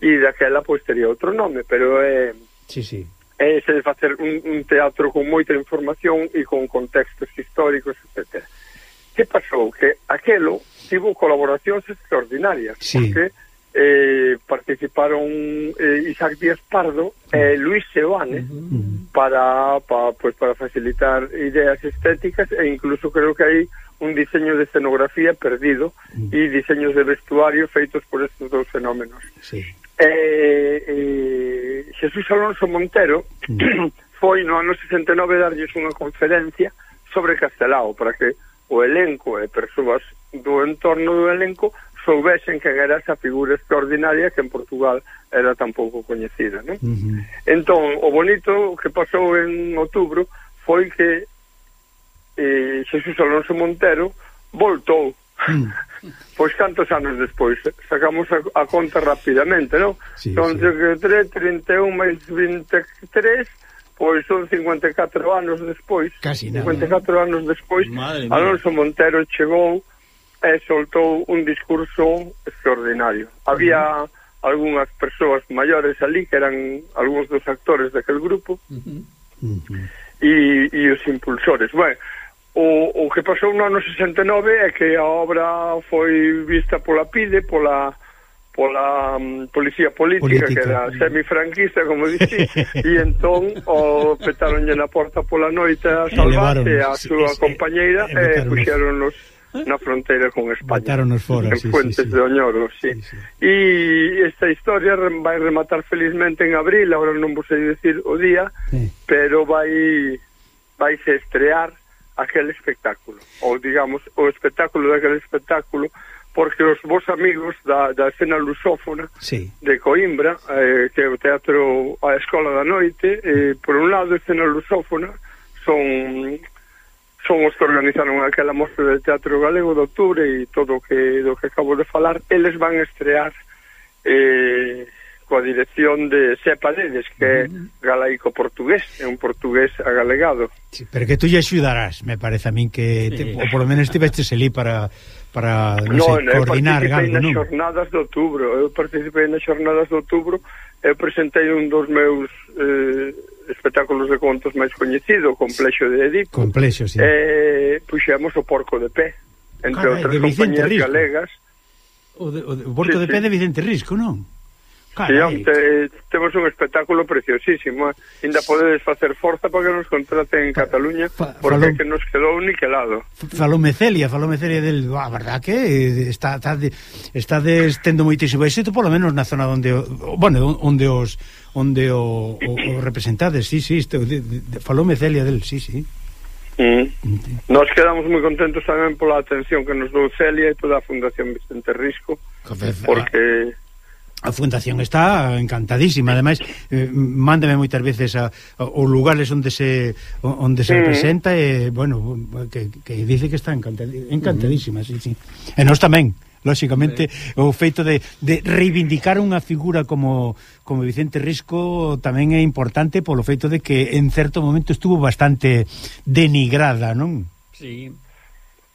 Speaker 9: e daquela pois tería outro nome, pero é...
Speaker 2: Eh, sí, sí.
Speaker 9: É ese de facer un, un teatro con moita información e con contextos históricos, etc. Que pasou? Que aquelo tivo colaboracións extraordinarias,
Speaker 2: sí.
Speaker 9: porque eh, participaron eh, Isaac Díaz Pardo e eh, Luis Seoane uh -huh. para, para, pues, para facilitar ideas estéticas e incluso creo que hai un diseño de escenografía perdido uh -huh. e diseños de vestuario feitos por estes dous fenómenos.
Speaker 2: Sí.
Speaker 9: Eh, eh, Jesús Alonso Montero uh -huh. foi no ano 69 darlles unha conferencia sobre Castelao para que o elenco e persoas do entorno do elenco soubesen que era esa figura extraordinaria que en Portugal era tan pouco coñecida, non?
Speaker 2: Uh -huh.
Speaker 9: Entón, o bonito que pasou en outubro foi que eh, Xesús Alonso Montero voltou mm. uh -huh. pois cantos anos despois eh, sacamos a, a conta rapidamente, non?
Speaker 2: Sí,
Speaker 9: son
Speaker 2: sí.
Speaker 9: 33, 31 máis 23 pois son 54 anos despois
Speaker 2: Casi nada.
Speaker 9: 54 anos despois
Speaker 1: Madre
Speaker 9: Alonso. Montero chegou e soltou un discurso extraordinario. Había uh -huh. algunhas persoas maiores ali que eran algúns dos actores daquel grupo
Speaker 2: uh. Uh -huh.
Speaker 9: E, e os impulsores. Bueno, o, o que pasou no ano 69 é que a obra foi vista pola PIDE, pola pola um, policía política,
Speaker 2: política,
Speaker 9: que era semifranquista, como dixi, e entón o petaronlle na porta pola noite a salvarse a súa compañeira
Speaker 2: e,
Speaker 9: e
Speaker 2: puxeron
Speaker 9: nos na fronteira con España.
Speaker 2: Botaronos fora,
Speaker 9: en
Speaker 2: sí,
Speaker 9: Fuentes
Speaker 2: sí, sí.
Speaker 9: de Oñoro, sí. sí, sí. E esta historia vai rematar felizmente en abril, agora non vos sei dicir o día,
Speaker 2: sí.
Speaker 9: pero vai vai se estrear aquel espectáculo, ou digamos, o espectáculo daquele espectáculo, porque os vos amigos da, da escena lusófona
Speaker 2: sí.
Speaker 9: de Coimbra, eh, que é o teatro a Escola da Noite, eh, por un lado, escena lusófona, son son os que organizaron aquela mostra de teatro galego de outubro e todo o que, do que acabo de falar, eles van estrear eh, coa dirección de Sepa Dedes, que é galaico-portugués, é un portugués agalegado.
Speaker 2: Sí, pero que tú lle axudarás, me parece a min que, te, sí. ou polo menos tivestes ali para, para no,
Speaker 9: no,
Speaker 2: sei,
Speaker 9: no,
Speaker 2: coordinar algo, non?
Speaker 9: xornadas de outubro, eu participei nas xornadas de outubro, eu eh, presentei un dos meus... Eh, espectáculos de contos máis coñecido, o Complexo de Edipo.
Speaker 2: Complexo, sí.
Speaker 9: Eh, puxemos o Porco de Pé, entre
Speaker 2: Carai,
Speaker 9: outras compañías galegas.
Speaker 2: O, de, o, de, o Porco
Speaker 9: sí,
Speaker 2: de Pé
Speaker 9: sí.
Speaker 2: de Vicente Risco, non? Carai.
Speaker 9: te, temos un espectáculo preciosísimo. Eh. Ainda podedes facer forza para que nos contraten en Cataluña, porque
Speaker 2: falou,
Speaker 9: que nos quedou niquelado.
Speaker 2: Falome Celia, falome Celia del... A verdad que eh, está, está, de, está destendo moitísimo éxito, polo menos na zona onde... Bueno, onde os onde o, o, o representades, sí, sí, este, de, de, falome Celia del, sí, sí.
Speaker 9: Mm. mm nos quedamos moi contentos tamén pola atención que nos dou Celia e toda a Fundación Vicente Risco, porque...
Speaker 2: A Fundación está encantadísima, ademais eh, mándame moitas veces a, a, os lugares onde se onde se
Speaker 9: sí.
Speaker 2: presenta e bueno, que, que dice que está encantadísima, uh -huh. sí, sí. E nós tamén lóxicamente sí. o feito de, de reivindicar unha figura como como Vicente Risco tamén é importante polo feito de que en certo momento estuvo bastante denigrada, non?
Speaker 1: Sí.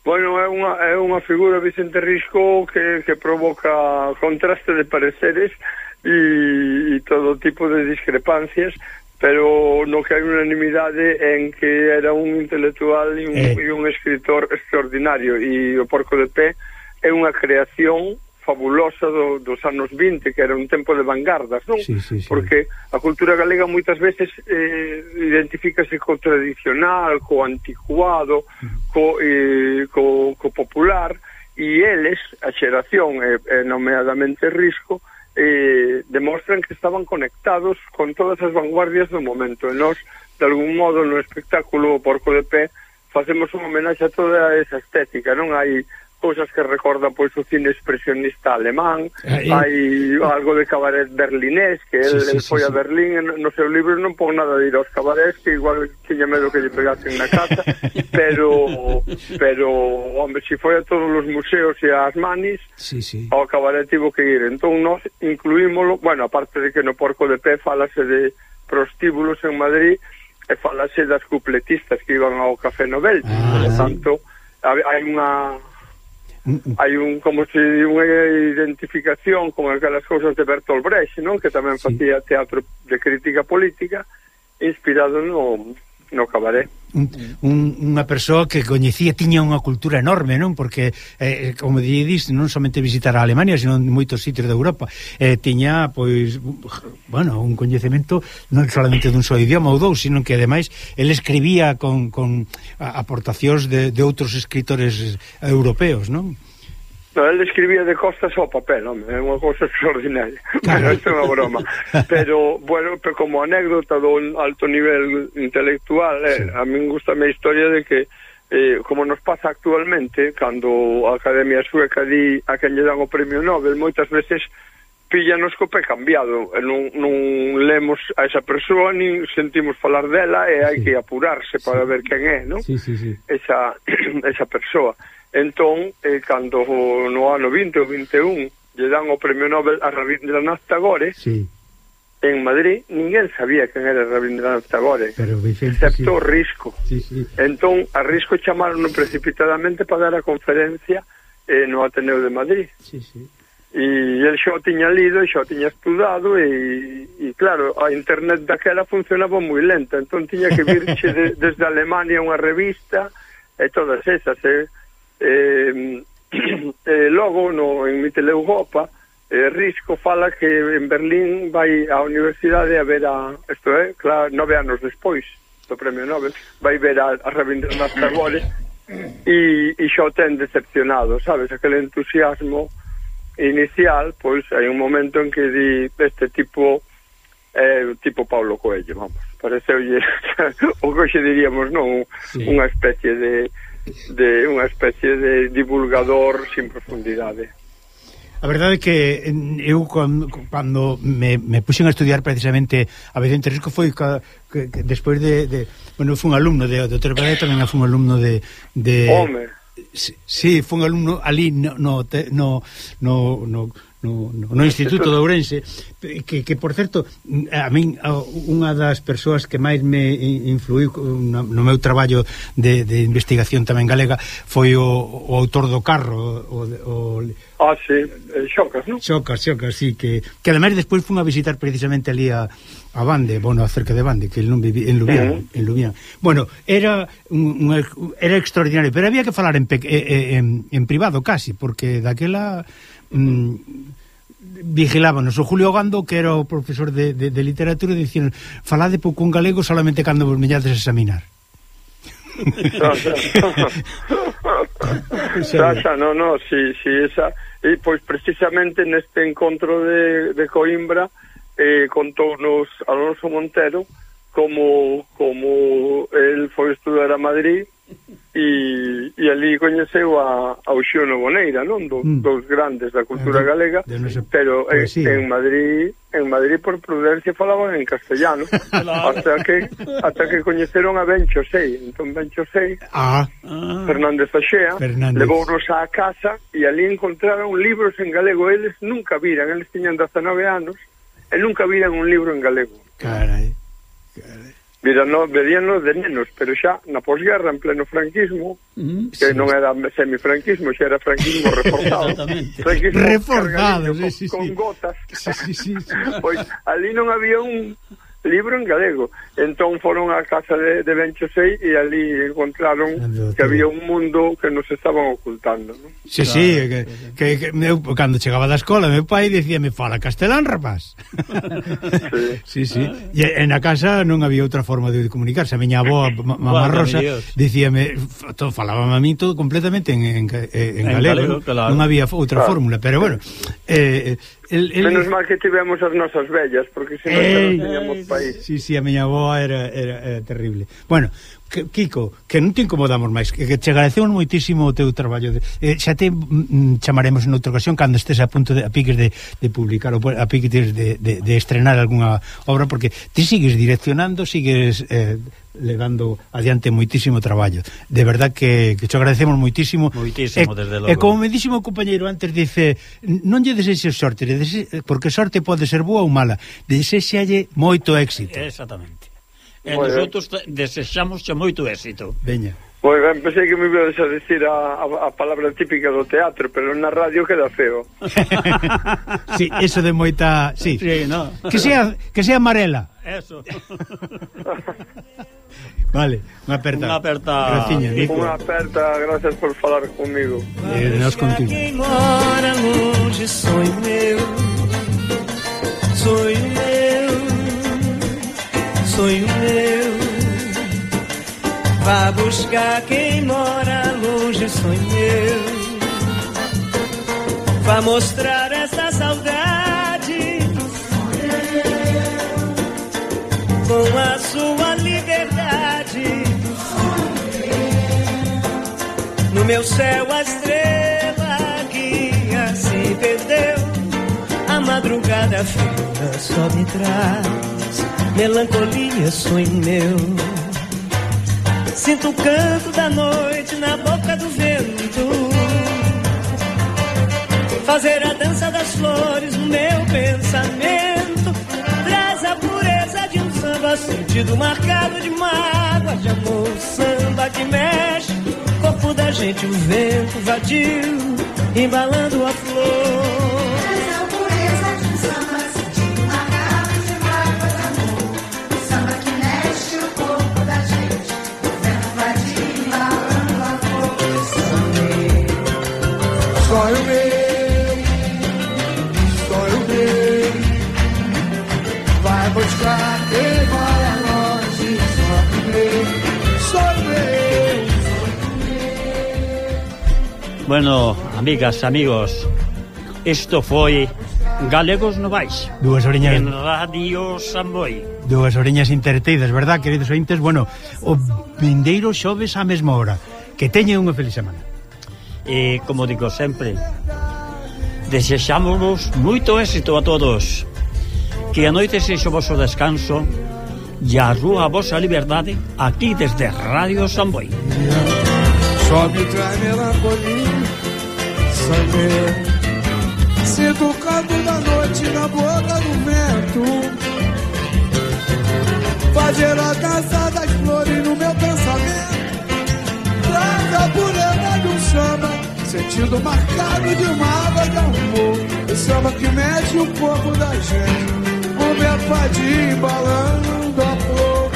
Speaker 9: Bueno, é unha, é unha figura Vicente Risco que, que provoca contraste de pareceres e, e todo tipo de discrepancias pero no que hai unanimidade en que era un intelectual e un,
Speaker 2: eh.
Speaker 9: e un escritor extraordinario e o Porco de Pé é unha creación fabulosa do, dos anos 20, que era un tempo de vanguardas, non?
Speaker 2: Sí, sí, sí.
Speaker 9: Porque a cultura galega moitas veces eh, identifícase co tradicional, co anticuado, co, eh, co, co popular, e eles, a xeración, eh, nomeadamente Risco, eh, demostran que estaban conectados con todas as vanguardias do momento. E nós, de algún modo, no espectáculo O Porco de Pé, facemos un homenaxe a toda esa estética, non hai cousas que recorda pois o cine expresionista alemán,
Speaker 2: eh, eh.
Speaker 9: hai algo de cabaret berlinés, que
Speaker 2: sí,
Speaker 9: el,
Speaker 2: sí,
Speaker 9: foi
Speaker 2: sí,
Speaker 9: a Berlín, no seu libro non pon nada de ir aos cabarets, que igual tiña medo que lle pegasen na casa, pero pero hombre, si foi a todos os museos e ás manis,
Speaker 2: sí, sí.
Speaker 9: ao cabaret tivo que ir. Entón nós incluímolo, bueno, aparte de que no Porco de Pé falase de prostíbulos en Madrid, e falase das cupletistas que iban ao Café Nobel,
Speaker 2: ah,
Speaker 9: por tanto, hai unha hai un como se unha identificación con aquelas cousas de Bertolt Brecht, non? Que tamén sí. facía teatro de crítica política inspirado no no cabaret
Speaker 2: un, un, unha persoa que coñecía tiña unha cultura enorme, non? Porque eh, eh como dís, non somente visitar a Alemania, sino moitos sitios de Europa. Eh, tiña pois bueno, un coñecemento non solamente dun só idioma ou dous, sino que ademais el escribía con, con aportacións de, de outros escritores europeos, non?
Speaker 9: No, ele escribía de costas ao papel, home, é unha cosa extraordinaria.
Speaker 2: Claro.
Speaker 9: pero isto é unha broma. Pero, bueno, pero como anécdota do alto nivel intelectual, eh, a min gusta a historia de que eh, como nos pasa actualmente, cando a Academia Sueca di a quen lle dan o premio Nobel, moitas veces pillanos co pé cambiado, non, non lemos a esa persoa, nin sentimos falar dela e hai sí. que apurarse para sí. ver quen é, non?
Speaker 2: Sí, sí, sí.
Speaker 9: Esa, esa persoa. Entón, eh, cando no ano 20 ou 21 lle dan o premio Nobel a Rabindranath Tagore,
Speaker 2: sí.
Speaker 9: en Madrid, ninguén sabía quen era Rabindranath Tagore,
Speaker 2: Pero Vicente,
Speaker 9: excepto
Speaker 2: sí.
Speaker 9: Risco.
Speaker 2: Sí, sí.
Speaker 9: Entón, a Risco chamaron precipitadamente para dar a conferencia eh, no Ateneo de Madrid.
Speaker 2: Sí, sí.
Speaker 9: E el xa o tiña lido e xa o tiña estudado e, e claro, a internet daquela funcionaba moi lenta, entón tiña que virche de, desde Alemania unha revista e todas esas, eh? eh, eh, logo no, en Mitteleuropa eh, Risco fala que en Berlín vai á universidade a ver a isto é, claro, nove anos despois do premio Nobel, vai ver a, a Rabindranath Tagore e, e xa o ten decepcionado, sabes, aquele entusiasmo inicial, pois hai un momento en que di este tipo eh, tipo Paulo Coelho, vamos, parece oye, o que xe diríamos, non,
Speaker 2: sí.
Speaker 9: unha especie de de unha especie de divulgador sin profundidade.
Speaker 2: A verdade é que eu cando me, me puxen a estudiar precisamente a Vicente Risco foi ca, que, que, despois de, de... Bueno, fui un alumno de Dr. Badet, tamén fui un alumno de... de
Speaker 9: Home!
Speaker 2: Sí, sí, foi un alumno ali no, no, no, no, no no, no, no Instituto de Ourense que, que por certo a min unha das persoas que máis me influiu no, no meu traballo de, de investigación tamén galega foi o, o autor do carro o, o
Speaker 9: Ah, sí, eh, Xocas, non?
Speaker 2: Xocas, Xocas, sí, que, que ademais despois fun a visitar precisamente ali a, a Bande, bueno, acerca de Bande, que el non vivi, en Lubián,
Speaker 9: uh -huh.
Speaker 2: en Lubián. Bueno, era un, era extraordinario, pero había que falar en, en, eh, eh, en, en privado casi, porque daquela mm, vigilábanos o Julio Gando que era o profesor de, de, de literatura dicían, falade pouco en galego solamente cando vos meñades examinar
Speaker 9: xa, xa, no, no, si, si esa e pois precisamente neste encontro de, de Coimbra eh, contounos Alonso Montero como como el foi estudar a Madrid e, e ali coñeceu a, a Xono Boneira, non? Do,
Speaker 2: mm.
Speaker 9: Dos grandes da cultura ah,
Speaker 2: de,
Speaker 9: galega,
Speaker 2: de nosa,
Speaker 9: pero en, en Madrid en Madrid por prudencia falaban en castellano. Claro. hasta que hasta que coñeceron a Ben Chosei entón Ben Chosei
Speaker 2: ah,
Speaker 9: Fernández Axea levounos á casa e ali encontraron libros en galego. Eles nunca viran, eles tiñan 19 anos e nunca viran un libro en galego.
Speaker 2: Carai,
Speaker 9: carai no, veríanos de nenos, pero xa na posguerra, en pleno franquismo, mm, que sí. non era semifranquismo, xa era franquismo reforzado. franquismo
Speaker 2: reforzado, sí, sí,
Speaker 9: con
Speaker 2: sí.
Speaker 9: gotas.
Speaker 2: Sí, sí, sí, sí.
Speaker 9: pois ali non había un libro en galego. Entón foron á casa de, de Benchosei e ali encontraron
Speaker 2: ah,
Speaker 9: que había un mundo que nos estaban ocultando. ¿no?
Speaker 2: Sí, claro. sí, que, que, que meu, cando chegaba da escola, meu pai dicíame, fala castelán, rapaz. sí, sí. sí. E en a casa non había outra forma de comunicarse. A miña avó, mamá Rosa, dicíame, todo falaba a mí todo completamente en, en, en, en galego.
Speaker 1: Galego claro.
Speaker 2: Non había outra
Speaker 9: claro.
Speaker 2: fórmula, pero bueno, eh, eh El, el,
Speaker 9: Menos mal que tivemos as nosas vellas, porque senón non eh, teníamos país.
Speaker 2: Sí, sí, a miña avó era, era, era terrible. Bueno, que, Kiko, que non te incomodamos máis, que, que te agradecemos moitísimo o teu traballo. De, eh, xa te mm, mm chamaremos noutra ocasión cando estés a punto de, a piques de, de publicar ou a piques de, de, de estrenar algunha obra, porque ti sigues direccionando, sigues... Eh, levando adiante moitísimo traballo. De verdad que, que te agradecemos moitísimo.
Speaker 1: Moitísimo,
Speaker 2: e,
Speaker 1: desde logo.
Speaker 2: E como me diximo compañeiro antes, dice, non lle desexes sorte, dese, porque sorte pode ser boa ou mala, desexalle moito éxito.
Speaker 1: Exactamente e nosotros desexamos moito éxito.
Speaker 2: Veña.
Speaker 9: Moi ben, pensei que me ibas a decir a, a, a palabra típica do teatro, pero na radio queda feo.
Speaker 2: sí, eso de moita... Sí.
Speaker 1: sí no.
Speaker 2: que, sea, que sea amarela.
Speaker 1: Eso.
Speaker 2: vale, unha aperta.
Speaker 1: Unha aperta.
Speaker 2: Graciña,
Speaker 9: unha aperta, gracias por falar comigo.
Speaker 2: E eh, nos contigo.
Speaker 4: Quem mora longe, sonho meu, sonho meu. Sonho meu. Vá buscar quem mora longe, sonho meu. Vá mostrar essa saudade com a sua liberdade. No meu céu a estrela guia se perdeu. A madrugada fria só me traz melancolia, sonho meu. Sinto o canto da noite na boca do vento. Fazer a dança das flores no meu pensamento. Traz a pureza de um samba sentido marcado de mágoa, de amor. Samba que mexe, corpo da gente, o vento vadio, embalando a flor.
Speaker 10: Só eu
Speaker 11: mesmo, só eu mesmo. Vai buscar quem vai a longe, só eu mesmo, só eu mesmo.
Speaker 1: Bueno, amigas, amigos, isto foi Galegos Novais.
Speaker 2: Dúas oriñas...
Speaker 1: En Radio Samboy.
Speaker 2: Duas oriñas intertidas, verdad, queridos ointes? Bueno, o vindeiro xoves á mesma hora. Que teñen unha feliz semana.
Speaker 1: E, como digo sempre, desexámonos moito éxito a todos. Que a noite sexa o vosso descanso e a rúa a vosa liberdade aquí desde Radio Samboy.
Speaker 11: Só me traz melancolia, saber Sinto o canto da noite na boca do vento Fazer a dança das flores no meu pensamento Traz a pureza sentindo marcado de mágoa de amor. O samba que mete o corpo da gente, o Padilha embalando a flor.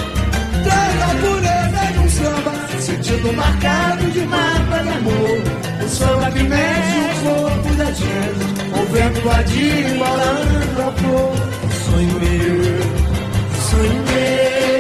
Speaker 11: Traz a pureza de um samba, sentindo marcado de mágoa de amor. O samba que mete o corpo da gente, Humberto Padilha embalando a flor. Sonho meu, sonho meu.